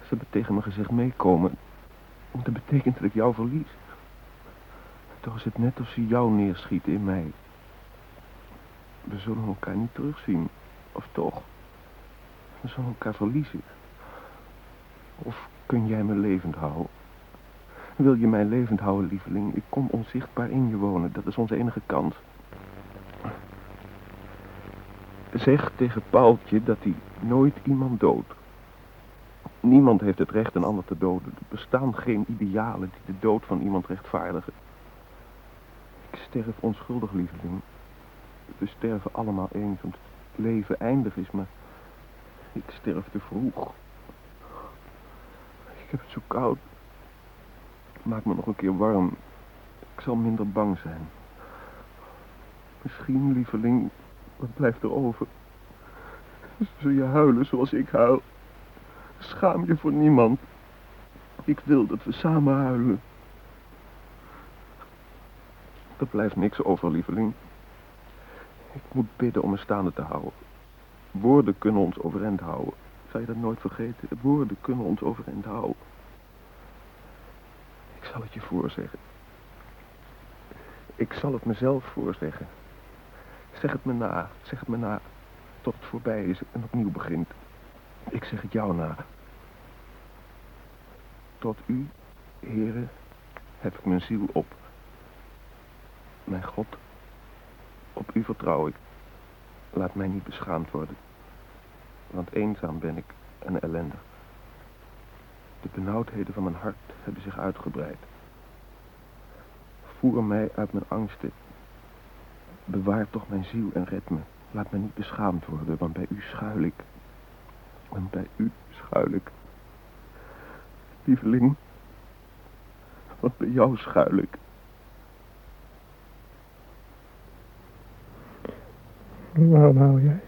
Ze hebben tegen me gezegd meekomen. Dat betekent dat ik jou verlies. Toch is het net of ze jou neerschieten in mij. We zullen elkaar niet terugzien. Of toch? We zullen elkaar verliezen. Of kun jij me levend houden? Wil je mij levend houden, lieveling? Ik kom onzichtbaar in je wonen. Dat is onze enige kans. Zeg tegen Paaltje dat hij nooit iemand doodt. Niemand heeft het recht een ander te doden. Er bestaan geen idealen die de dood van iemand rechtvaardigen. Ik sterf onschuldig, lieveling. We sterven allemaal eens, want het leven eindig is, maar ik sterf te vroeg. Ik heb het zo koud. Maak me nog een keer warm. Ik zal minder bang zijn. Misschien, lieveling, wat blijft er over? Zul je huilen zoals ik huil? Schaam je voor niemand. Ik wil dat we samen huilen. Er blijft niks over, lieveling. Ik moet bidden om me staande te houden. Woorden kunnen ons overeind houden. Zal je dat nooit vergeten? Woorden kunnen ons overeind houden. Ik zal het je voorzeggen. Ik zal het mezelf voorzeggen. Zeg het me na, zeg het me na. Tot het voorbij is en opnieuw begint. Ik zeg het jou na. Tot u, heren, heb ik mijn ziel op. Mijn God, op u vertrouw ik. Laat mij niet beschaamd worden. Want eenzaam ben ik en ellendig. De benauwdheden van mijn hart hebben zich uitgebreid. Voer mij uit mijn angsten. Bewaar toch mijn ziel en red me. Laat me niet beschaamd worden, want bij u schuil ik. Want bij u schuil ik. Lieveling, want bij jou schuil ik. Waarom hou jij?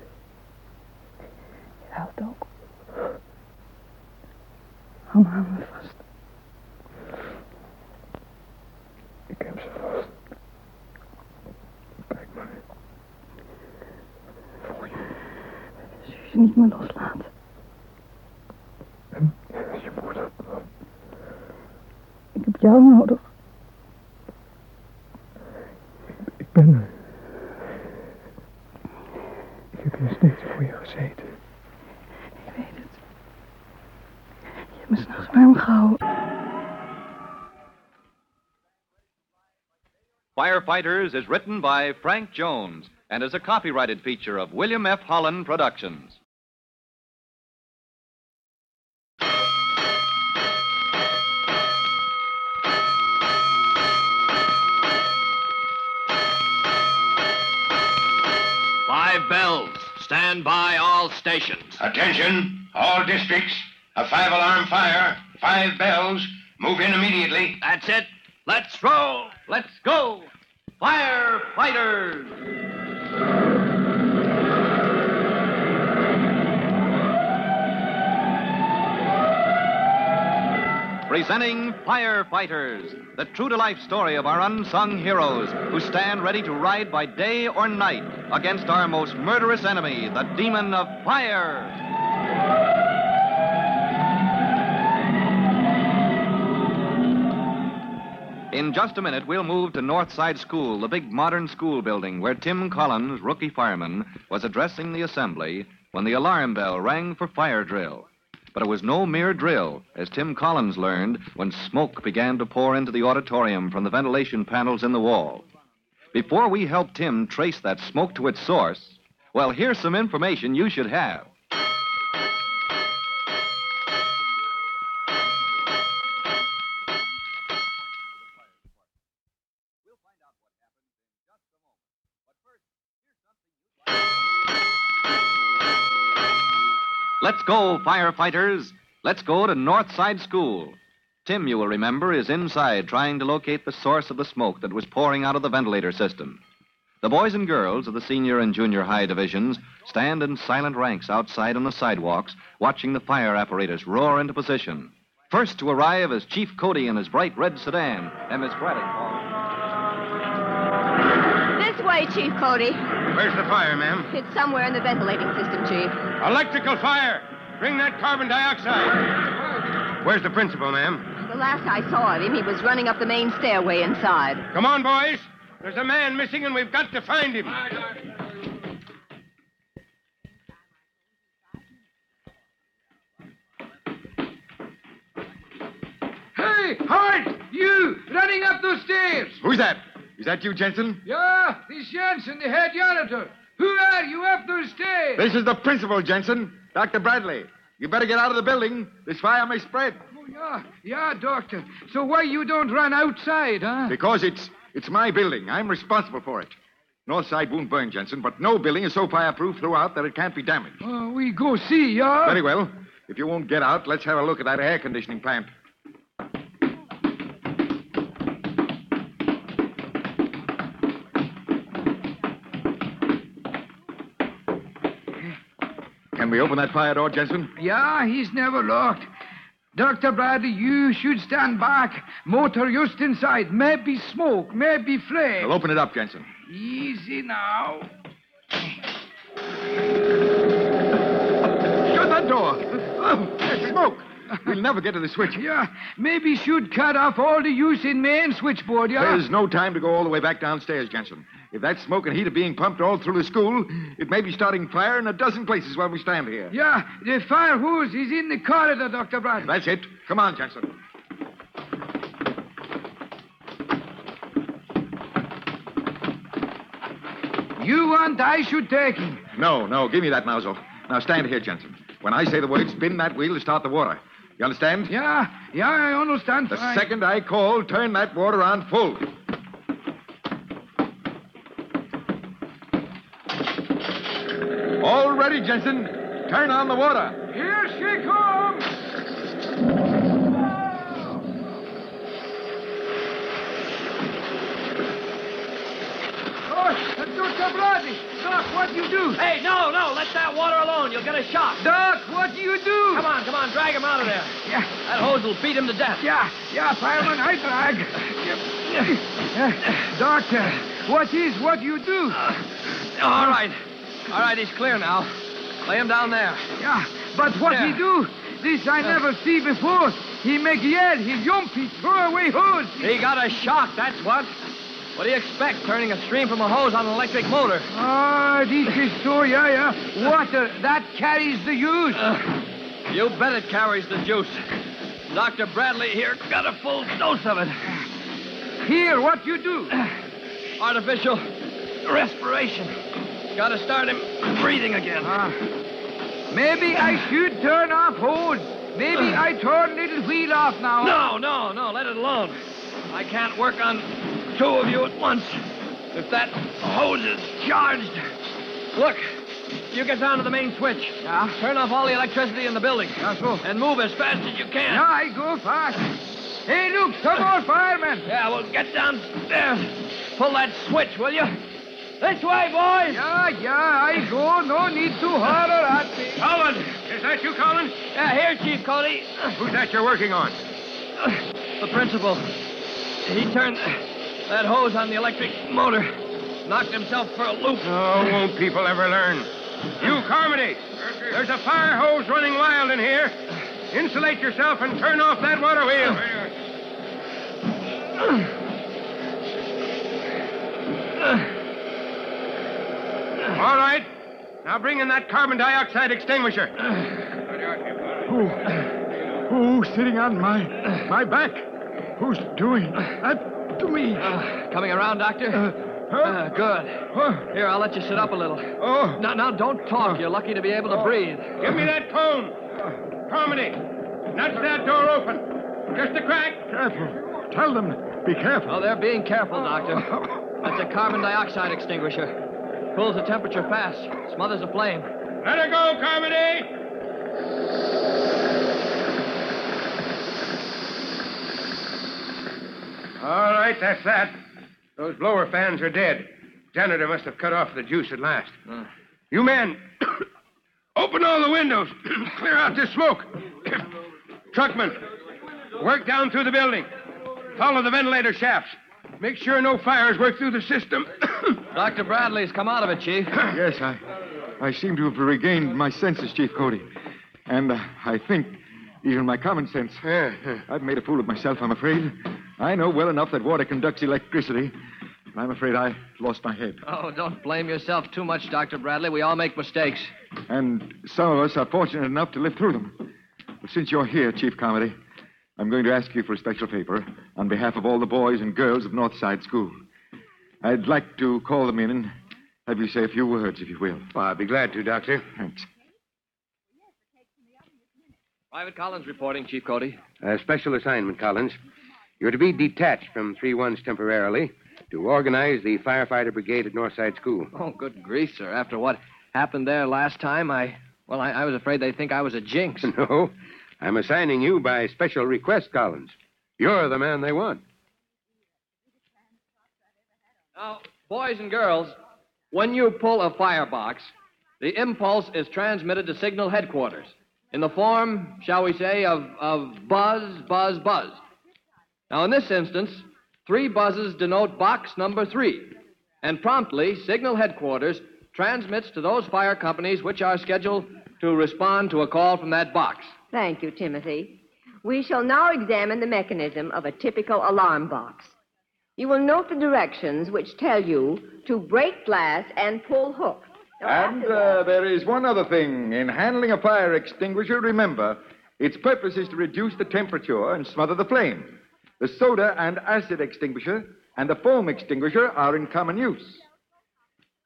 Je houdt ook. Hou me aan me vast. Ik heb ze vast. Kijk maar. Voel je? Zul je ze niet meer loslaten? En je moeder. Ik heb jou nodig. Ik ben er. Ik heb hier steeds voor je gezeten. Ik weet het. Je hebt me s'nachts warm gehouden. Firefighters is written by Frank Jones and is a copyrighted feature of William F. Holland Productions. Five bells. Stand by all stations. Attention, all districts. A five alarm fire. Five bells. Move in immediately. That's it. Let's roll. Let's go! Firefighters! Presenting Firefighters, the true to life story of our unsung heroes who stand ready to ride by day or night against our most murderous enemy, the demon of fire. In just a minute, we'll move to Northside School, the big modern school building where Tim Collins, rookie fireman, was addressing the assembly when the alarm bell rang for fire drill. But it was no mere drill, as Tim Collins learned when smoke began to pour into the auditorium from the ventilation panels in the wall. Before we help Tim trace that smoke to its source, well, here's some information you should have. Go, firefighters. Let's go to Northside School. Tim, you will remember, is inside trying to locate the source of the smoke that was pouring out of the ventilator system. The boys and girls of the senior and junior high divisions stand in silent ranks outside on the sidewalks, watching the fire apparatus roar into position. First to arrive is Chief Cody in his bright red sedan, and Miss Braddock. This way, Chief Cody. Where's the fire, ma'am? It's somewhere in the ventilating system, Chief. Electrical fire! Bring that carbon dioxide. Where's the principal, ma'am? The last I saw of him, he was running up the main stairway inside. Come on, boys. There's a man missing, and we've got to find him. Hey, halt! You, running up those stairs. Who's that? Is that you, Jensen? Yeah, this Jensen, the head janitor. Who are you up those stairs? This is the principal, Jensen. Dr. Bradley. You better get out of the building. This fire may spread. Oh, yeah, yeah, doctor. So why you don't run outside, huh? Because it's it's my building. I'm responsible for it. North side won't burn, Jensen, but no building is so fireproof throughout that it can't be damaged. Oh, we go see, yeah? Very well. If you won't get out, let's have a look at that air conditioning plant. We open that fire door, Jensen? Yeah, he's never locked. Dr. Bradley, you should stand back. Motor just inside. Maybe smoke, maybe flame. We'll open it up, Jensen. Easy now. Shut that door. Oh, smoke. We'll never get to the switch. Yeah, maybe should cut off all the use in main switchboard, yeah? There's no time to go all the way back downstairs, Jensen. If that smoke and heat are being pumped all through the school, it may be starting fire in a dozen places while we stand here. Yeah, the fire hose is in the corridor, Dr. Bradley. That's it. Come on, Jackson. You want I should take him. No, no, give me that nozzle. Now stand here, Jensen. When I say the word, spin that wheel to start the water. You understand? Yeah, yeah, I understand. The fine. second I call, turn that water on full. All ready, Jensen. Turn on the water. Here she comes. Oh, Dr. Bradley. Doc, what do you do? Hey, no, no, let that water alone. You'll get a shock. Doc, what do you do? Come on, come on, drag him out of there. Yeah. That hose will beat him to death. Yeah, yeah, fireman, I drag. Yeah. Doctor, what is what you do? Uh, all right. All right, he's clear now. Lay him down there. Yeah, but what Yeah. he do? This I never see before. He make yell, he jump, he throw away hose. He got a shock, that's what. What do you expect, turning a stream from a hose on an electric motor? Ah, this is so, yeah, yeah. Water, that carries the use. You bet it carries the juice. Dr. Bradley here got a full dose of it. Here, what you do? Artificial respiration. Got to start him breathing again. Ah. Maybe I should turn off hose. Maybe I turn little wheel off now. No, no, no, let it alone. I can't work on two of you at once. If that hose is charged. Look, you get down to the main switch. Yeah? Turn off all the electricity in the building. Yeah, so. And move as fast as you can. Yeah, I go fast. Hey, look, some more firemen. Yeah, well, get downstairs. Pull that switch, will you? This way, boys. Yeah, yeah, I go. No need to holler at me. Colin! Is that you, Colin? Yeah, here, Chief Cody. Who's that you're working on? The principal. He turned that hose on the electric motor. Knocked himself for a loop. Oh, won't people ever learn? You, Carmody! There's a fire hose running wild in here. Insulate yourself and turn off that water wheel. All right. Now bring in that carbon dioxide extinguisher. Who? Who's sitting on my my back? Who's doing that to me? Coming around, Doctor? Uh, good. Here, I'll let you sit up a little. Oh. Now, now, don't talk. You're lucky to be able to breathe. Give me that cone. Carmody, nudge that door open. Just a crack. Careful. Tell them. Be careful. Oh, they're being careful, Doctor. That's a carbon dioxide extinguisher. Pulls the temperature fast. Smothers a flame. Let her go, Carmody. All right, that's that. Those blower fans are dead. Janitor must have cut off the juice at last. Hmm. You men, open all the windows. Clear out this smoke. Truckman, work down through the building. Follow the ventilator shafts. Make sure no fires work through the system. Dr. Bradley's come out of it, Chief. yes, I, I seem to have regained my senses, Chief Cody. And uh, I think even my common sense. I've made a fool of myself, I'm afraid. I know well enough that water conducts electricity. And I'm afraid I lost my head. Oh, don't blame yourself too much, Dr. Bradley. We all make mistakes. And some of us are fortunate enough to live through them. But since you're here, Chief Carmody, I'm going to ask you for a special favor on behalf of all the boys and girls of Northside School. I'd like to call them in and have you say a few words, if you will. Well, I'll be glad to, Doctor. Thanks. Private Collins reporting, Chief Cody. A special assignment, Collins. You're to be detached from 3 1s temporarily to organize the firefighter brigade at Northside School. Oh, good grief, sir. After what happened there last time, I. Well, I, I was afraid they'd think I was a jinx. No, I'm assigning you by special request, Collins. You're the man they want. Now, boys and girls, when you pull a firebox, the impulse is transmitted to signal headquarters in the form, shall we say, of, of buzz, buzz, buzz. Now, in this instance, three buzzes denote box number three, and promptly, signal headquarters transmits to those fire companies which are scheduled to respond to a call from that box. Thank you, Timothy. We shall now examine the mechanism of a typical alarm box. You will note the directions which tell you to break glass and pull hook. And uh, there is one other thing. In handling a fire extinguisher, remember, its purpose is to reduce the temperature and smother the flame. The soda and acid extinguisher and the foam extinguisher are in common use.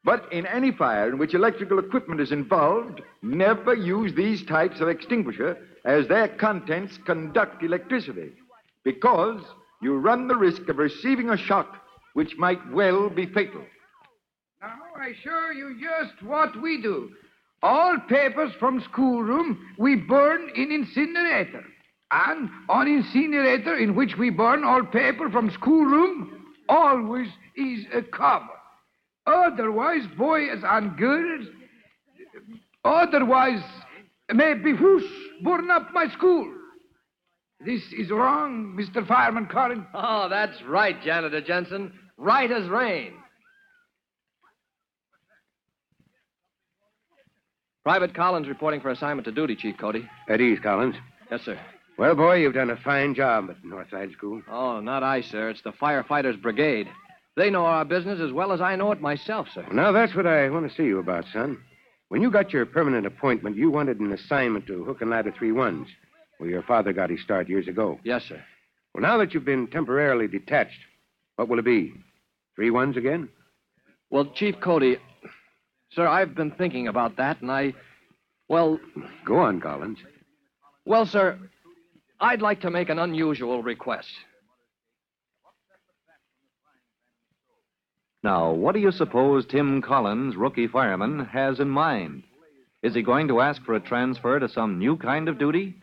But in any fire in which electrical equipment is involved, never use these types of extinguisher as their contents conduct electricity, because you run the risk of receiving a shock which might well be fatal. Now, I show you just what we do. All papers from schoolroom we burn in incinerator. And on incinerator in which we burn all paper from schoolroom always is a cover. Otherwise, boys and girls, otherwise, maybe whoosh, burn up my school. This is wrong, Mr. Fireman Collins. Oh, that's right, Janitor Jensen. Right as rain. Private Collins reporting for assignment to duty, Chief Cody. At ease, Collins. Yes, sir. Well, boy, you've done a fine job at Northside School. Oh, not I, sir. It's the firefighters' brigade. They know our business as well as I know it myself, sir. Well, now, that's what I want to see you about, son. When you got your permanent appointment, you wanted an assignment to Hook and Ladder Three Ones, where your father got his start years ago. Yes, sir. Well, now that you've been temporarily detached, what will it be? Three ones again? Well, Chief Cody, sir, I've been thinking about that, and I. Well. Go on, Collins. Well, sir, I'd like to make an unusual request. Now, what do you suppose Tim Collins, rookie fireman, has in mind? Is he going to ask for a transfer to some new kind of duty?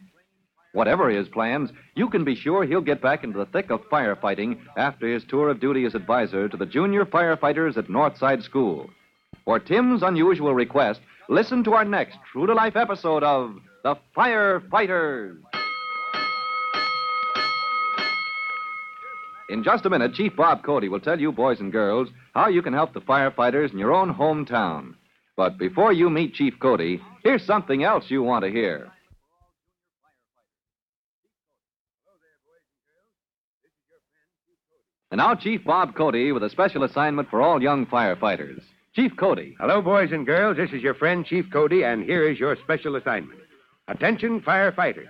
Whatever his plans, you can be sure he'll get back into the thick of firefighting after his tour of duty as advisor to the junior firefighters at Northside School. For Tim's unusual request, listen to our next true to life episode of The Firefighters. In just a minute, Chief Bob Cody will tell you, boys and girls, how you can help the firefighters in your own hometown. But before you meet Chief Cody, here's something else you want to hear. And now, Chief Bob Cody with a special assignment for all young firefighters. Chief Cody. Hello, boys and girls. This is your friend, Chief Cody, and here is your special assignment. Attention, firefighters.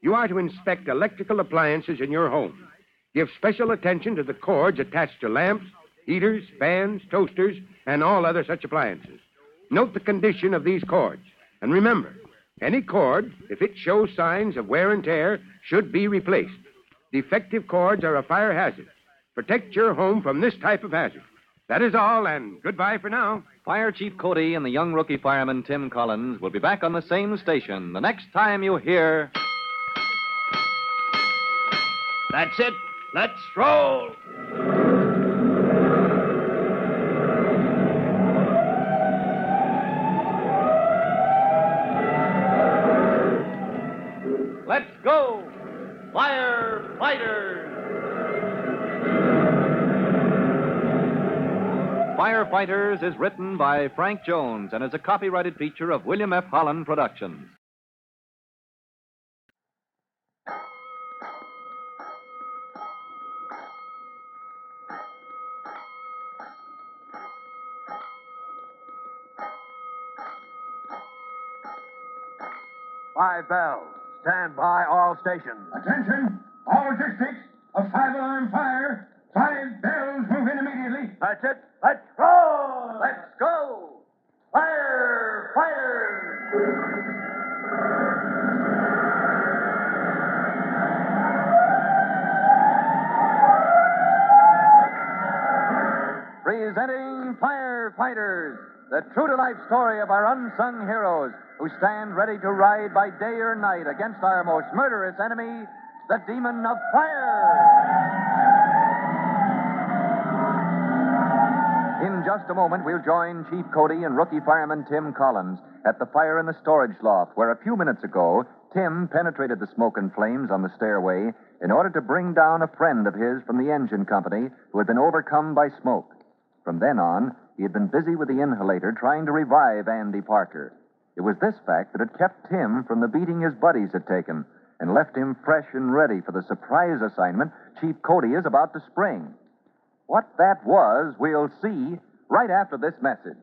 You are to inspect electrical appliances in your home. Give special attention to the cords attached to lamps, heaters, fans, toasters, and all other such appliances. Note the condition of these cords. And remember, any cord, if it shows signs of wear and tear, should be replaced. Defective cords are a fire hazard. Protect your home from this type of hazard. That is all, and goodbye for now. Fire Chief Cody and the young rookie fireman Tim Collins will be back on the same station the next time you hear. That's it. Let's roll. Let's go, firefighters! Firefighters is written by Frank Jones and is a copyrighted feature of William F. Holland Productions. Five bells. Stand by all stations. Attention, all districts. A five alarm fire. Five bells move in immediately. That's it. Let's roll. Let's go. Fire, fire. Presenting Firefighters, the true to life story of our unsung heroes who stand ready to ride by day or night against our most murderous enemy, the demon of fire. In just a moment, we'll join Chief Cody and rookie fireman Tim Collins at the fire in the storage loft, where a few minutes ago, Tim penetrated the smoke and flames on the stairway in order to bring down a friend of his from the engine company who had been overcome by smoke. From then on, he had been busy with the inhalator trying to revive Andy Parker. It was this fact that had kept Tim from the beating his buddies had taken and left him fresh and ready for the surprise assignment Chief Cody is about to spring. What that was, we'll see right after this message.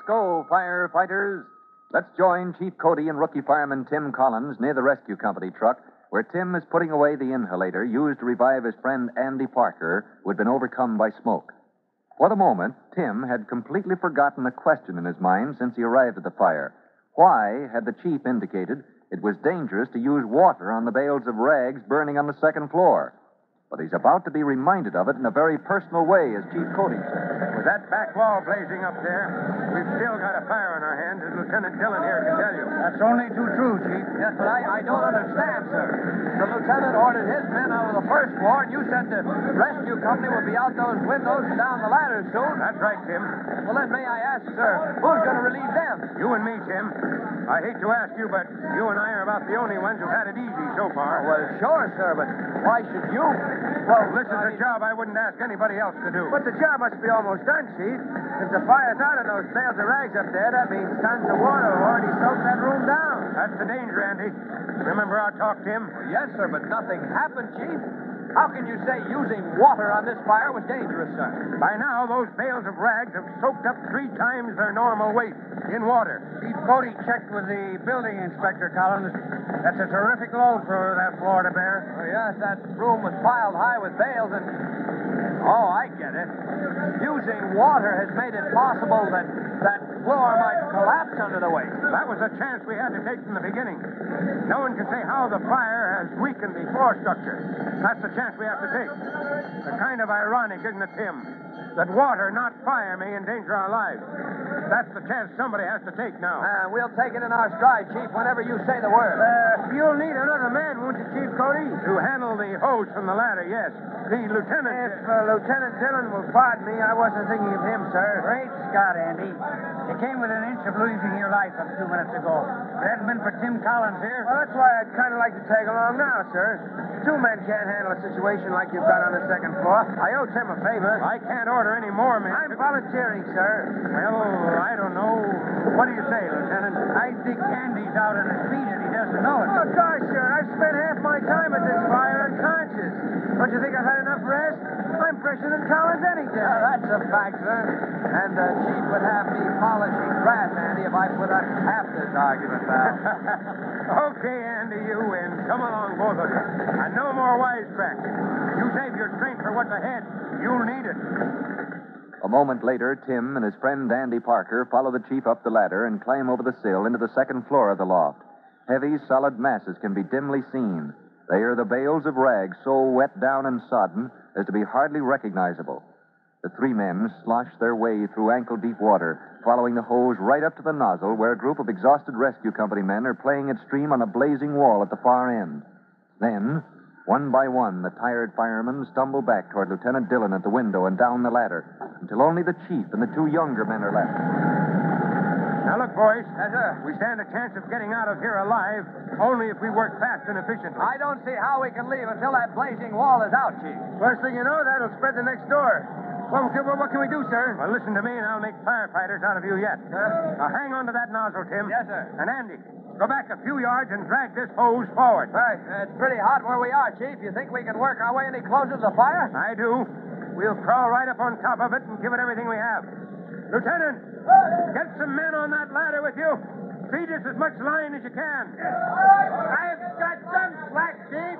Let's go, firefighters. Let's join Chief Cody and rookie fireman Tim Collins near the rescue company truck where Tim is putting away the inhalator used to revive his friend Andy Parker, who had been overcome by smoke. For the moment, Tim had completely forgotten a question in his mind since he arrived at the fire. Why had the chief indicated it was dangerous to use water on the bales of rags burning on the second floor? But he's about to be reminded of it in a very personal way, as Chief Cody said. With that back wall blazing up there, we've still got a fire on our hands, as Lieutenant Dillon here can tell you. That's only too true, Chief. Yes, but I, I don't understand, sir. The lieutenant ordered his men out of the first floor, and you said the rescue company would be out those windows and down the ladders soon. That's right, Tim. Well, then may I ask, sir, who's going to relieve them? You and me, Tim. I hate to ask you, but you and I are about the only ones who've had it easy so far. Well, sure, sir, but why should you? Well, this is a job I wouldn't ask anybody else to do. But the job must be almost done, Chief. If the fire's out in those bales of rags up there, that means tons of water have already soaked that room down. That's the danger, Andy. Remember our talk, Tim? Well, yes, sir, but nothing happened, Chief. How can you say using water on this fire was dangerous, sir? By now, those bales of rags have soaked up three times their normal weight in water. Chief Cody checked with the building inspector, Collins. That's a terrific load for that Florida to bear. Oh, yes, that room was piled high with bales and. Oh, I get it. Using water has made it possible that that floor might collapse under the weight. That was a chance we had to take from the beginning. No one can say how the fire has weakened the floor structure. That's the chance we have to take. The kind of ironic, isn't it, Tim? That water, not fire, may endanger our lives. That's the chance somebody has to take now. Uh, we'll take it in our stride, Chief, whenever you say the word. Uh, you'll need another man, won't you, Chief Cody? To handle the hose from the ladder, yes. The lieutenant. If uh, Lieutenant Dillon will pardon me, I wasn't thinking of him, sir. Great Scott, Andy. You came within an inch of losing your life a few minutes ago. If it hadn't been for Tim Collins here. Well, that's why I'd kind of like to tag along now, sir. Two men can't handle a situation like you've got on the second floor. I owe Tim a favor. I can't order any more men. I'm volunteering, sir. Well, I don't know. What do you say, Lieutenant? I think Andy's out on his feet and he doesn't know it. Oh, gosh, sir, I've spent half my time at this fire unconscious. Don't you think I've had enough rest? I'm fresher than Collins any day. that's a fact, sir. And the chief would have me polishing brass, Andy, if I put up half this argument, pal. okay, Andy, you win. Come along, both of you. And no more wisecracking. You save your strength for what's ahead. You'll need it. A moment later, Tim and his friend Andy Parker follow the chief up the ladder and climb over the sill into the second floor of the loft. Heavy, solid masses can be dimly seen. They are the bales of rags so wet down and sodden as to be hardly recognizable. The three men slosh their way through ankle deep water, following the hose right up to the nozzle where a group of exhausted rescue company men are playing at stream on a blazing wall at the far end. Then, one by one, the tired firemen stumble back toward Lieutenant Dillon at the window and down the ladder until only the chief and the two younger men are left. Now, look, boys. Yes, sir. Uh, we stand a chance of getting out of here alive only if we work fast and efficiently. I don't see how we can leave until that blazing wall is out, Chief. First thing you know, that'll spread the next door. Well, what, what can we do, sir? Well, listen to me, and I'll make firefighters out of you yet. Now, hang on to that nozzle, Tim. Yes, sir. And Andy, go back a few yards and drag this hose forward. Right. It's pretty hot where we are, Chief. You think we can work our way any closer to the fire? I do. We'll crawl right up on top of it and give it everything we have. Lieutenant, get some men on that ladder with you. Feed us as much line as you can. I've got some slack, Chief.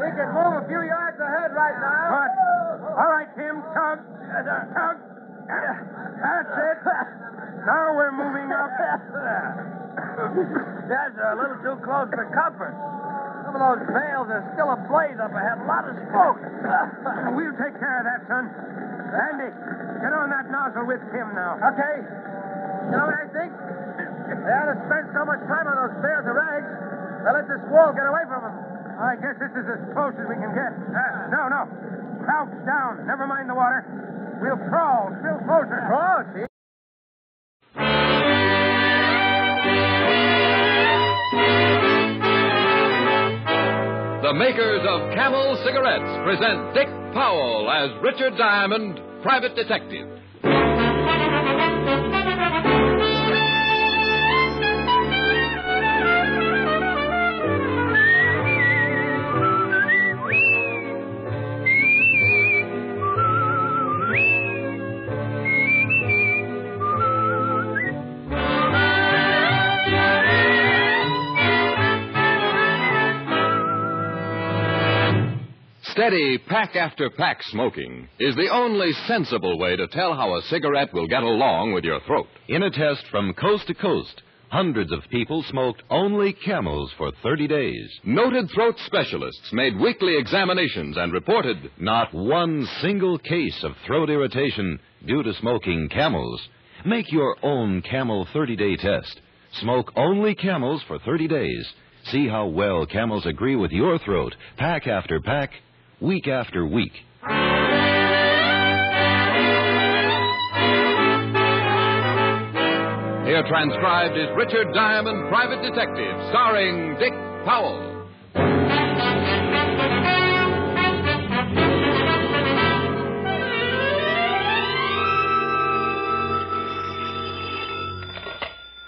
We can move a few yards ahead right now. Good. All right, Tim, tug. Tug. That's it. Now we're moving up. sir. A little too close for comfort. Some of those bales are still ablaze up ahead. A lot of smoke. we'll take care of that, son. Andy, get on that nozzle with Tim now. Okay. You know what I think? They ought to spend so much time on those bales of rags. They'll let this wall get away from them. I guess this is as close as we can get. Uh, no, no. Crouch down. Never mind the water. We'll crawl still closer. Crawl, Chief? The makers of Camel cigarettes present Dick Powell as Richard Diamond, private detective. Steady pack after pack smoking is the only sensible way to tell how a cigarette will get along with your throat. In a test from coast to coast, hundreds of people smoked only camels for 30 days. Noted throat specialists made weekly examinations and reported not one single case of throat irritation due to smoking camels. Make your own camel 30 day test. Smoke only camels for 30 days. See how well camels agree with your throat, pack after pack, week after week. Here transcribed is Richard Diamond, Private Detective, starring Dick Powell.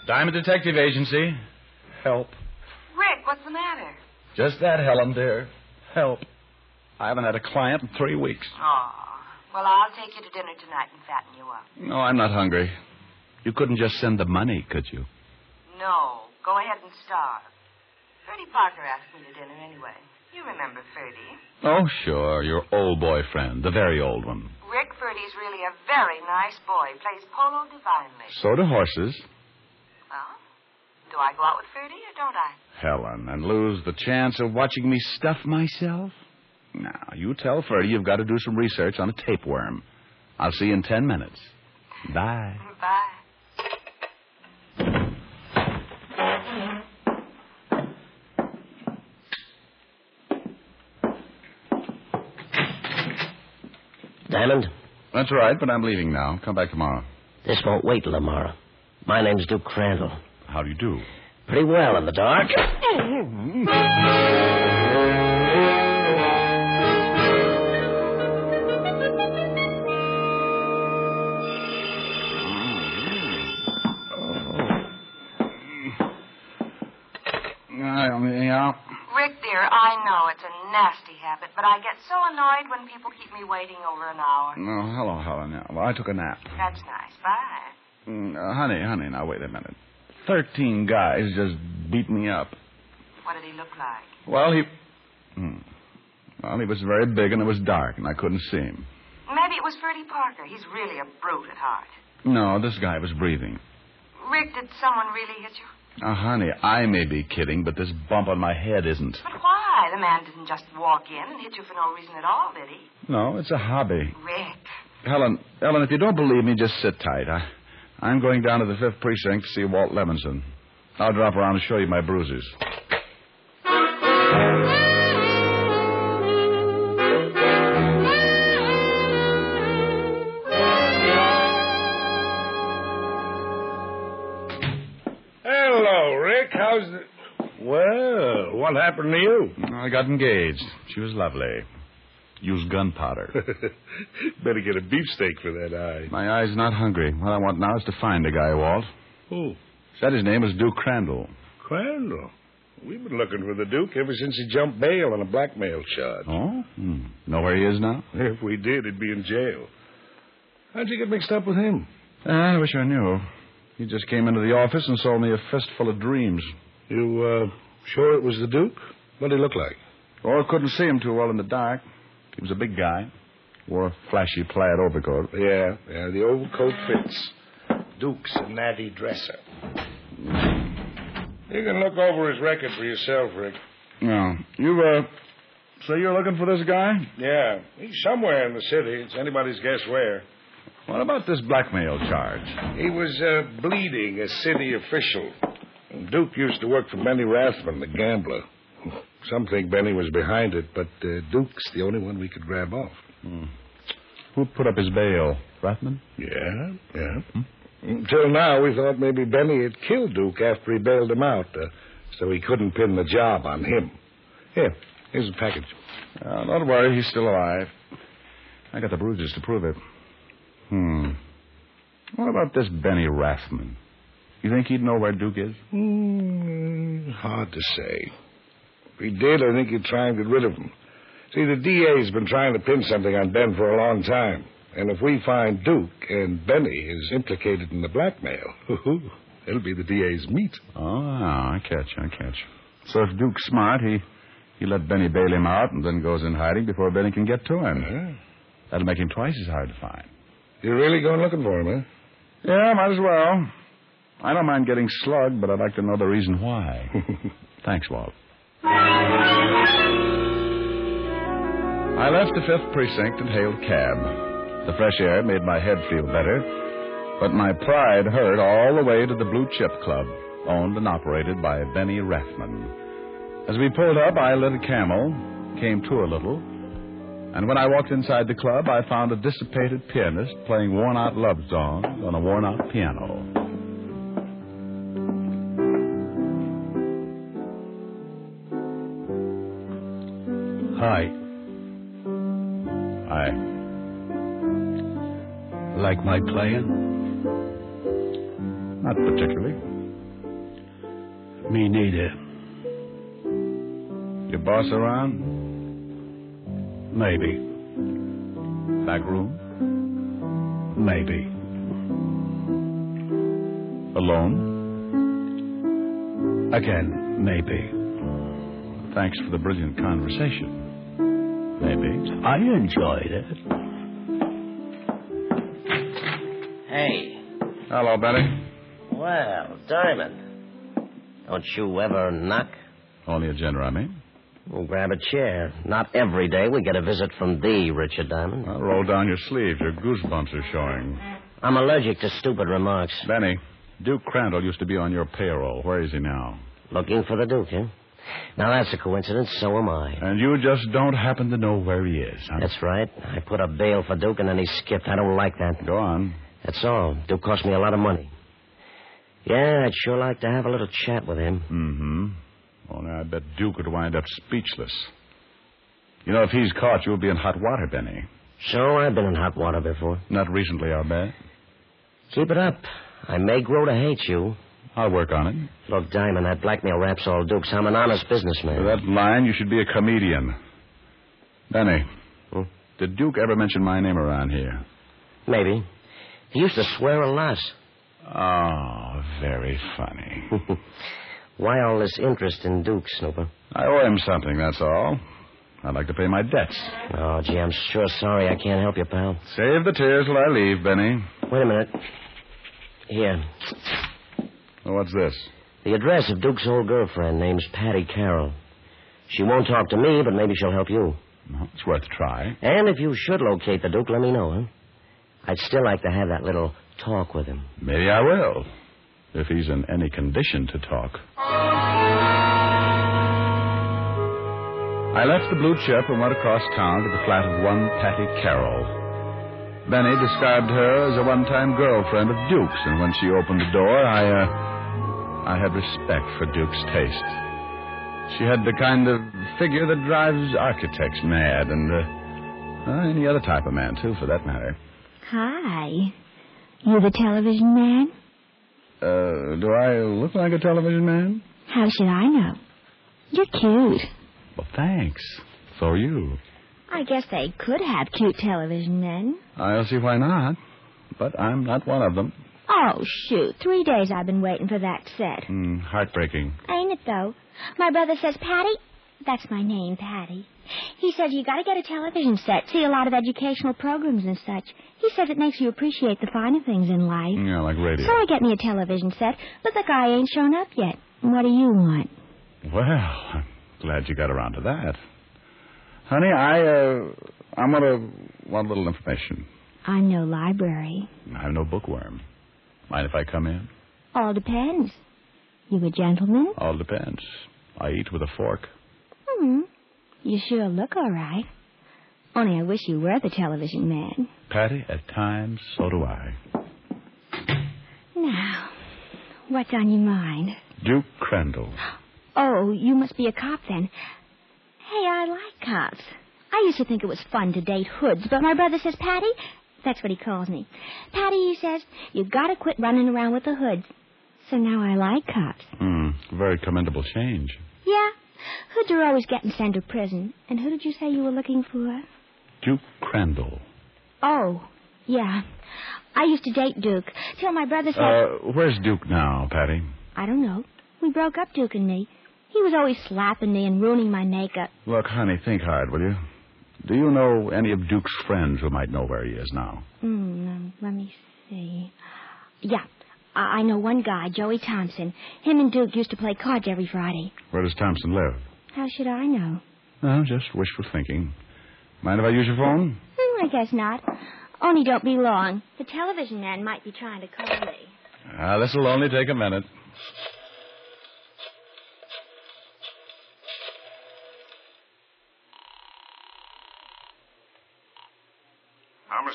Diamond Detective Agency. Help. Rick, what's the matter? Just that, Helen, dear. Help. I haven't had a client in three weeks. Oh. Well, I'll take you to dinner tonight and fatten you up. No, I'm not hungry. You couldn't just send the money, could you? No. Go ahead and starve. Ferdy Parker asked me to dinner anyway. You remember Ferdy. Oh, sure. Your old boyfriend, the very old one. Rick Ferdy's really a very nice boy. Plays polo divinely. So do horses. Well, do I go out with Ferdy or don't I? Helen, and lose the chance of watching me stuff myself? Now, you tell Ferdy you've got to do some research on a tapeworm. I'll see you in ten minutes. Bye. Bye. Diamond? That's right, but I'm leaving now. Come back tomorrow. This won't wait till tomorrow. My name's Duke Crandall. How do you do? Pretty well in the dark. it's a nasty habit, but I get so annoyed when people keep me waiting over an hour. No, hello, Helen. Well, I took a nap. That's nice. Bye. Mm, uh, honey, honey, now wait a minute. Thirteen guys just beat me up. What did he look like? Well, he. Hmm. Well, he was very big and it was dark and I couldn't see him. Maybe it was Ferdy Parker. He's really a brute at heart. No, this guy was breathing. Rick, did someone really hit you? Now, honey, I may be kidding, but this bump on my head isn't. But why? The man didn't just walk in and hit you for no reason at all, did he? No, it's a hobby. Rick. Helen, Helen, if you don't believe me, just sit tight. I, I'm going down to the fifth precinct to see Walt Levinson. I'll drop around and show you my bruises. What happened to you? I got engaged. She was lovely. Used gunpowder. Better get a beefsteak for that eye. My eye's not hungry. What I want now is to find the guy, Walt. Who? Said his name was Duke Crandall. Crandall. We've been looking for the Duke ever since he jumped bail on a blackmail charge. Oh? Hmm. Know where he is now? If we did, he'd be in jail. How'd you get mixed up with him? I wish I knew. He just came into the office and sold me a fistful of dreams. You, uh, sure it was the Duke? What did he look like? Oh, I couldn't see him too well in the dark. He was a big guy. Wore a flashy plaid overcoat. Yeah, yeah, the overcoat fits. Duke's a natty dresser. You can look over his record for yourself, Rick. No. You, uh, say you're looking for this guy? Yeah, he's somewhere in the city. It's anybody's guess where. What about this blackmail charge? He was uh, bleeding a city official. Duke used to work for Benny Rathman, the gambler. Some think Benny was behind it, but uh, Duke's the only one we could grab off. Hmm. Who put up his bail? Rathman? Yeah, yeah. Hmm? Until now, we thought maybe Benny had killed Duke after he bailed him out, uh, so he couldn't pin the job on him. Here, here's a package. Uh, don't worry, he's still alive. I got the bruises to prove it. Hmm. What about this Benny Rathman? You think he'd know where Duke is? Hmm, hard to say. If he did, I think he'd try and get rid of him. See, the DA's been trying to pin something on Ben for a long time. And if we find Duke and Benny is implicated in the blackmail, it'll be the DA's meat. Oh, I catch, I catch. So if Duke's smart, he he let Benny bail him out and then goes in hiding before Benny can get to him. That'll make him twice as hard to find. You're really going looking for him, huh? Yeah, might as well. I don't mind getting slugged, but I'd like to know the reason why. Thanks, Walt. I left the fifth precinct and hailed cab. The fresh air made my head feel better, but my pride hurt all the way to the Blue Chip Club, owned and operated by Benny Rathman. As we pulled up, I lit a camel, came to a little, and when I walked inside the club, I found a dissipated pianist playing worn out love songs on a worn out piano. Hi. Hi. Like my playing? Not particularly. Me neither. Your boss around? Maybe. Back room? Maybe. Alone? Again, maybe. Thanks for the brilliant conversation. Maybe. I enjoyed it. Hey. Hello, Benny. Well, Diamond. Don't you ever knock? Only a gender, I mean. Well, grab a chair. Not every day we get a visit from thee, Richard Diamond. Well, roll down your sleeves. Your goosebumps are showing. I'm allergic to stupid remarks. Benny, Duke Crandall used to be on your payroll. Where is he now? Looking for the Duke, huh? Now, that's a coincidence. So am I. And you just don't happen to know where he is, huh? That's right. I put up bail for Duke, and then he skipped. I don't like that. Go on. That's all. Duke cost me a lot of money. Yeah, I'd sure like to have a little chat with him. Mm-hmm. Only I bet Duke would wind up speechless. You know, if he's caught, you'll be in hot water, Benny. So I've been in hot water before. Not recently, I'll bet. Keep it up. I may grow to hate you, I'll work on it. Look, Diamond, that blackmail rap's all Dukes. I'm an honest businessman. For that line, you should be a comedian. Benny, hmm? did Duke ever mention my name around here? Maybe. He used to swear a lot. Oh, ah, very funny. Why all this interest in Duke, Snooper? I owe him something, that's all. I'd like to pay my debts. Oh, gee, I'm sure sorry I can't help you, pal. Save the tears till I leave, Benny. Wait a minute. Here. What's this? The address of Duke's old girlfriend, name's Patty Carroll. She won't talk to me, but maybe she'll help you. Well, it's worth a try. And if you should locate the Duke, let me know, huh? I'd still like to have that little talk with him. Maybe I will. If he's in any condition to talk. I left the Blue Chip and went across town to the flat of one Patty Carroll. Benny described her as a one-time girlfriend of Duke's, and when she opened the door, I, uh, I had respect for Duke's taste. She had the kind of figure that drives architects mad, and uh, uh, any other type of man too, for that matter. Hi. You the television man? Uh, do I look like a television man? How should I know? You're cute. Well, thanks. So are you. I guess they could have cute television men. I don't see why not. But I'm not one of them. Oh, shoot. Three days I've been waiting for that set. Mm, heartbreaking. Ain't it, though? My brother says, Patty, that's my name, Patty. He says you gotta get a television set, see a lot of educational programs and such. He says it makes you appreciate the finer things in life. Yeah, like radio. So I get me a television set, but the guy ain't shown up yet. What do you want? Well, I'm glad you got around to that. Honey, I, uh, I'm gonna want a little information. I'm no library. I'm no bookworm. Mind if I come in? All depends. You a gentleman? All depends. I eat with a fork. Hmm. You sure look all right. Only I wish you were the television man. Patty, at times, so do I. Now, what's on your mind? Duke Crandall. Oh, you must be a cop then. Hey, I like cops. I used to think it was fun to date hoods, but my brother says, Patty, that's what he calls me. Patty, he says, you gotta quit running around with the hoods. So now I like cops. Hmm, very commendable change. Yeah, hoods are always getting sent to prison. And who did you say you were looking for? Duke Crandall. Oh, yeah. I used to date Duke till my brother said. Uh, where's Duke now, Patty? I don't know. We broke up, Duke and me. He was always slapping me and ruining my makeup. Look, honey, think hard, will you? Do you know any of Duke's friends who might know where he is now? Hmm, um, let me see. Yeah, I-, I know one guy, Joey Thompson. Him and Duke used to play cards every Friday. Where does Thompson live? How should I know? Oh, just wishful thinking. Mind if I use your phone? Hmm, I guess not. Only don't be long. The television man might be trying to call me. Ah, this'll only take a minute.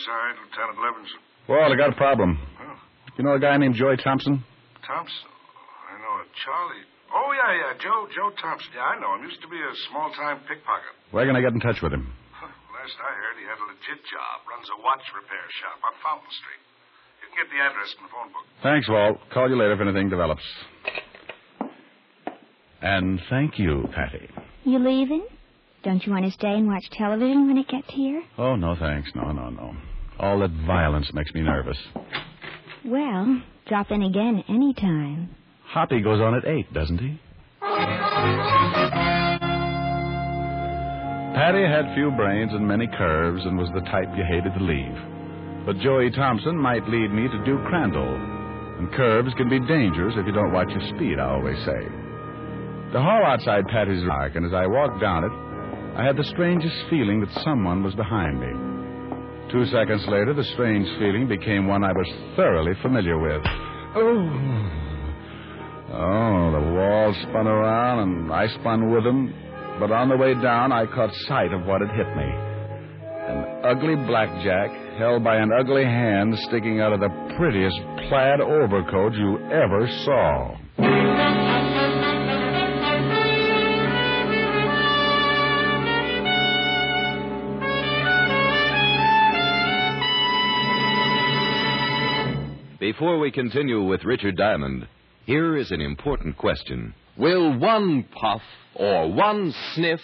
Homicide, Lieutenant Levinson. Well, I got a problem. Oh. You know a guy named Joey Thompson? Thompson. I know a Charlie. Oh, yeah, yeah. Joe Joe Thompson. Yeah, I know him. Used to be a small time pickpocket. Where can I get in touch with him? Last I heard, he had a legit job. Runs a watch repair shop on Fountain Street. You can get the address in the phone book. Thanks, Walt. Call you later if anything develops. And thank you, Patty. You leaving? Don't you want to stay and watch television when it gets here? Oh, no, thanks. No, no, no. All that violence makes me nervous. Well, drop in again any time. Hoppy goes on at 8, doesn't he? Patty had few brains and many curves and was the type you hated to leave. But Joey Thompson might lead me to Duke Crandall. And curves can be dangerous if you don't watch your speed, I always say. The hall outside Patty's dark, and as I walked down it, I had the strangest feeling that someone was behind me. Two seconds later, the strange feeling became one I was thoroughly familiar with. Oh. Oh, the walls spun around and I spun with them. But on the way down, I caught sight of what had hit me. An ugly blackjack held by an ugly hand sticking out of the prettiest plaid overcoat you ever saw. Before we continue with Richard Diamond, Here is an important question. Will one puff or one sniff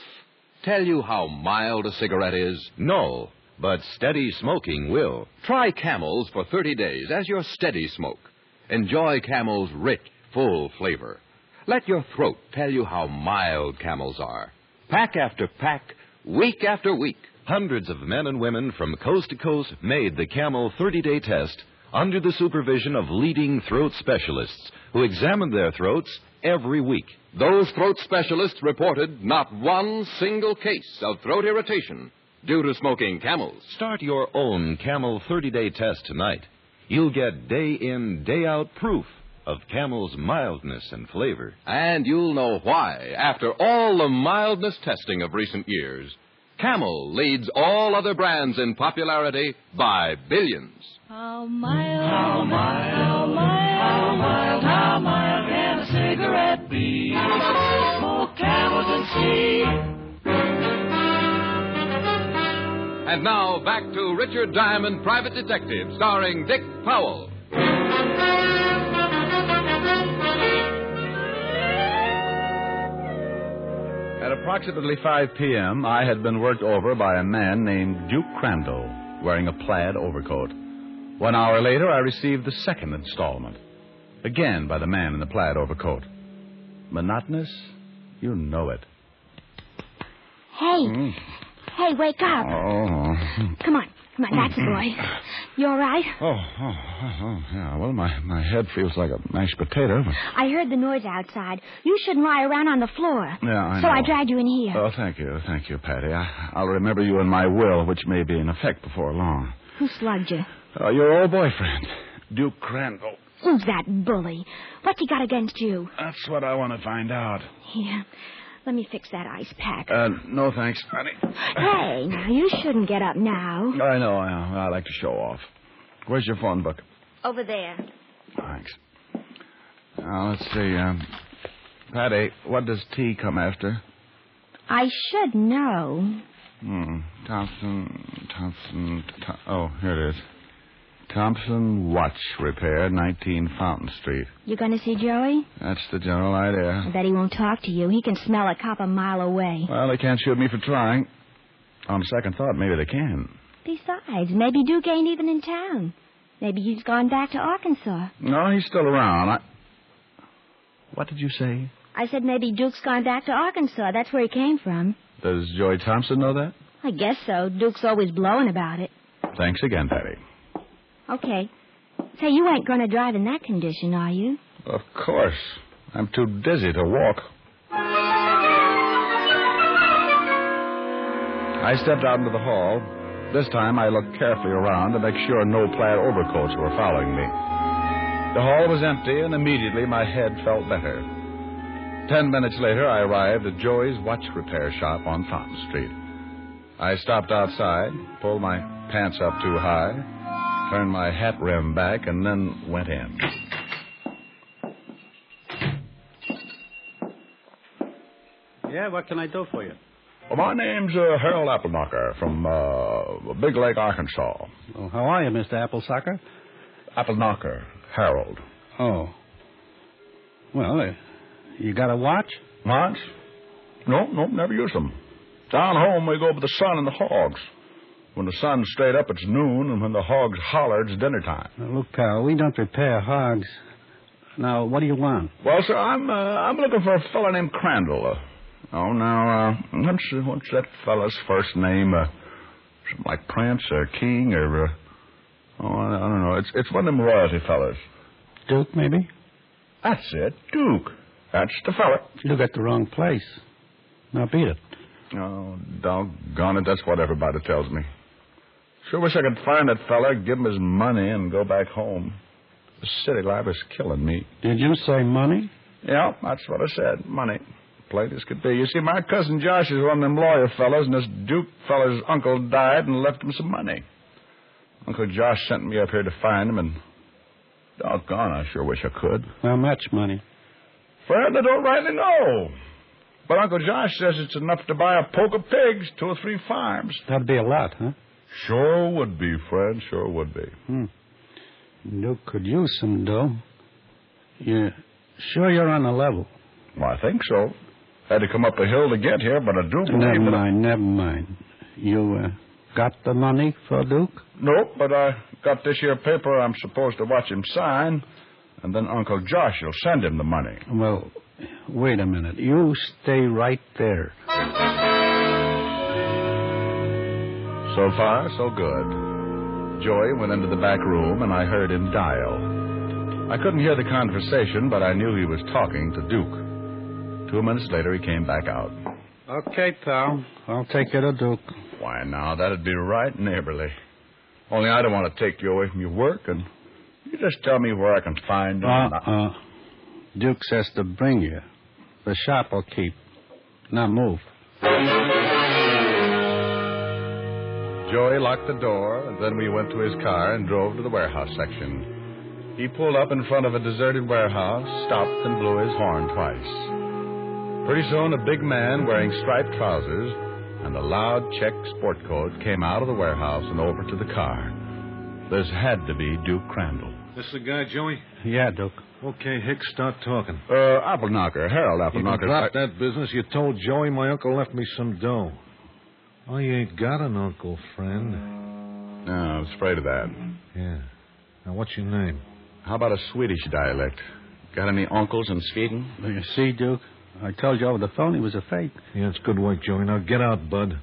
tell you how mild a cigarette is? No, but steady smoking will. Try Camels for 30 days as your steady smoke. Enjoy Camel's rich, full flavor. Let your throat tell you how mild Camels are. Pack after pack, week after week. Hundreds of men and women from coast to coast made the Camel 30 day test under the supervision of leading throat specialists who examined their throats every week. Those throat specialists reported not one single case of throat irritation due to smoking camels. Start your own Camel 30 day test tonight. You'll get day in, day out proof of Camel's mildness and flavor. And you'll know why, after all the mildness testing of recent years, Camel leads all other brands in popularity by billions. How mild, how mild, how mild, how mild, how mild can a cigarette be? Smoke camels and see. And now back to Richard Diamond, Private Detective, starring Dick Powell. At approximately 5 p.m., I had been worked over by a man named Duke Crandall, wearing a plaid overcoat. One hour later, I received the second installment, again by the man in the plaid overcoat. Monotonous? You know it. Hey, Mm. hey, wake up. Oh. Come on, that's the boy. You all right? Oh, oh, oh, oh, yeah. Well, my, my head feels like a mashed potato. But... I heard the noise outside. You shouldn't lie around on the floor. Yeah, I so know. I dragged you in here. Oh, thank you. Thank you, Patty. I, I'll remember you in my will, which may be in effect before long. Who slugged you? Oh, your old boyfriend, Duke Crandall. Who's that bully? What's he got against you? That's what I want to find out. Here, let me fix that ice pack. Uh, no thanks, Patty. Hey, now, you shouldn't get up now. I know. I, I like to show off. Where's your phone book? Over there. Thanks. Now, let's see. Um, Patty, what does T come after? I should know. Hmm. Thompson, Thompson, Th- oh, here it is. Thompson Watch Repair, 19 Fountain Street. You going to see Joey? That's the general idea. I bet he won't talk to you. He can smell a cop a mile away. Well, they can't shoot me for trying. On second thought, maybe they can. Besides, maybe Duke ain't even in town. Maybe he's gone back to Arkansas. No, he's still around. I... What did you say? I said maybe Duke's gone back to Arkansas. That's where he came from. Does Joey Thompson know that? I guess so. Duke's always blowing about it. Thanks again, Patty. Okay. Say, you ain't going to drive in that condition, are you? Of course. I'm too dizzy to walk. I stepped out into the hall. This time I looked carefully around to make sure no plaid overcoats were following me. The hall was empty, and immediately my head felt better. Ten minutes later, I arrived at Joey's watch repair shop on Fountain Street. I stopped outside, pulled my pants up too high, turned my hat rim back, and then went in. Yeah, what can I do for you? Well, my name's uh, Harold Appleknocker from uh, Big Lake, Arkansas. Oh, how are you, Mr. Applesucker? Appleknocker, Harold. Oh. Well, uh, you got a watch? Watch? No, no, never use them. Down home, we go by the sun and the hogs. When the sun's straight up, it's noon, and when the hogs holler, it's dinner time. Now, look, pal, we don't repair hogs. Now, what do you want? Well, sir, I'm uh, I'm looking for a fellow named Crandall. Uh, oh, now, uh, what's what's that fellow's first name? Uh, something like Prince or King or uh, oh, I, I don't know. It's it's one of them royalty fellas. Duke, maybe? That's it, Duke. That's the fella. You got the wrong place. Now, beat it. Oh, doggone it, that's what everybody tells me. Sure wish I could find that fella, give him his money, and go back home. The city life is killing me. Did you say money? Yeah, that's what I said. Money. Plain as could be. You see, my cousin Josh is one of them lawyer fellows, and this Duke fellow's uncle died and left him some money. Uncle Josh sent me up here to find him, and doggone, I sure wish I could. How much money? Fred, I don't rightly know. But Uncle Josh says it's enough to buy a poke of pigs, two or three farms. That'd be a lot, huh? Sure would be, Fred. Sure would be. Hmm. Duke could use some dough. You Sure you're on the level. Well, I think so. Had to come up a hill to get here, but I do believe Never that... mind, never mind. You uh, got the money for Duke? Nope, but I got this here paper I'm supposed to watch him sign, and then Uncle Josh will send him the money. Well, wait a minute. You stay right there. So far, so good. Joey went into the back room, and I heard him dial. I couldn't hear the conversation, but I knew he was talking to Duke. Two minutes later, he came back out. Okay, pal. I'll take you to Duke. Why, now, that'd be right neighborly. Only I don't want to take you away from your work, and you just tell me where I can find him. Uh-uh. Duke says to bring you. The shop will keep. Now move. Joey locked the door, and then we went to his car and drove to the warehouse section. He pulled up in front of a deserted warehouse, stopped, and blew his horn twice. Pretty soon, a big man wearing striped trousers and a loud check sport coat came out of the warehouse and over to the car. This had to be Duke Crandall. This is the guy, Joey? Yeah, Duke. Okay, Hicks, start talking. Uh, Apple Knocker, Harold You Apple can Knocker. drop that business. You told Joey my uncle left me some dough. Oh, I ain't got an uncle, friend. No, I was afraid of that. Yeah. Now, what's your name? How about a Swedish dialect? Got any uncles in Sweden? You see, Duke? I told you over the phone he was a fake. Yeah, it's good work, Joey. Now get out, bud.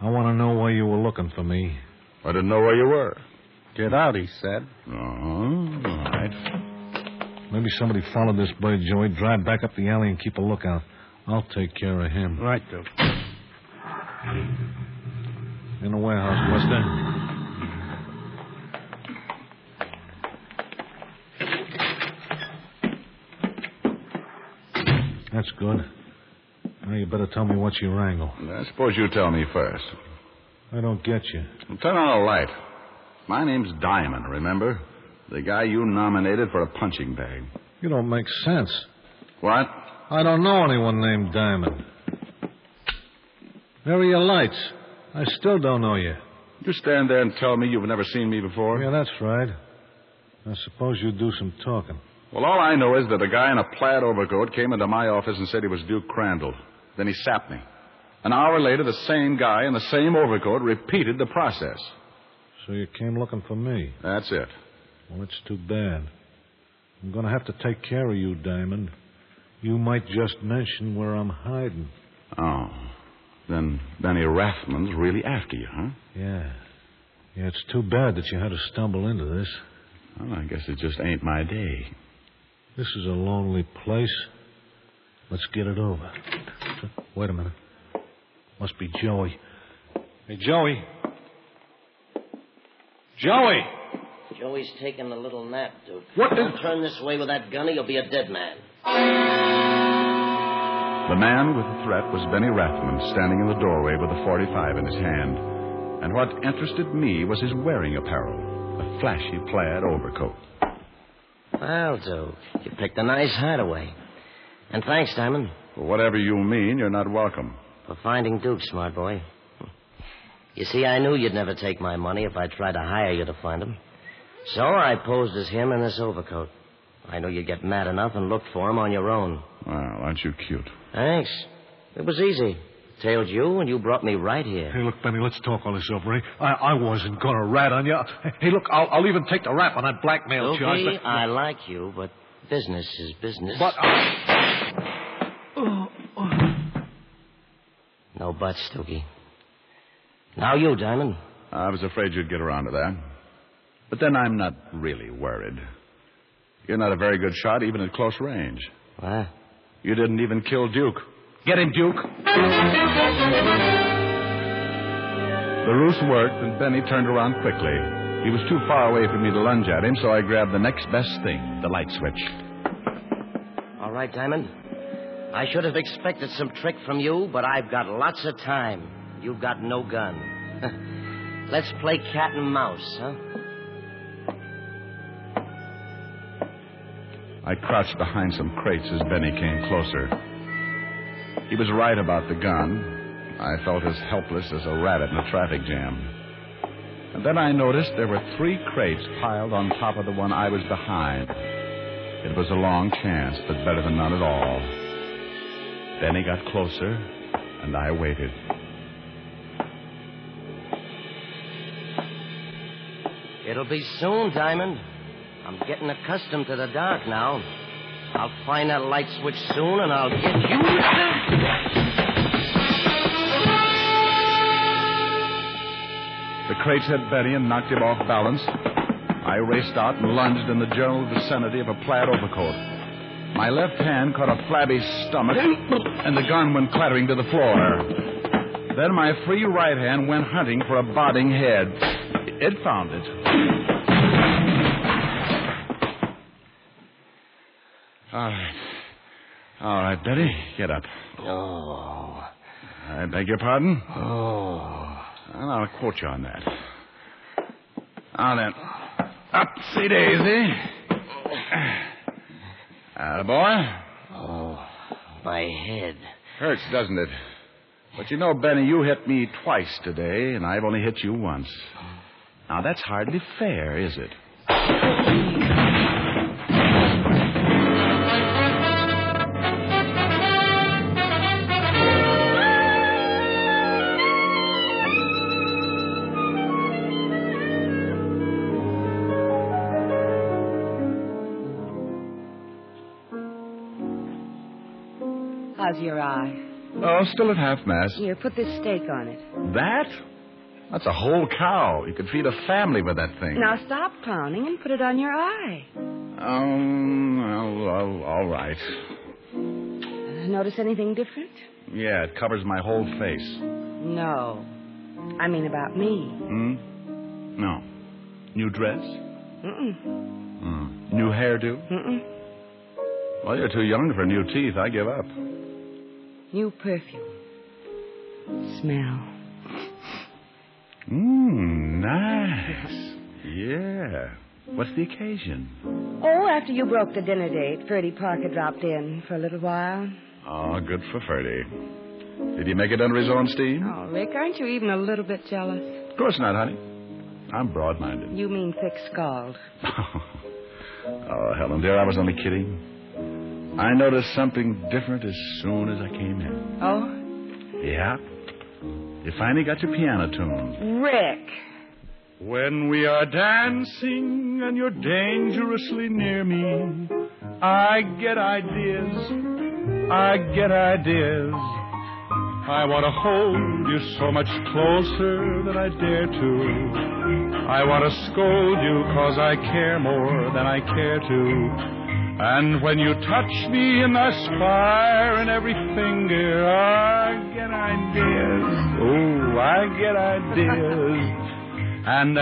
I want to know why you were looking for me. I didn't know where you were. Get out, he said. Oh, all right. Maybe somebody followed this boy, Joey. Drive back up the alley and keep a lookout. I'll take care of him. Right, Duke. In the warehouse, Buster. That's good. Now you better tell me what's your angle. I suppose you tell me first. I don't get you. Well, turn on a light. My name's Diamond, remember? The guy you nominated for a punching bag. You don't make sense. What? I don't know anyone named Diamond. Where are your lights? I still don't know you. You stand there and tell me you've never seen me before? Yeah, that's right. I suppose you do some talking. Well, all I know is that a guy in a plaid overcoat came into my office and said he was Duke Crandall. Then he sapped me. An hour later, the same guy in the same overcoat repeated the process. So you came looking for me. That's it. Well, it's too bad. I'm going to have to take care of you, Diamond. You might just mention where I'm hiding. Oh. Then Benny Rathman's really after you, huh? Yeah. Yeah, it's too bad that you had to stumble into this. Well, I guess it just ain't my day. This is a lonely place. Let's get it over. Wait a minute. Must be Joey. Hey, Joey. Joey! Joey's taking a little nap, Duke. What Don't turn this way with that gun, or you'll be a dead man. The man with the threat was Benny Rathman, standing in the doorway with a 45 in his hand. And what interested me was his wearing apparel a flashy plaid overcoat. Well, Duke, you picked a nice hideaway. And thanks, Diamond, For whatever you mean, you're not welcome. for finding Duke, smart boy. You see, I knew you'd never take my money if I tried to hire you to find him. So I posed as him in this overcoat. I knew you'd get mad enough and look for him on your own. Well, aren't you cute? Thanks. It was easy. I Tailed you, and you brought me right here. Hey, look, Benny, let's talk all this over, eh? I, I wasn't going to rat on you. Hey, look, I'll, I'll even take the rap on that blackmail charge. Dookie, but- I like you, but business is business. But No buts, Dookie. Now you, Diamond. I was afraid you'd get around to that. But then I'm not really worried. You're not a very good shot, even at close range. What? You didn't even kill Duke. Get him, Duke. The ruse worked, and Benny turned around quickly. He was too far away for me to lunge at him, so I grabbed the next best thing the light switch. All right, Diamond. I should have expected some trick from you, but I've got lots of time. You've got no gun. Let's play cat and mouse, huh? I crouched behind some crates as Benny came closer. He was right about the gun. I felt as helpless as a rabbit in a traffic jam. And then I noticed there were three crates piled on top of the one I was behind. It was a long chance, but better than none at all. Benny got closer, and I waited. It'll be soon, Diamond. I'm getting accustomed to the dark now. I'll find that light switch soon, and I'll get you. The crates hit Betty and knocked him off balance. I raced out and lunged in the general vicinity of a plaid overcoat. My left hand caught a flabby stomach, and the gun went clattering to the floor. Then my free right hand went hunting for a bobbing head. It found it. All right. All right, Betty, get up. Oh. I beg your pardon? Oh. Well, I'll quote you on that. Now then, up, see Daisy. Atta boy. Oh, my head. Hurts, doesn't it? But you know, Benny, you hit me twice today, and I've only hit you once. Now, that's hardly fair, is it? How's your eye? Oh, still at half mast. Here, put this steak on it. That? That's a whole cow. You could feed a family with that thing. Now stop clowning and put it on your eye. Um, well, well, all right. Notice anything different? Yeah, it covers my whole face. No. I mean about me. Hmm? No. New dress? Mm-mm. Hmm. New hairdo? Mm-mm. Well, you're too young for new teeth. I give up. New perfume. Smell. Mmm, nice. Yeah. What's the occasion? Oh, after you broke the dinner date, Ferdy Parker dropped in for a little while. Oh, good for Ferdy. Did he make it under his own steam? Oh, Rick, aren't you even a little bit jealous? Of course not, honey. I'm broad-minded. You mean thick-skulled. oh, Helen, dear, I was only kidding. I noticed something different as soon as I came in. Oh? Yeah. You finally got your piano tune. Rick. When we are dancing and you're dangerously near me, I get ideas. I get ideas. I want to hold you so much closer than I dare to. I want to scold you cause I care more than I care to. And when you touch me in the spire and every finger, I get ideas. Oh, I get ideas. And uh,